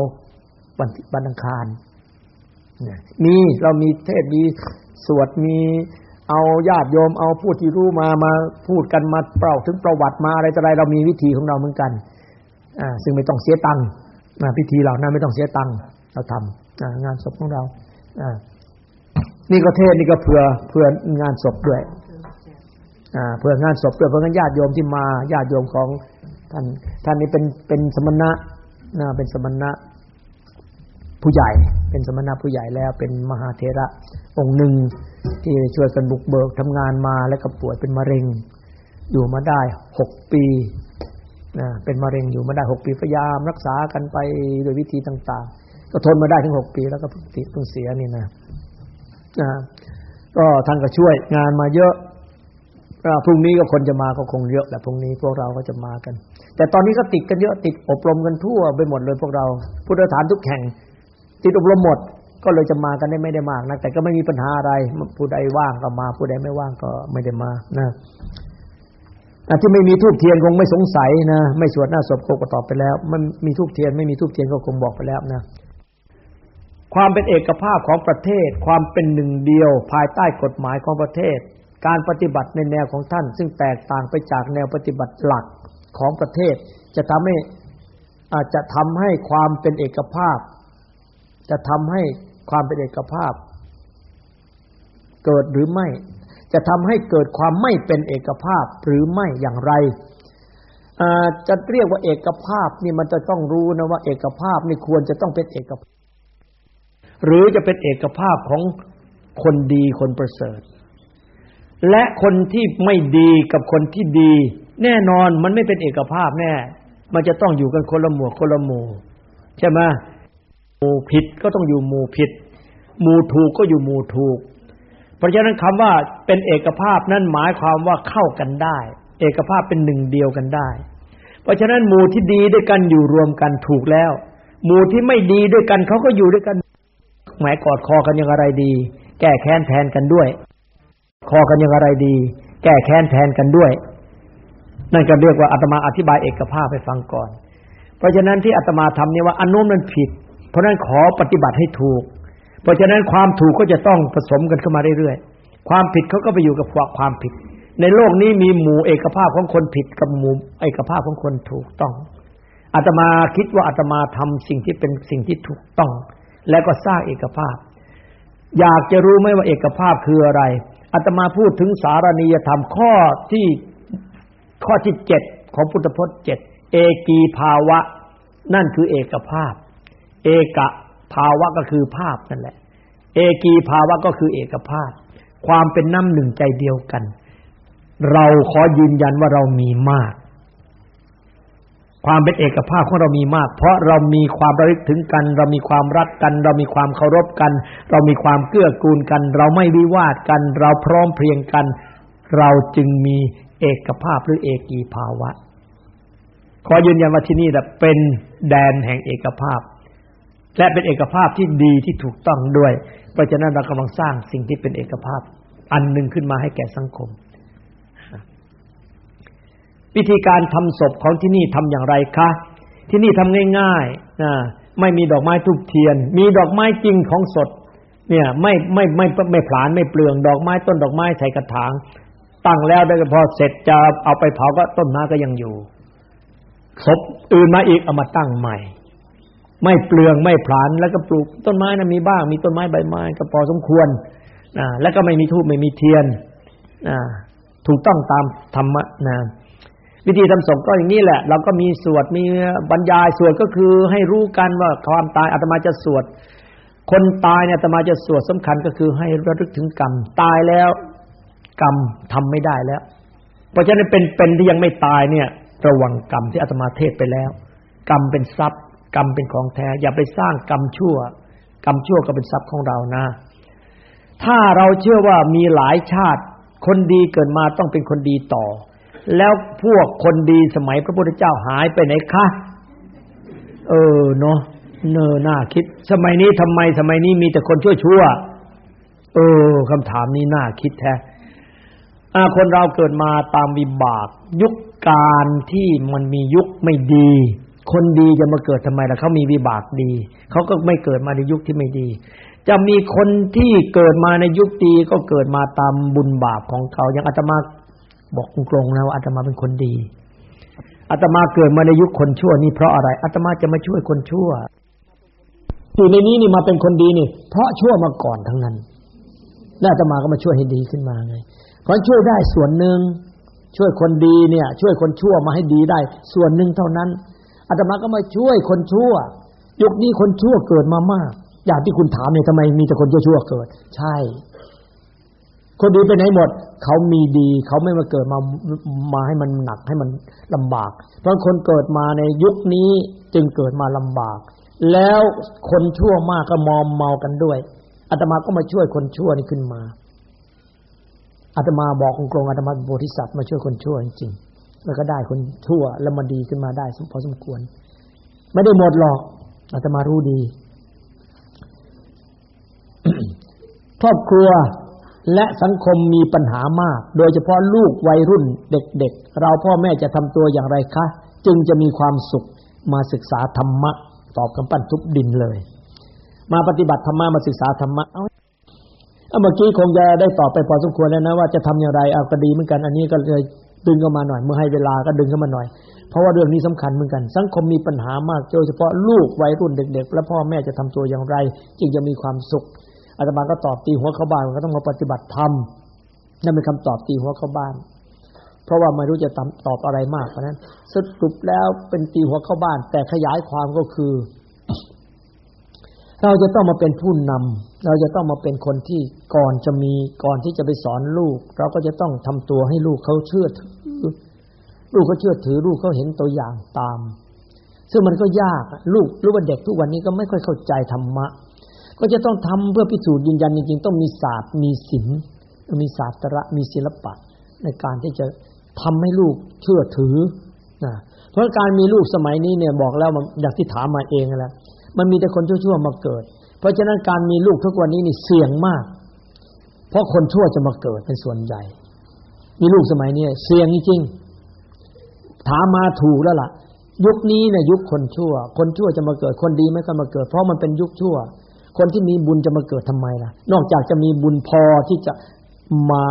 วันวันอังคารมีเรามีเทศมีสวดมี เอาญาติโยมเอาผู้ที่รู้มามาพูดกันมาเปล่าถึงประวัติมาอะไรต่ออะไรเรามีวิธีของเราเหมือนกันอ่าซึ่งไม่ต้องเสียตังค์พิธีเรานั้นไม่ต้องเสียตังค์เราทำงานศพของเราอ่านี่ก็เทศนี่ก็เพื่อเพื่องานศพด้วยอ่าเพื่องานศพด้วยเพราะงั้นญาติโยมที่มาญาติโยมของท่านท่านนี้เป็นเป็นสมณะนะเป็นสมณะผู้ใหญ่ เป็นสมณะผู้ใหญ่แล้วเป็นมหาเทระองค์หนึ่ง ที่ช่วยกันบุกเบิกทำงานมาแล้วก็ป่วยเป็นมะเร็ง อยู่มาได้หกปีนะเป็นมะเร็งอยู่มาได้หกปีพยายามรักษากันไปโดยวิธีต่าง ๆ ก็ทนมาได้ถึงหกปีแล้วก็พุ่งติดเพิ่งเสียนี่นะนะก็ท่านก็ช่วยงานมาเยอะพรุ่งนี้ก็คนจะมาก็คงเยอะแหละพรุ่งนี้พวกเราก็จะมากัน แต่ตอนนี้ก็ติดกันเยอะติดอบรมกันทั่วไปหมดเลยพวกเรา พุทธสถานทุกแห่ง ติดอบรมหมด ก็เลยจะมากันได้ไม่ได้มากนะแต่ก็ไม่มีปัญหาอะไรผู้ใดว่างก็มา ผู้ใดไม่ว่างก็ไม่ได้มานะที่ไม่มีธูปเทียนคงไม่สงสัยนะไม่สวดหน้าศพก็ตอบไปแล้ว มันมีธูปเทียนไม่มีธูปเทียนก็คงบอกไปแล้วนะความเป็นเอกภาพของประเทศ ความเป็นหนึ่งเดียว ภายใต้กฎหมายของประเทศ การปฏิบัติในแนวของท่าน ซึ่งแตกต่างไปจากแนวปฏิบัติหลักของประเทศ จะทำให้อาจจะทำให้ความเป็นเอกภาพ จะทำให้ ความเป็นเอกภาพ เกิดหรือไม่ จะทำให้เกิดความไม่เป็นเอกภาพหรือไม่อย่างไรจะเรียกว่าเอกภาพนี่มันจะต้องรู้นะว่า เอกภาพนี่ควรจะต้องเป็นเอกภาพ หรือจะเป็นเอกภาพของคนดีคนประเสริฐ และคนที่ไม่ดีกับคนที่ดี แน่นอนมันไม่เป็นเอกภาพแน่ มันจะต้องอยู่กันคนละหมู่คนละหมู่ใช่ไหม มู่ผิดก็ต้องอยู่หมู่ผิด หมู่ถูกก็อยู่หมู่ถูก เพราะฉะนั้นคำว่าเป็นเอกภาพนั้นหมายความว่าเข้ากันได้ เอกภาพเป็นหนึ่งเดียวกันได้ เพราะฉะนั้นหมู่ที่ดีด้วยกันอยู่รวมกันถูกแล้ว หมู่ที่ไม่ดีด้วยกันเขาก็อยู่ด้วยกันหมายกอดคอกันยังอะไรดี แก้แค้นแทนกันด้วย คอกันยังอะไรดี แก้แค้นแทนกันด้วย นั่นก็เรียกว่าอาตมาอธิบายเอกภาพให้ฟังก่อน เพราะฉะนั้นที่อาตมาทำเนี่ยว่าอันโน้นมันผิด เพราะนั้นขอปฏิบัติให้ถูก เพราะฉะนั้นความถูกก็จะต้องผสมกันเข้ามาเรื่อยๆ ความผิดเขาก็ไปอยู่กับความผิด ในโลกนี้มีหมู่เอกภาพของคนผิดกับหมู่เอกภาพของคนถูกต้องอาตมาคิดว่าอาตมาทำสิ่งที่เป็นสิ่งที่ถูกต้อง แล้วก็สร้างเอกภาพ อยากจะรู้ไหมว่าเอกภาพคืออะไรอาตมาพูดถึงสารณียธรรมข้อที่ข้อที่เจ็ดของพุทธพจน์เจ็ดเอกีภาวะ นั่นคือเอกภาพ เอกภาวะก็คือภาพนั่นแหละ เอกีภาวะก็คือเอกภาพ ความเป็นน้ำหนึ่งใจเดียวกัน เราขอยืนยันว่าเรามีมาก ความเป็นเอกภาพของเรามีมาก เพราะเรามีความระลึกถึงกัน เรามีความรักกัน เรามีความเคารพกัน เรามีความเกื้อกูลกัน เราไม่วิวาทกัน เราพร้อมเพรียงกัน เราจึงมีเอกภาพหรือเอกีภาวะ ขอยืนยันว่าที่นี่เป็นแดนแห่งเอกภาพ และเป็นเอกภาพที่ดีที่ถูกต้องด้วย เพราะฉะนั้นเรากำลังสร้างสิ่งที่เป็นเอกภาพ อันหนึ่งขึ้นมาให้แก่สังคม วิธีการทำศพของที่นี่ทำอย่างไรคะ ที่นี่ทำง่ายๆนะไม่มีดอกไม้ทุบเทียน มีดอกไม้จริงของสด เนี่ยไม่ไม่ไม่ไม่ผลานไม่เปลือง ดอกไม้ต้นดอกไม้ใส่กระถาง ตั้งแล้วได้พอเสร็จจะเอาไปเผาก็ต้นไม้ก็ยังอยู่ศพอื่นมาอีกเอามาตั้งใหม่ ไม่เปลืองไม่ผลานแล้วก็ปลูกต้นไม้นะมีบ้าง มีต้นไม้ใบไม้ก็พอสมควรนะแล้วก็ไม่มีทูบไม่มีเทียนนะถูกต้องตามธรรมะนะวิธีทำศพก็อย่างนี้แหละ เราก็มีสวดมีบรรยายสวดก็คือให้รู้กันว่าความตายอาตมาจะสวด คนตายเนี่ยอาตมาจะสวดสำคัญก็คือให้ระลึกถึงกรรม ตายแล้วกรรมทำไม่ได้แล้ว เพราะฉะนั้นเป็นเป็นที่ยังไม่ตายเนี่ย ระวังกรรมที่อาตมาเทศไปแล้ว กรรมเป็นทรัพย์ กรรมเป็นของแท้ อย่าไปสร้างกรรมชั่ว กรรมชั่วก็เป็นทรัพย์ของเรานะ ถ้าเราเชื่อว่ามีหลายชาติ คนดีเกิดมาต้องเป็นคนดีต่อ แล้วพวกคนดีสมัยพระพุทธเจ้าหายไปไหนคะเออเนาะเนอหน้าคิด สมัยนี้ทำไมสมัยนี้มีแต่คนชั่วชั่วเออคำถามนี้น่าคิดแท้อาคนเราเกิดมาตามวิบาก ยุคการที่มันมียุคไม่ดี คนดีจะมาเกิดทำไมล่ะเขามีวิบากดี เขาก็ไม่เกิดมาในยุคที่ไม่ดี จะมีคนที่เกิดมาในยุคดีก็เกิดมาตามบุญบาปของเขาอย่างอาตมาบอกตรงๆนะว่าอาตมาเป็นคนดีอาตมาเกิดมาในยุคคนชั่วนี่เพราะอะไรอาตมาจะมาช่วยคนชั่วอยู่ในนี้นี่มาเป็นคนดีนี่ เพราะชั่วมาก่อนทั้งนั้นแล้วอาตมาก็มาช่วยให้ดีขึ้นมาไงเพราะช่วยได้ส่วนหนึ่งช่วยคนดีเนี่ย ช่วยคนชั่วมาให้ดีได้ ส่วนหนึ่งเท่านั้น อาตมาก็มาช่วยคนชั่ว ยุคนี้คนชั่วเกิดมามาก อย่างที่คุณถามเนี่ยทำไมมีแต่คนชั่วเกิด ใช่ คนดีไปไหนหมด เขามีดี เขาไม่มาเกิดมามาให้มันหนักให้มันลำบาก เพราะคนเกิดมาในยุคนี้จึงเกิดมาลำบาก แล้วคนชั่วมากก็มอมเมากันด้วยอาตมาก็มาช่วยคนชั่วนี่ขึ้นมาอาตมาบอกตรงๆอาตมาโพธิสัตว์มาช่วยคนชั่วจริงๆ แล้วก็ได้คนชั่วแล้วมาดีขึ้นมาได้พอสมควร ไม่ได้หมดหรอกอาตมารู้ดี ครอบครัวและสังคมมีปัญหามาก โดยเฉพาะลูกวัยรุ่นเด็กๆเราพ่อแม่จะทำตัวอย่างไรคะ จึงจะมีความสุขมาศึกษาธรรมะ ตอบคำปั้นทุบดินเลย มาปฏิบัติธรรมะมาศึกษาธรรมะ เอาเมื่อกี้คงจะได้ตอบไปพอสมควรแล้วนะว่าจะทำอย่างไรเอาก็ดีเหมือนกัน อันนี้ก็เลย ดึงเข้ามาหน่อย เมื่อให้เวลาก็ดึงเข้ามาหน่อย เพราะว่าเรื่องนี้สำคัญเหมือนกัน สังคมมีปัญหามากโดยเฉพาะลูกวัยรุ่นเด็ก ๆ และพ่อแม่จะทำตัวอย่างไร จึงจะมีความสุขอาตมาก็ตอบตีหัวเข้าบ้านก็ต้องมาปฏิบัติธรรมนั่นเป็นคำตอบตีหัวเข้าบ้าน เพราะว่าไม่รู้จะตอบอะไรมากเพราะนั้นสรุปแล้วเป็นตีหัวเข้าบ้าน แต่ขยายความก็คือ เราจะต้องมาเป็นผู้นำเราจะต้องมาเป็นคนที่ก่อนจะมีก่อนที่จะไปสอนลูก เราก็จะต้องทำตัวให้ลูกเขาเชื่อถือ ลูกเขาเชื่อถือลูกเขาเห็นตัวอย่างตาม ซึ่งมันก็ยากลูกหรือว่าเด็กทุกวันนี้ก็ไม่ค่อยเข้าใจธรรมะ ก็จะต้องทำเพื่อพิสูจน์ยืนยันจริงๆต้องมีศาสตร์มีศิลป์มีศาสตระมีศิลปะ ในการที่จะทำให้ลูกเชื่อถือนะเพราะการมีลูกสมัยนี้เนี่ยบอกแล้วมันอย่างที่ถามมาเองแล้ว มันมีแต่คนชั่วๆมาเกิด เพราะฉะนั้นการมีลูกทุกวันนี้นี่เสี่ยงมาก เพราะคนชั่วจะมาเกิดเป็นส่วนใหญ่ มีลูกสมัยนี้เสี่ยงจริงถามมาถูกแล้วล่ะ ยุคนี้เนี่ยยุคคนชั่ว คนชั่วจะมาเกิดคนดีไม่ค่อยมาเกิด เพราะมันเป็นยุคชั่ว คนที่มีบุญจะมาเกิดทำไมล่ะ นอกจากจะมีบุญพอที่จะมา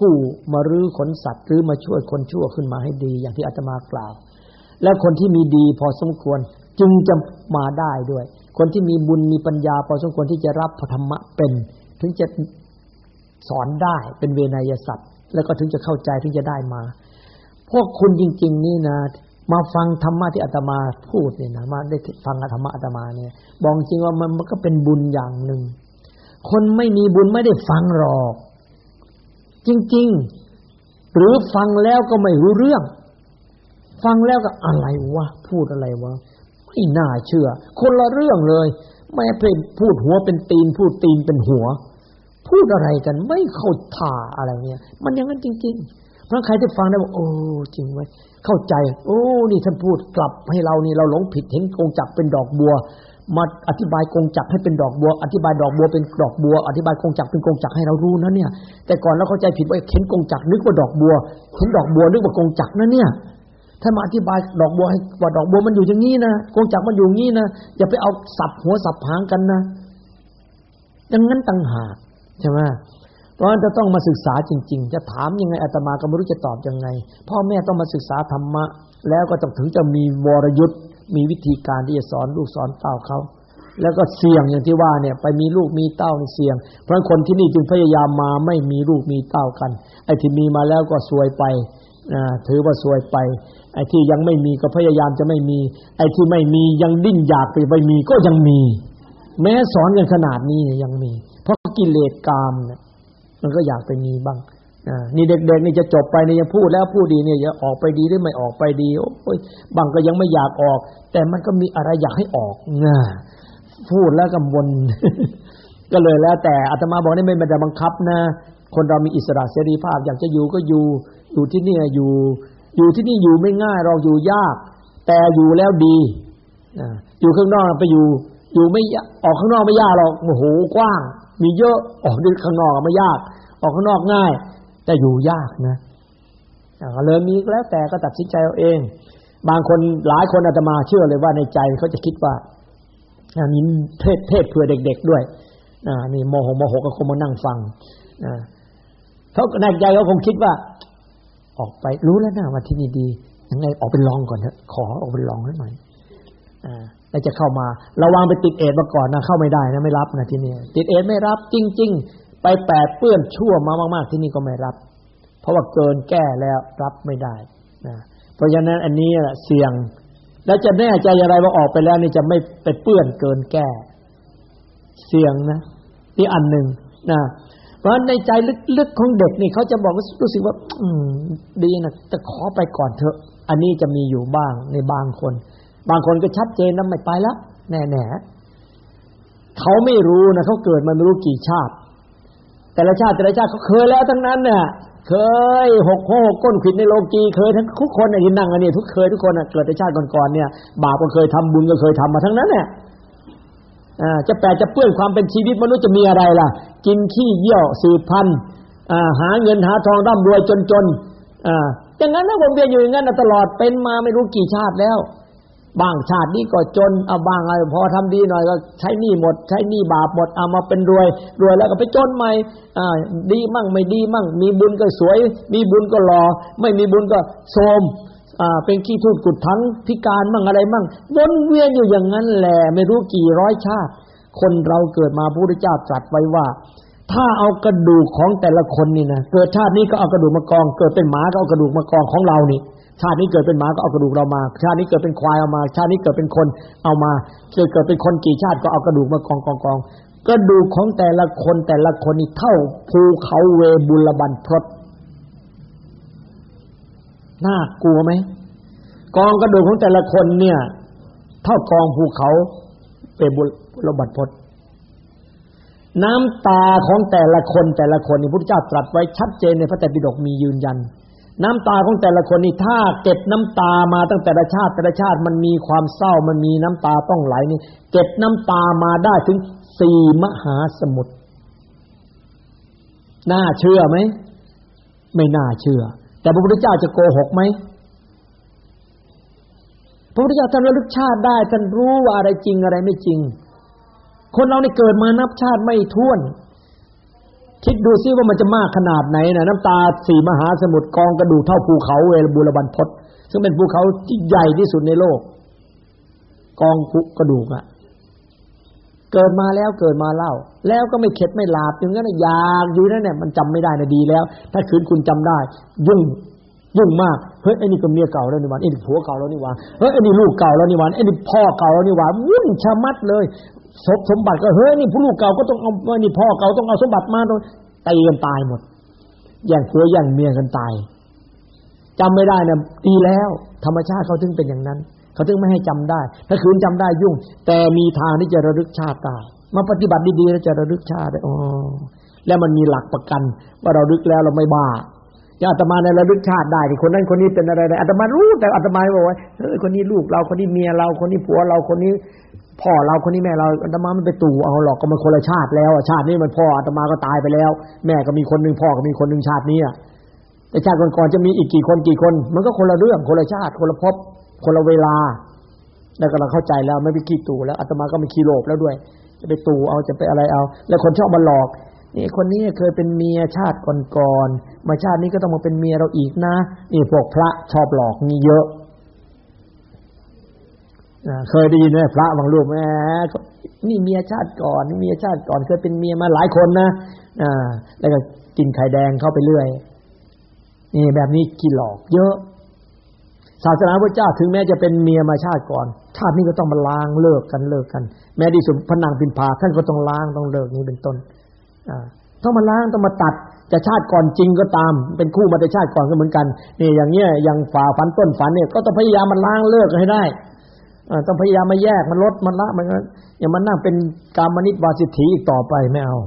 กู้มารื้อขนสัตว์หรือมาช่วยคนชั่วขึ้นมาให้ดี อย่างที่อาตมากล่าว แล้วคนที่มีดีพอสมควร จึงจะมาได้ด้วย คนที่มีบุญมีปัญญาพอสมควรที่จะรับพระธรรมะเป็น ถึงจะสอนได้เป็นเวนยสัตว์แล้วก็ถึงจะเข้าใจถึงจะได้มา พวกคุณจริง ๆ นี่นะ มาฟังธรรมะที่อาตมาพูดเนี่ยนะมาได้ฟังธรรมะอาตมาเนี่ยบอกจริงว่ามันมันก็เป็นบุญอย่างหนึ่ง คนไม่มีบุญไม่ได้ฟังหรอก จริง ๆ หรือฟังแล้วก็ไม่รู้เรื่อง ฟังแล้วก็อะไรวะพูดอะไรวะ ไม่น่าเชื่อ คนละเรื่องเลยไม่เป็นพูดหัวเป็นตีน พูดตีนเป็นหัว พูดอะไรกันไม่เข้าท่าอะไรเนี่ย มันอย่างนั้นจริง ๆ เพราะใครที่ฟังได้บอกโอ้จริงไว้เข้าใจ โอ้นี่ท่านพูดกลับให้เรานี่เราหลงผิดเห็นกงจักเป็นดอกบัว มาอธิบายกงจักให้เป็นดอกบัว อธิบายดอกบัวเป็นดอกบัว อธิบายกงจักเป็นกงจักให้เรารู้นะเนี่ย แต่ก่อนเราเข้าใจผิดว่าเห็นกงจักนึกว่าดอกบัว เห็นดอกบัวนึกว่ากงจักนะเนี่ย ถ้ามาอธิบายดอกบัวให้ว่าดอกบัวมันอยู่อย่างนี้นะกงจักมันอยู่งนี้นะอย่าไปเอาสับหัวสับหางกันนะอย่างนั้นต่างหากใช่ไหมเพราะฉะนั้นจะต้องมาศึกษาจริง ๆ จะถามยังไงอาตมาก็ไม่รู้จะตอบยังไง พ่อแม่ต้องมาศึกษาธรรมะ แล้วก็ต้องถึงจะมีวรยุทธ์มีวิธีการที่จะสอนลูกสอนเต้าเขาแล้วก็เสี่ยงอย่างที่ว่าเนี่ย ไปมีลูกมีเต้าเสี่ยง เพราะคนที่นี่จึงพยายามมาไม่มีลูกมีเต้ากัน ไอ้ที่มีมาแล้วก็ซวยไปถือว่าซวยไป ไอ้ที่ยังไม่มีก็พยายามจะไม่มี ไอ้ที่ไม่มียังดิ้นอยากไปไปมีก็ยังมี แม้สอนกันขนาดนี้ยังมี เพราะกิเลสกามเนี่ยมันก็อยากไปมีบ้างนี่เด็กๆนี่จะจบไปเนี่ยยังพูดแล้วพูดดีเนี่ยจะออกไปดีหรือไม่ออกไปดีโอ้ยบางก็ยังไม่อยากออก แต่มันก็มีอะไรอยากให้ออกนะพูดแล้วกังวลก็เลยแล้ว แต่อาตมาบอกนี่ไม่ได้บังคับนะ คนเรามีอิสระเสรีภาพ อยากจะอยู่ก็อยู่อยู่ที่นี่อยู่ อยู่ที่นี่อยู่ไม่ง่ายเราอยู่ยาก แต่อยู่แล้วดีอยู่ข้างนอกไปอยู่ อยู่ไม่ออกข้างนอกไม่ยากหรอกโอ้โหกว้าง มีเยอะออกข้างนอกไม่ยาก ออกข้างนอกง่าย แต่อยู่ยากนะเลยมีแล้วแต่ก็ตัดสินใจเอาเอง บางคนหลายคนอาตมาเชื่อเลยว่าในใจเขาจะคิดว่าอันนี้เทศเทศเพื่อเด็ก ๆด้วยนี่โมโหโมโหก็คงมานั่งฟังเขาในใจเขาคงคิดว่า ออกไปรู้แล้วนะว่าที่นี่ดียังไงออกไปลองก่อนเถอะขอออกไปลองหน่อยอ่าแล้วจะเข้ามาระวังไปติดเอดมาก่อนนะเข้าไม่ได้นะไม่รับนะที่นี่ติดเอดไม่รับจริง ๆ ไปแปดเปื้อนชั่วมามากๆที่นี่ก็ไม่รับ เพราะว่าเกินแก้แล้วรับไม่ได้นะเพราะฉะนั้นอันนี้เสี่ยง แล้วจะแน่ใจอะไรว่าออกไปแล้วนี่จะไม่ไปเปื้อนเกินแก้ เสี่ยงนะที่อันหนึ่งนะ เพราะในใจลึกๆของเด็กนี่เขาจะบอกว่ารู้สึกว่า อืม ดีนะแต่ขอไปก่อนเถอะ อันนี้จะมีอยู่บ้างในบางคน บางคนก็ชัดเจนนะไม่ไปแล้วแน่ๆเขาไม่รู้นะเขาเกิดมาไม่รู้กี่ชาติ แต่ละชาติแต่ละชาติเขาเคยแล้วทั้งนั้นเนี่ยเคยหกหกก้นขิดในโลกีเคยทั้งทุกคนในที่นั่งอันนี้ทุกเคยทุกคนเกิดในชาติก่อนๆเนี่ย บาปก็เคยทำบุญก็เคยทำมาทั้งนั้นเนี่ย จะแปลจะเปื้อนความเป็นชีวิตมนุษย์จะมีอะไรล่ะ กินขี้เยี่ยวสืบพันธุ์หาเงินหาทองร่ำรวยจนๆอย่างนั้นนะผมเรียนอยู่อย่างนั้นตลอดเป็นมาไม่รู้กี่ชาติแล้ว บางชาตินี้ก็จนเอาบางอะไรพอทำดีหน่อยก็ใช้หนี้หมด ใช้หนี้บาปหมดเอามาเป็นรวย รวยแล้วก็ไปจนใหม่อ่าดีมั่งไม่ดีมั่ง มีบุญก็สวย มีบุญก็หล่อไม่มีบุญก็โทม เป็นขี้ทูดกุดทั้งพิการมั่งอะไรมั่งวนเวียนอยู่อย่างนั้นแหละไม่รู้กี่ร้อยชาติ คนเราเกิดมาพระพุทธเจ้าตรัสไว้ว่า ถ้าเอากระดูกของแต่ละคนนี่นะเกิดชาตินี้ก็เอากระดูกมากอง เกิดเป็นหมาก็เอากระดูกมากองของเรานี่ชาตินี้เกิดเป็นหมาก็เอากระดูกเรามา ชาตินี้เกิดเป็นควายเอามา ชาตินี้เกิดเป็นคนเอามาเกิดเกิดเป็นคนกี่ชาติก็เอากระดูกมากองกองกองกระดูกของแต่ละคนแต่ละคนนี่เท่าภูเขาเวบุลบันพรต น่ากลัวไหมกองกระดูกของแต่ละคนเนี่ย เท่ากองภูเขาเวบุลบันพรตน้ำตาของแต่ละคนแต่ละคนนี่พระพุทธเจ้าตรัสไว้ชัดเจนในพระไตรปิฎกมียืนยัน น้ำตาของแต่ละคนนี่ถ้าเก็บน้ำตามาตั้งแต่ละชาติแต่ละชาติมันมีความเศร้ามันมีน้ำตาต้องไหลนี่ เก็บน้ำตามาได้ถึงสี่มหาสมุทรน่าเชื่อไหมไม่น่าเชื่อ แต่พระพุทธเจ้าจะโกหกไหมพระพุทธเจ้าท่านระลึกชาติได้ท่านรู้ว่าอะไรจริงอะไรไม่จริง คนเราเนี่เกิดมานับชาติไม่ท้วน คิดดูซิว่ามันจะมากขนาดไหนนะน้ำตาสี่มหาสมุทรกองกระดูกเท่าภูเขาเวลบุรบันพศซึ่งเป็นภูเขาที่ใหญ่ที่สุดในโลก กองกระดูกอะ เกิดมาแล้วเกิดมาเล่า แล้วก็ไม่เข็ดไม่หลาบอย่างนั้นอยากอยู่นั่นเนี่ยมันจำไม่ได้นะดีแล้ว ถ้าคืนคุณจำได้ ยุ่งยุ่งมากเฮ้ยไอ้นี่ก็เมียเก่าแล้วนี่วันไอ้นี่ผัวเก่าแล้วนี่วันเฮ้ยไอ้นี่ลูกเก่าแล้วนี่วันไอ้นี่พ่อเก่าแล้วนี่วันวุ่นชะมัดเลยสมสมบัติก็เฮ้ยนี่ผู้ลูกเก่าก็ต้องเอานี่พ่อเก่าต้องเอาสมบัติมาต้องตีกันตายหมดแย่างผัวแย่างเมียกันตายจำไม่ได้นะดีแล้ว ธรรมชาติเขาถึงเป็นอย่างนั้น เขาถึงไม่ให้จำได้ ถ้าคืนจำได้ยุ่ง แต่มีทางที่จะระลึกชาติได้มาปฏิบัติดีๆแล้วจะระลึกชาติได้อ๋อแล้วมันมีหลักประกัน ว่าเราลึกแล้วเราไม่บ้าอย่าอาตมาในระลึกชาติได้คนนั้นคนนี้เป็นอะไรอะไรอาตมารู้แต่อาตมาบอกว่าเฮ้ยคนนี้ลูกเราคนนี้เมียเราคนนี้ผัวเราคนนี้พ่อเราคนนี้แม่เราอาตมาไม่ไปตู่เอาหรอกก็มันคนละชาติแล้วชาตินี้มันพ่ออาตมาก็ตายไปแล้ว แม่ก็มีคนหนึ่งพ่อก็มีคนหนึ่งชาตินี้แต่ชาติก่อนๆจะมีอีกกี่คนกี่คน มันก็คนละเรื่องคนละชาติคนละภพ คนละเวลาแล้วก็เราเข้าใจแล้วไม่ไปขี้ตู่แล้วอาตมาก็ไม่ขี้โลภแล้วด้วย จะไปตู่เอาจะไปอะไรเอา แล้วคนชอบมาหลอกนี่คนนี้เคยเป็นเมียชาติก่อนๆมาชาตินี้ก็ต้องมาเป็นเมียเราอีกนะนี่พวกพระชอบหลอกนี่เยอะเคยได้ยินไหมพระบางรูปแหมนี่เมียชาติก่อนนี่เมียชาติก่อนเคยเป็นเมียมาหลายคนนะอ่า แล้วก็กินไข่แดงเข้าไปเรื่อย นี่แบบนี้กินหลอกเยอะ ศาสนาพระเจ้าถึงแม้จะเป็นเมียมาชาติก่อน ชาตินี้ก็ต้องมาล้างเลิกกันเลิกกัน แม้ที่สุดพนางพินพาท่านก็ต้องล้างต้องเลิกนี้เป็นต้นอ่าต้องมาล้างต้องมาตัดจะชาติก่อนจริงก็ตาม เป็นคู่มาแต่ชาติก่อนก็เหมือนกันนี่อย่างเงี้ยอย่างฝ่าฝันต้นฝันเนี่ยก็ต้องพยายามมันล้างเลิกให้ได้ต้องพยายามมาแยกมันลดมันละมันอย่ามันนั่งเป็นการมนิตวาสิทธิอีกต่อไปไม่เอา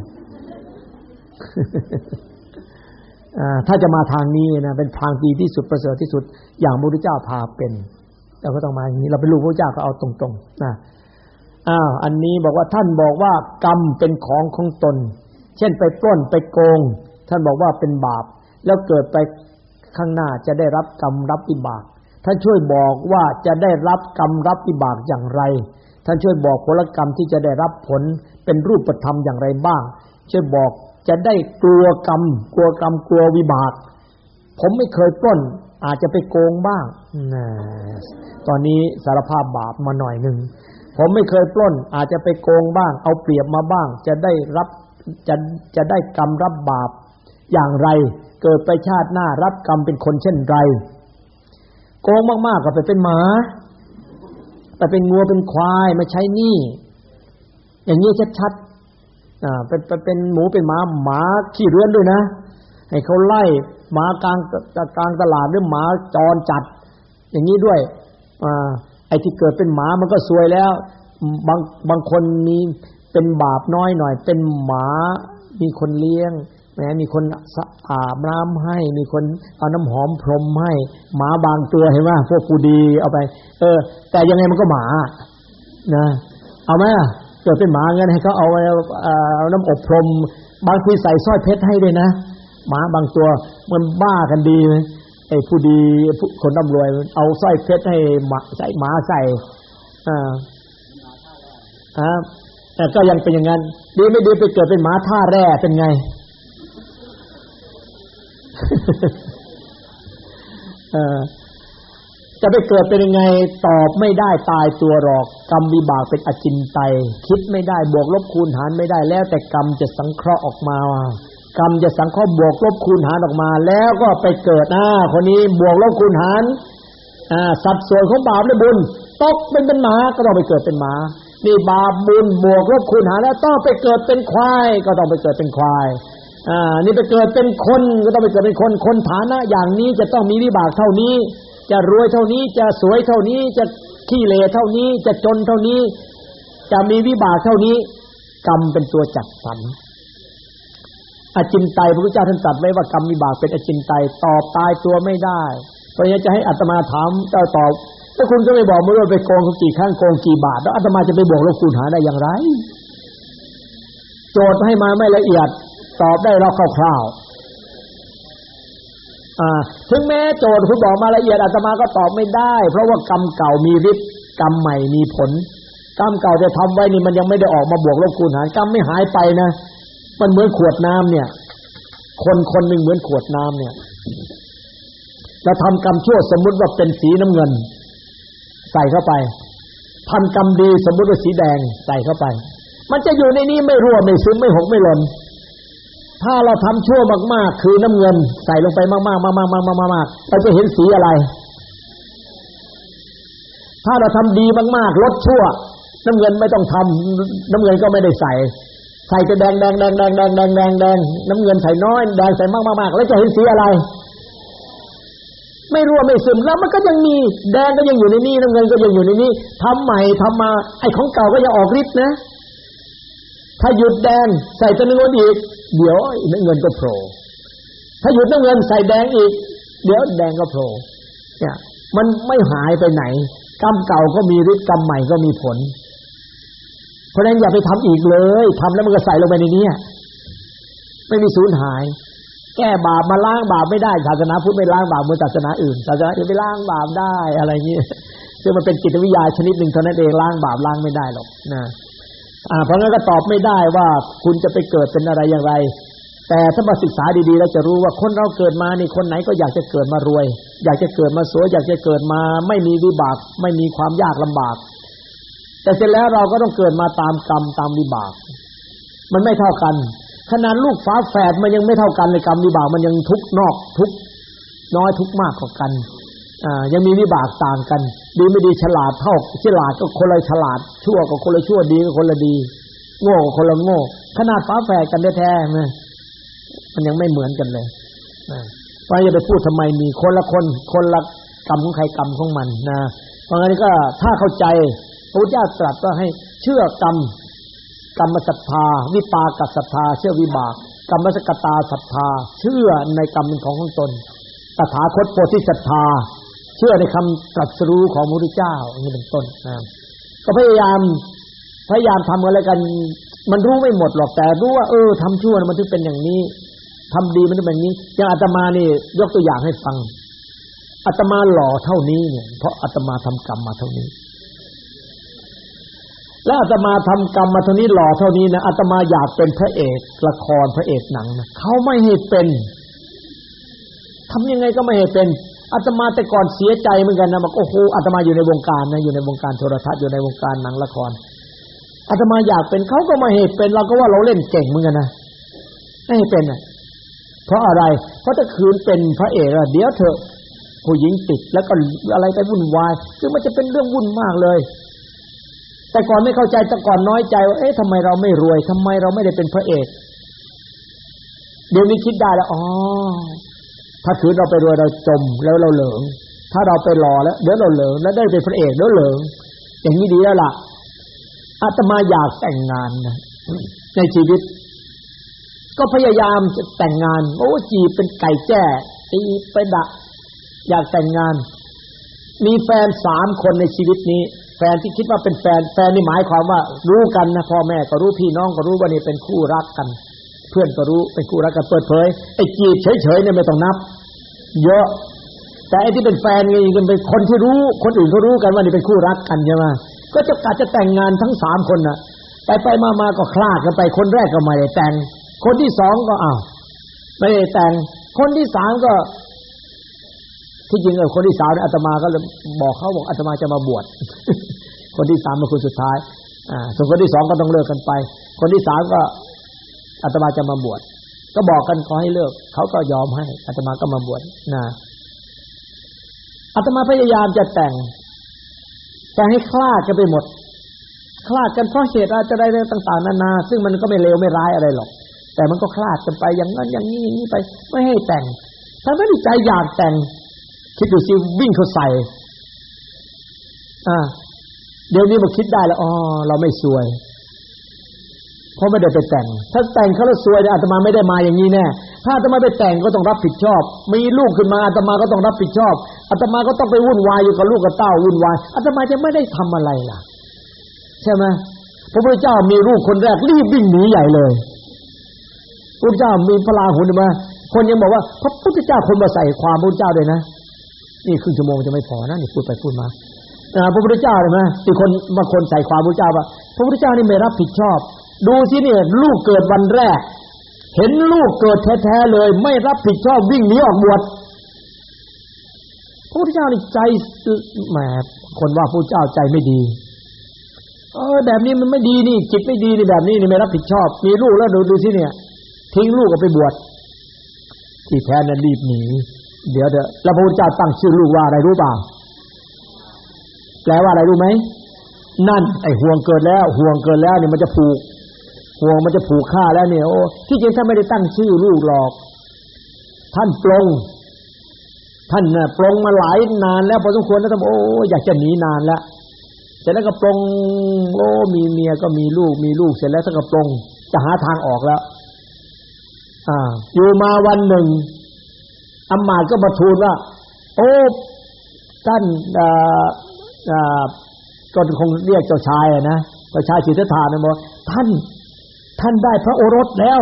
ถ้าจะมาทางนี้นะเป็นทางดีที่สุดประเสริฐที่สุด อย่างพระพุทธเจ้าพาเป็นเราก็ต้องมาอย่างนี้เราเป็นลูกพระเจ้าก็เอาตรงๆนะอ้าวอันนี้บอกว่าท่านบอกว่ากรรมเป็นของของตน เช่นไปปล้นไปโกง ท่านบอกว่าเป็นบาป แล้วเกิดไปข้างหน้าจะได้รับกรรมรับอิบากท่านช่วยบอกว่าจะได้รับกรรมรับอิบากอย่างไร ท่านช่วยบอกผลกรรมที่จะได้รับผลเป็นรูปธรรมอย่างไรบ้างช่วยบอก จะได้กลัวกรรม กลัวกรรมกลัววิบาก ผมไม่เคยปล้น อาจจะไปโกงบ้างนะตอนนี้สารภาพบาปมาหน่อยหนึ่งผมไม่เคยปล้น อาจจะไปโกงบ้าง เอาเปรียบมาบ้าง จะได้รับจะจะได้กรรมรับบาปอย่างไร เกิดไปชาติหน้ารับกรรมเป็นคนเช่นไรโกงมากๆก็ไปเป็นหมาไปเป็นงัวเป็นควายมาใช้หนี้อย่างนี้ชัด อ่าเป็นเป็นหมูเป็นหมาหมาขี้เรือนด้วยนะให้เขาไล่หมากลางกลางตลาดหรือหมาจรจัด อย่างนี้ด้วยอ่าไอ้ที่เกิดเป็นหมามันก็ซวยแล้ว บางบางคนมีเป็นบาปน้อยหน่อย เป็นหมามีคนเลี้ยงแม้มีคนอาบน้ำให้ มีคนเอาน้ำหอมพรมให้ หมาบางตัวเห็นไหมพวกกูดีเอาไป เออ แต่ยังไงมันก็หมา นะ เอาไหม เกิดเป็นหมาเงินให้เขาเอาเอาน้ำอบพรม บางทีใส่สร้อยเพชรให้ด้วยนะ หมาบางตัวมันบ้ากันดีไอ้ผู้ดีคนร่ำรวย เอาสร้อยเพชรให้หมาใส่หมาใส่อ่าอาแต่ก็ยังเป็นอย่างนั้นดีไม่ดีไปเกิดเป็นหมาท่าแร่เป็นไง จะไปเกิดเป็นยังไงตอบไม่ได้ตายตัวหรอก กรรมวิบากเป็นอจินไตยคิดไม่ได้บวกลบคูณหารไม่ได้แล้ว แต่กรรมจะสังเคราะห์ออกมากรรมจะสังเคราะห์บวกลบคูณหารออกมา แล้วก็ไปเกิดอ่าคนนี้บวกลบคูณหารอ่าสัดส่วนของบาปและบุญตกเป็นเป็นหมาก็ต้องไปเกิดเป็นหมานี่บาปบุญบวกลบคูณหารแล้วต้องไปเกิดเป็นควายก็ต้องไปเกิดเป็นควายอ่านี่ไปเกิดเป็นคนก็ต้องไปเกิดเป็นคนคนฐานะอย่างนี้จะต้องมีวิบากเท่านี้ จะรวยเท่านี้จะสวยเท่านี้จะขี้เลเท่านี้จะจนเท่านี้ จะมีวิบากเท่านี้ กรรมเป็นตัวจัดสรรอจินไตยพระพุทธเจ้าท่านตรัสไว้ว่ากรรมวิบากเป็นอจินไตยตอบตายตัวไม่ได้ เพราะฉะนั้นจะให้อัตมาถามเจ้าตอบถ้าคุณก็ไม่บอกมาว่าไปโกงเขากี่ครั้งโกงกี่บาท แล้วอาตมาจะไปบอกลบคูณหาได้อย่างไร โจทย์ให้มาไม่ละเอียด ตอบได้เราคร่าวๆ ถึงแม้โจทย์คุณบอกมาละเอียดอาตมาก็ตอบไม่ได้ เพราะว่ากรรมเก่ามีฤทธิ์กรรมใหม่มีผล กรรมเก่าจะทำไว้นี่มันยังไม่ได้ออกมาบวกลบคูณหารกรรมไม่หายไปนะมันเหมือนขวดน้ำเนี่ย คนคนหนึ่งเหมือนขวดน้ำเนี่ยเราทำกรรมชั่วสมมุติว่าเป็นสีน้ำเงิน ใส่เข้าไปทำกรรมดีสมมุติว่าสีแดงใส่เข้าไป มันจะอยู่ในนี้ไม่รั่วไม่ซึมไม่หกไม่หล่น ถ้าเราทำชั่วมากๆ คือน้ำเงินใส่ลงไปมากๆมากๆมากๆมากๆเราจะเห็นสีอะไร ถ้าเราทำดีมากๆลดชั่ว น้ำเงินไม่ต้องทำน้ำเงินก็ไม่ได้ใส่ ใส่จะแดงแดงแดงแดงแดงแดงแดงแดงน้ำเงินใส่น้อยแดงใส่มากมากมากแล้วจะเห็นสีอะไร ไม่รั่วไม่ซึมแล้วมันก็ยังมีแดงก็ยังอยู่ในนี้น้ำเงินก็ยังอยู่ในนี้ทำใหม่ทำมา ไอ้ของเก่าก็ยังออกฤทธิ์นะ ถ้าหยุดแดงใส่ตัวน้ำเงินอีก เดี๋ยวน้ำเงินก็โผล่ถ้าหยุดน้ำเงินใส่แดงอีก เดี๋ยวแดงก็โผล่เนี่ยมันไม่หายไปไหน กรรมเก่าก็มีฤทธิ์กรรมใหม่ก็มีผล เพราะนั้นอย่าไปทำอีกเลยทำแล้วมันก็ใส่ลงไปในนี้ไม่มีสูญหาย แก้บาปมาล้างบาปไม่ได้ศาสนาพุทธไม่ล้างบาปเหมือนศาสนาอื่นศาสนาอื่นไปล้างบาปได้อะไรเงี้ยซึ่งมันเป็นจิตวิทยาชนิดหนึ่งเท่านั้นเองล้างบาปล้างไม่ได้หรอกนะ อ่าเพราะงั้นก็ตอบไม่ได้ว่าคุณจะไปเกิดเป็นอะไรอย่างไร แต่ถ้ามาศึกษาดีๆแล้วจะรู้ว่าคนเราเกิดมานี่คนไหนก็อยากจะเกิดมารวย อยากจะเกิดมาสวยอยากจะเกิดมาไม่มีวิบาก ไม่มีความยากลำบาก แต่เสร็จแล้วเราก็ต้องเกิดมาตามกรรมตามวิบาก มันไม่เท่ากันขนาดลูกฟ้าแฝดมันยังไม่เท่ากันในกรรมวิบากมันยังทุกนอกทุกน้อยทุกมากกว่ากันอ่ายังมีวิบากต่างกัน ดีไม่ดีฉลาดเท่าฉลาดก็คนละฉลาด ชั่วก็คนละชั่วดีก็คนละดี โง่ก็คนละโง่ ขนาดฟ้าแฝดกันแท้ๆนะมันยังไม่เหมือนกันเลยเพราะจะไปพูดทำไมมีคนละคนคนละกรรมของใครกรรมของมันนะเพราะงั้นก็ถ้าเข้าใจพระเจ้าตรัสว่าให้เชื่อกรรมกรรมศรัทธาวิปากศรัทธาเชื่อวิบากกรรมสกตาศรัทธาเชื่อในกรรมเป็นของของตนตถาคตโพธิศรัทธา เชื่อในคำตรัสรู้ของพระพุทธเจ้าอย่างนี้เป็นต้นนะก็พยายามพยายามทำอะไรกัน มันรู้ไม่หมดหรอกแต่รู้ว่าเออทำชั่วมันถึงเป็นอย่างนี้ทำดีมันถึงเป็นนี้อย่างอาตมานี่ ยกตัวอย่างให้ฟังอาตมาหล่อเท่านี้เนี่ย เพราะอาตมาทำกรรมมาเท่านี้ แล้วอาตมาทำกรรมมาเท่านี้หล่อเท่านี้นะอาตมาอยากเป็นพระเอกละครพระเอกหนังนะเขาไม่ให้เป็นทำยังไงก็ไม่ให้เป็น อาตมาแต่ก่อนเสียใจเหมือนกันนะบอกโอ้โหอาตมาอยู่ในวงการนะอยู่ในวงการโทรทัศน์อยู่ในวงการหนังละครอาตมาอยากเป็นเขาก็ม่ให้เป็นเราก็ว่าเราเล่นเก่งเหมือนกันนะไม่เป็นอะเพราะอะไร เพราะถ้าคืนเป็นพระเอกอะเดี๋ยวเถอะผู้หญิงติดแล้วก็อะไรไปวุ่นวายคือมันจะเป็นเรื่องวุ่นมากเลย แต่ก่อนไม่เข้าใจแต่ก่อนน้อยใจว่าเอ๊ะทำไมเราไม่รวยทำไมเราไม่ได้เป็นพระเอก เดี๋ยวนี้คิดได้แล้วอ๋อ ถ้าคือเราไปรวยเราจมแล้วเราเหลิง ถ้าเราไปรอแล้วเดี๋ยวเราเหลิงแล้วได้เป็นพระเอกเดี๋ยวเหลิง อย่างนี้ดีแล้วล่ะอาตมาอยากแต่งงานนะในชีวิต ก็พยายามจะแต่งงานโอ้จีเป็นไก่แจ้ตีไปดะอยากแต่งงาน มีแฟนสามคนในชีวิตนี้ แฟนที่คิดว่าเป็นแฟน แฟนนี่หมายความว่า รู้กันนะพ่อแม่ก็รู้พี่น้องก็รู้ว่านี่เป็นคู่รักกัน เพื่อนก็รู้เป็นคู่รักกันเปิดเผยไอ้จีบเฉยๆเนี่ยไม่ต้องนับ เยอะ แต่ไอ้ที่เป็นแฟนนี่มันเป็นคนที่รู้คนอื่นเขารู้กันว่านี่เป็นคู่รักกันใช่ไหมก็จะกะจะแต่งงานทั้งสามคนน่ะ ไปไปมามาก็คลาดกันไปคนแรกก็ไม่ได้แต่ง คนที่สองก็อ้าวไม่ได้แต่ง คนที่สามก็ ที่จริงเออคนที่สาวเนี่ยอาตมาก็เลยบอกเขาบอกอาตมาจะมาบวชคนที่สามเป็นคนสุดท้าย อ่า ส่วนคนที่สองก็ต้องเลิกกันไป คนที่สามก็ อาตมาจะมาบวชก็บอกกันขอให้เลิกเขาก็ยอมให้อาตมาก็มาบวชนะอาตมาพยายามจะแต่ง แต่ให้คลาดกันไปหมด คลาดกันเพราะเหตุอาจจะได้เรื่องต่าง ๆ นานา ซึ่งมันก็ไม่เลวไม่ร้ายอะไรหรอก แต่มันก็คลาดกันไปอย่างนั้นอย่างนี้อย่างนี้ไป ไม่ให้แต่ง ถ้าไม่ได้ใจอยากแต่งคิดดูสิวิ่งเขาใส่อ่าเดี๋ยวนี้มาคิดได้แล้วอ๋อเราไม่สวย เพราะไม่ได้ไปแต่ง ถ้าแต่งเขาแล้วสวยเนี่ยอาตมาไม่ได้มาอย่างนี้แน่ถ้าอาตมาไปแต่งก็ต้องรับผิดชอบ มีลูกขึ้นมาอาตมาก็ต้องรับผิดชอบอาตมาก็ต้องไปวุ่นวายอยู่กับลูกกับเต้าวุ่นวายอาตมาจะไม่ได้ทำอะไรล่ะ ใช่ไหมพระพุทธเจ้ามีลูกคนแรกรีบวิ่งหนีใหญ่เลยพระพุทธเจ้ามีพระลาหุนมาคนยังบอกว่าพระพุทธเจ้าคนมาใส่ความพระพุทธเจ้าเลยนะนี่ครึ่งชั่วโมงจะไม่พอนะนี่พูดไปพูดมาพระพุทธเจ้าเลยไหมที่คนบางคนใส่ความพระพุทธเจ้าว่าพระพุทธเจ้านี่ไม่รับผิดชอบ ดูสิเนี่ยลูกเกิดวันแรก เห็นลูกเกิดแท้ๆเลย ไม่รับผิดชอบวิ่งหนีออกบวชพระพุทธเจ้านี่ใจแหมคนว่าพระเจ้าใจไม่ดี เออ แบบนี้มันไม่ดีนี่ จิตไม่ดีนี่แบบนี้นี่ไม่รับผิดชอบ มีลูกแล้วดูดูสิเนี่ย ทิ้งลูกก็ไปบวชที่แท้นั้นรีบหนีเดี๋ยวเดี๋ยวแล้วพระพุทธเจ้าตั้งชื่อลูกว่าอะไรรู้เปล่าแปลว่าอะไรรู้ไหมนั่น ไอ้ห่วงเกิดแล้ว ห่วงเกิดแล้วเนี่ยมันจะผูก ห่วงมันจะผูกฆ่าแล้วเนี่ยโอ้ที่จริงท่านไม่ได้ตั้งชื่อลูกหรอก ท่านปรงท่านน่ะปรงมาหลายนานแล้วพอสมควรแล้วท่านโอ้อยากจะหนีนานแล้วเสร็จแล้วก็ปรงโอ้มีเมียก็มีลูกมีลูกเสร็จแล้วท่านก็ปรงจะหาทางออกแล้ว อ่า อยู่มาวันหนึ่งอำมาตย์ก็มาทูลว่า โอ้ท่านอ่าอ่าก็คงเรียกเจ้าชายนะเจ้าชายสิทธัตถะนะบอกท่าน ท่านได้พระโอรสแล้ว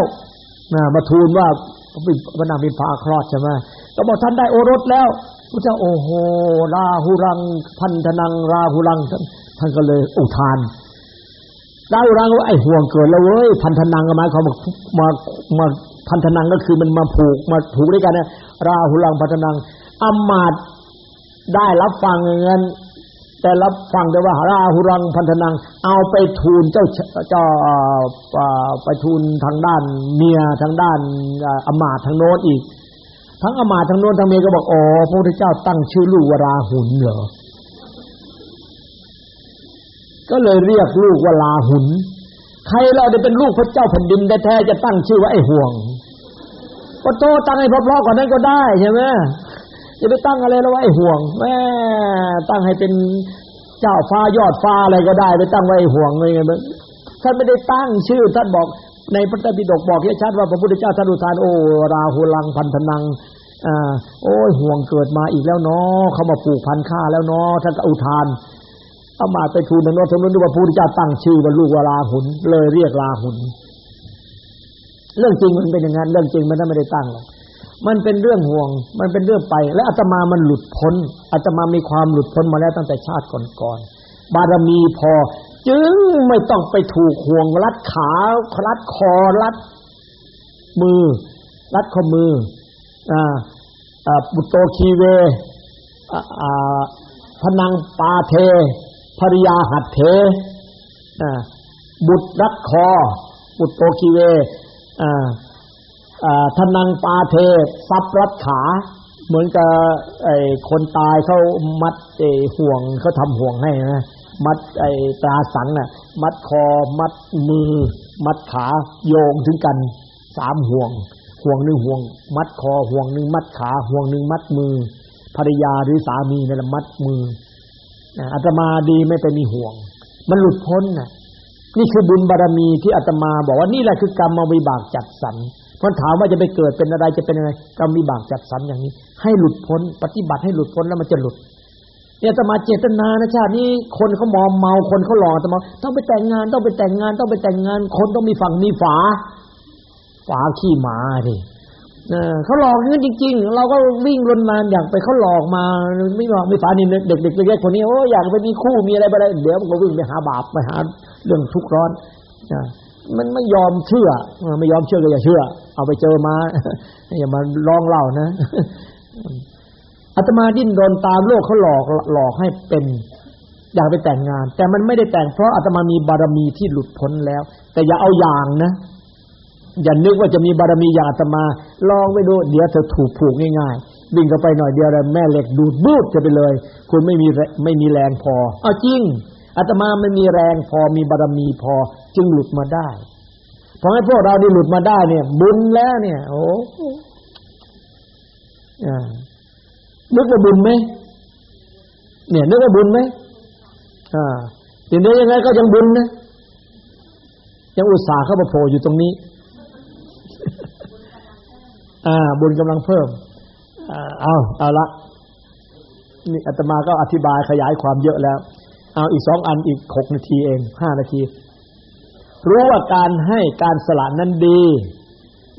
มาทูลว่าพระนางพิมพาคลอดใช่ไหมก็บอกท่านได้โอรสแล้วพระเจ้าโอ้โหราหุรัง พันธนังราหุรัง ท่านก็เลยอุทานราหุรังว่าไอ้ห่วงเกิดแล้วเว้ยพันธนังก็หมายความมามาพันธนังก็คือมันมาผูกมาผูกด้วยกันนะราหุรังพันธนังอมาตได้รับฟังอย่างนั้น แต่รับฟังได้ว่าราหุรังพันธนัง เอาไปทูลเจ้าเจ้าไปทูลทางด้านเมียทางด้านอมาตทางโน้นอีก ทั้งอมาตทางโน้นทางเมียก็บอกอ๋อพระพุทธเจ้าตั้งชื่อลูกวราหุนเหรอก็เลยเรียกลูกว่าลาหุน ใครเราได้เป็นลูกพระเจ้าแผ่นดินแท้ๆจะตั้งชื่อว่าไอ้ห่วงก็โตตั้งให้เพราะๆกว่านั้นก็ได้ใช่ไหม จะไปตั้งอะไรแล้วไอ้ห่วงแม่ตั้งให้เป็นเจ้าฟ้ายอดฟ้าอะไรก็ได้ ไปตั้งไว้ห่วงอะไรเงี้ยท่านไม่ได้ตั้งชื่อท่านบอกในพระธรรปิฎกบอกแค่ชัดว่าพระพุทธเจ้าท่านอุทานโอ้ราหุลังพันธนังอ่าโอ้ยห่วงเกิดมาอีกแล้วเนาะเขามาปลูกพันข้าแล้วเนาะท่านก็อุทานเอามาไปทูลนโนทนุนว่าพระพุทธเจ้าตั้งชื่อว่าลูกวราหุนเลยเรียกราหุนเรื่องจริงมันเป็นอย่างนั้นเรื่องจริงมันไม่ได้ตั้งหรอก มันเป็นเรื่องห่วง มันเป็นเรื่องไป และอาตมามันหลุดพ้นอาตมามีความหลุดพ้นมาแล้วตั้งแต่ชาติก่อนๆบารมีพอ จึงไม่ต้องไปถูกห่วงรัดขารัดคอรัดมือ รัดข้อมืออ่าอ่าบุตโตคีเวอ่าพนังปาเทภริยาหัดเทอ่าบุตรรัดคอบุตโตคีเวอ่า ทนังปาเทซับรัดขา เหมือนกับไอ้คนตายเขามัดไอ้ห่วงเขาทำห่วงให้นะมัดไอ้ตราสังน่ะ มัดคอ มัดมือ มัดขาโยงถึงกันสามห่วง ห่วงหนึ่งห่วง มัดคอห่วงหนึ่งมัดขา ห่วงหนึ่งมัดมือภรรยาหรือสามีนี่แหละมัดมืออาตมาดีไม่ไปมีห่วง มันหลุดพ้นน่ะนี่คือบุญบารรมีที่อาตมาบอกว่านี่แหละคือกรรมวิบากจัดสรร มันถามว่าจะไปเกิดเป็นอะไรจะเป็นอะไรกรรมวิบากจัดสรรอย่างนี้ ให้หลุดพ้น ปฏิบัติให้หลุดพ้นแล้วมันจะหลุดเนี่ยจะมาเจตนานะชาตินี้คนเขามอมเมาคนเขาหลอกตมาต้องไปแต่งงานต้องไปแต่งงานต้องไปแต่งงาน คนต้องมีฝั่งมีฝา ฝาขี้หมาดิเขาหลอกเงี้จริง ๆ เราก็วิ่งรนนานอยากไปเขาหลอกมาไม่หลอกไม่ฝานี่เด็กๆเล็กๆคนนี้โอ้อยากไปมีคู่มีอะไรไปอะไรเดี๋ยวมันก็วิ่งไปหาบาปไปหาเรื่องทุกข์ร้อน มันไม่ยอมเชื่อไม่ยอมเชื่อก็อย่าเชื่อ เอาไปเจอมาอย่ามาร้องเล่านะอาตมาดิ้นรนตามโลกเขาหลอกหลอกให้เป็นอยากไปแต่งงาน แต่มันไม่ได้แต่งเพราะอาตมามีบารมีที่หลุดพ้นแล้ว แต่อย่าเอาอย่างนะอย่านึกว่าจะมีบารมีอย่างอาตมา ลองไปดูเดี๋ยวเธอถูกผูกง่ายๆวิ่งเข้าไปหน่อยเดียวแล้วแม่เหล็กดูดบูดจะไปเลย คุณไม่มีไม่มีแรงพอเอาจริง อาตมาไม่มีแรงพอมีบารมีพอจึงหลุดมาได้พอให้พวกเรานี่หลุดมาได้เนี่ย บุญแล้วเนี่ย โอ้นึกว่าบุญไหมเนี่ยนึกว่าบุญไหมอ่าทีนี้ยังไงก็ยังบุญนะยังอุตส่าห์เข้ามาโผล่อยู่ตรงนี้ อ่า บุญกำลังเพิ่มอ่าเอาเอาละนี่อาตมาก็อธิบายขยายความเยอะแล้ว เอาอีกสองอันอีกหกนาทีเองห้านาที รู้ว่าการให้การสละนั้นดี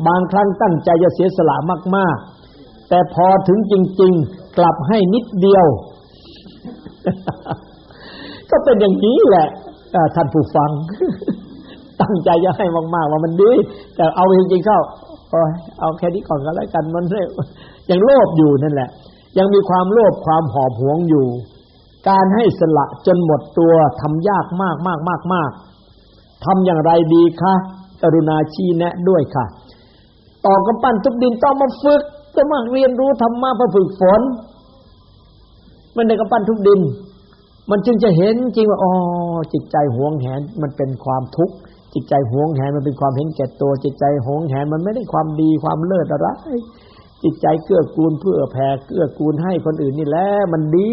บางครั้งตั้งใจจะเสียสละมาก ๆ แต่พอถึงจริง ๆ กลับให้นิดเดียว ก็เป็นอย่างนี้แหละท่านผู้ฟัง ตั้งใจจะให้มากๆ ว่ามันดี แต่เอาจริงๆเข้าเอาแค่นี้ก่อนก็แล้วกันมันยังโลภอยู่นั่นแหละ ยังมีความโลภความหอบหวงอยู่ การให้สละจนหมดตัวทำยากมากมากมากมากทำอย่างไรดีคะกรุณาชี้แนะด้วยค่ะต่อกำปั้นทุบดินต้องมาฝึกต้องมาเรียนรู้ธรรมะเพื่อฝึกฝนมันได้กำปั้นทุบดิน มันจึงจะเห็นจริงว่าอ๋อจิตใจหวงแหนมันเป็นความทุกข์จิตใจหวงแหนมันเป็นความเห็นแก่ตัว จิตใจหวงแหนมันไม่ได้ความดีความเลิศอะไร จิตใจเกื้อกูลเพื่อแผ่เกื้อกูลให้คนอื่นนี่แหละมันดี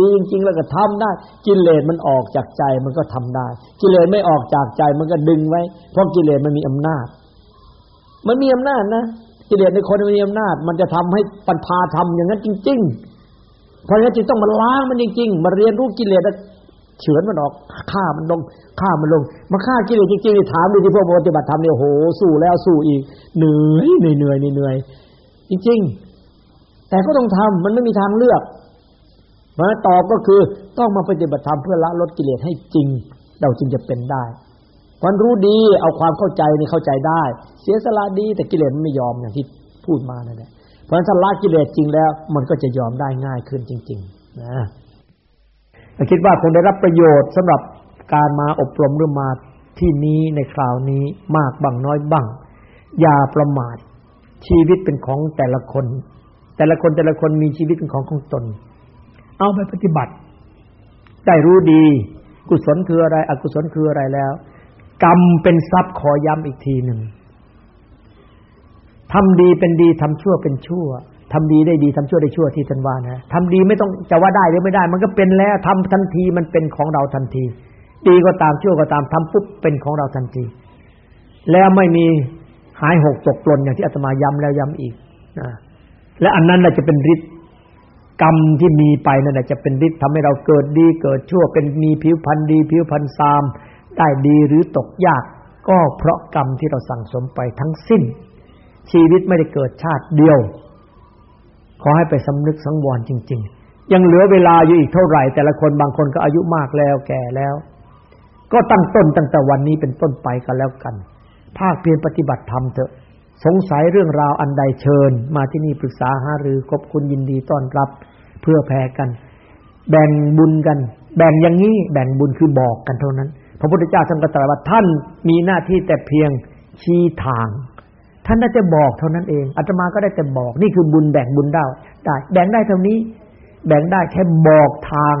ดีจริงๆแล้วก็ทำได้ กิเลสมันออกจากใจมันก็ทำได้ กิเลสไม่ออกจากใจมันก็ดึงไว้ เพราะกิเลสมันมีอำนาจ มันมีอำนาจนะกิเลสในคนมันมีอำนาจ มันจะทำให้ปัญพาทำอย่างนั้นจริง ๆ เพราะฉะนั้นจึงต้องมาล้างมันจริง ๆ มาเรียนรู้กิเลสเฉือนมันออกฆ่ามันลงฆ่ามันลง มาฆ่ากิเลสจริงๆถามดูที่พวกปฏิบัติธรรมเนี่ยโหสู้แล้วสู้อีกเหนื่อยเหนื่อยเหนื่อย จริง ๆ แต่ก็ต้องทำมันไม่มีทางเลือกมาตอบก็คือต้องมาปฏิบัติธรรมเพื่อละลดกิเลสให้จริง เราจึงจะเป็นได้วันรู้ดีเอาความเข้าใจนี่เข้าใจได้ เสียสละดีแต่กิเลสมันไม่ยอมอย่างที่พูดมานั่นแหละเพราะฉะนั้นถ้าละกิเลสจริงแล้ว มันก็จะยอมได้ง่ายขึ้นจริง ๆ นะคิดว่าคงได้รับประโยชน์สำหรับการมาอบรมหรือมาที่นี้ในคราวนี้มากบ้างน้อยบ้าง อย่าประมาท ชีวิตเป็นของแต่ละคน แต่ละคนแต่ละคนมีชีวิตเป็นของของตน เอาไปปฏิบัติ ได้รู้ดี กุศลคืออะไร อกุศลคืออะไรแล้ว กรรมเป็นทรัพย์ขอย้ำอีกทีหนึ่งทำดีเป็นดีทำชั่วเป็นชั่วทำดีได้ดีทำชั่วได้ชั่วที่ท่านว่านะทำดีไม่ต้องจะว่าได้หรือไม่ได้ มันก็เป็นแล้วทำทันทีมันเป็นของเราทันที ดีก็ตามชั่วก็ตามทำปุ๊บเป็นของเราทันที แล้วไม่มี หายหกตกปลนอย่างที่อาตมาย้ำแล้วย้ำอีกนะและอันนั้นแหละจะเป็นฤทธิ์กรรมที่มีไปนั่นแหละจะเป็นฤทธิ์ทำให้เราเกิดดีเกิดชั่วเป็นมีผิวพรรณดี ผิวพรรณซาม ได้ดีหรือตกยาก ก็เพราะกรรมที่เราสั่งสมไปทั้งสิ้น ชีวิตไม่ได้เกิดชาติเดียว ขอให้ไปสำนึกสังวรจริง ๆ ยังเหลือเวลาอยู่อีกเท่าไหร่ แต่ละคนบางคนก็อายุมากแล้วแก่แล้ว ก็ตั้งต้นตั้งแต่วันนี้เป็นต้นไปกันแล้วกัน ภาคเพียรปฏิบัติธรรมเถอะ สงสัยเรื่องราวอันใดเชิญ มาที่นี่ปรึกษาหารือคบคุณยินดีต้อนรับเพื่อแผ่กัน แบ่งบุญกัน แบ่งอย่างนี้แบ่งบุญคือบอกกันเท่านั้น พระพุทธเจ้าท่านก็ตรัสว่าท่านมีหน้าที่แต่เพียงชี้ทาง ท่านได้แต่บอกเท่านั้นเองอาตมาก็ได้แต่บอกนี่คือบุญแบ่งบุญได้ได้ แบ่งได้เท่านี้ แบ่งได้แค่บอกทาง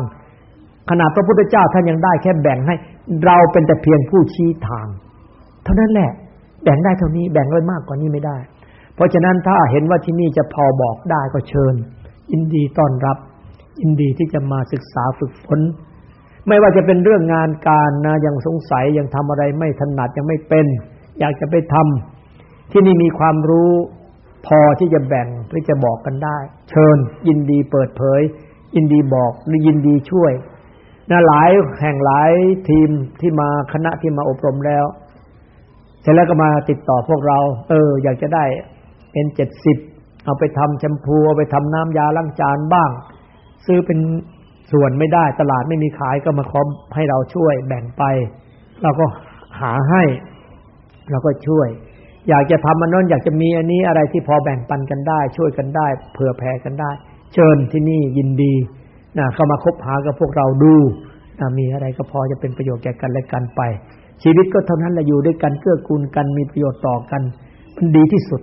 ขนาดพระพุทธเจ้าท่านยังได้แค่แบ่งให้ เราเป็นแต่เพียงผู้ชี้ทาง ท่านั้นแหละ แบ่งได้เท่านี้แบ่งไว้มากกว่านี้ไม่ได้ เพราะฉะนั้นถ้าเห็นว่าที่นี่จะพอบอกได้ก็เชิญยินดีต้อนรับยินดีที่จะมาศึกษาฝึกฝนไม่ว่าจะเป็นเรื่องงานการนะยังสงสัยยังทำอะไรไม่ถนัดยังไม่เป็น อยากจะไปทำที่นี่มีความรู้พอที่จะแบ่งหรือจะบอกกันได้ เชิญ ยินดีเปิดเผย ยินดีบอกหรือยินดีช่วยนะหลายแห่งหลายทีมที่มาคณะที่มาอบรมแล้ว เสร็จแล้วก็มาติดต่อพวกเรา เออ อยากจะได้เอ็นเจ็ดสิบเอาไปทำแชมพูเอาไปทำน้ำยาล้างจานบ้าง ซื้อเป็นส่วนไม่ได้ตลาดไม่มีขายก็มาขอให้เราช่วยแบ่งไป เราก็หาให้ เราก็ช่วย อยากจะทำมันนั้นอยากจะมีอันนี้อะไรที่พอแบ่งปันกันได้ ช่วยกันได้ เผื่อแผ่กันได้ เชิญที่นี่ยินดีนะเข้ามาคบหากับพวกเราดูนะมีอะไรก็พอจะเป็นประโยชน์แก่กันและกันไป ชีวิตก็เท่านั้นแหละอยู่ด้วยกันเกื้อกูลกันมีประโยชน์ต่อกันมันดีที่สุด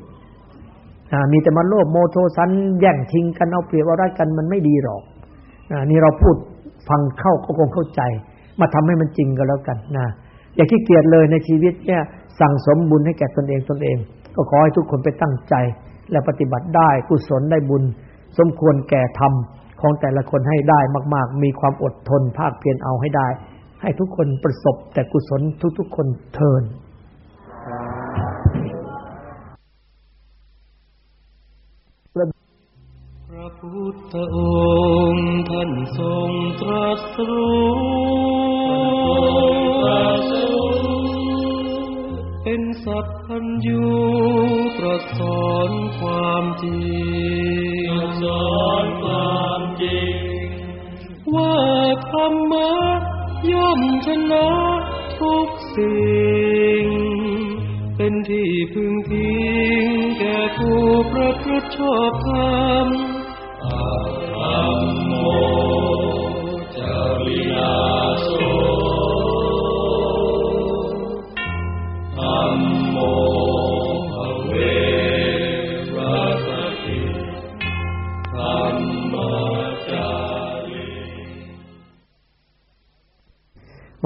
มีแต่มาโลภโมโทสันแย่งชิงกันเอาเปรียบเอารัดกันมันไม่ดีหรอกนะนี่เราพูดฟังเข้าก็คงเข้าใจ มาทำให้มันจริงก็แล้วกันนะอย่าขี้เกียจเลยในชีวิตเนี่ยสั่งสมบุญให้แก่ตนเองตนเอง ก็ขอให้ทุกคนไปตั้งใจ และปฏิบัติได้กุศลได้บุญ สมควรแก่ธรรมของแต่ละคนให้ได้มาก ๆ มีความอดทนภาคเพียรเอาให้ได้ ให้ทุกคนประสบแต่กุศลทุกๆคนเทินพระพุทธองค์ท่านทรงตรัสรู้เป็นสัพพัญญูตรัสสอนความจริงสอนความจริงว่าธรรมะ ย่อมชนะทุกสิ่ง เป็นที่พึงพิงแก่ผู้ประพฤติชอบธรรมอาธัมโมจาริยาโส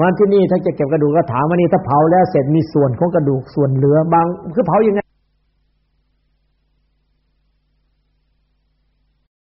วันที่นี่ถ้าจะเก็บกระดูกก็ถามว่านี่ถ้าเผาแล้วเสร็จมีส่วนของกระดูกส่วนเหลือบางคือเผายังไง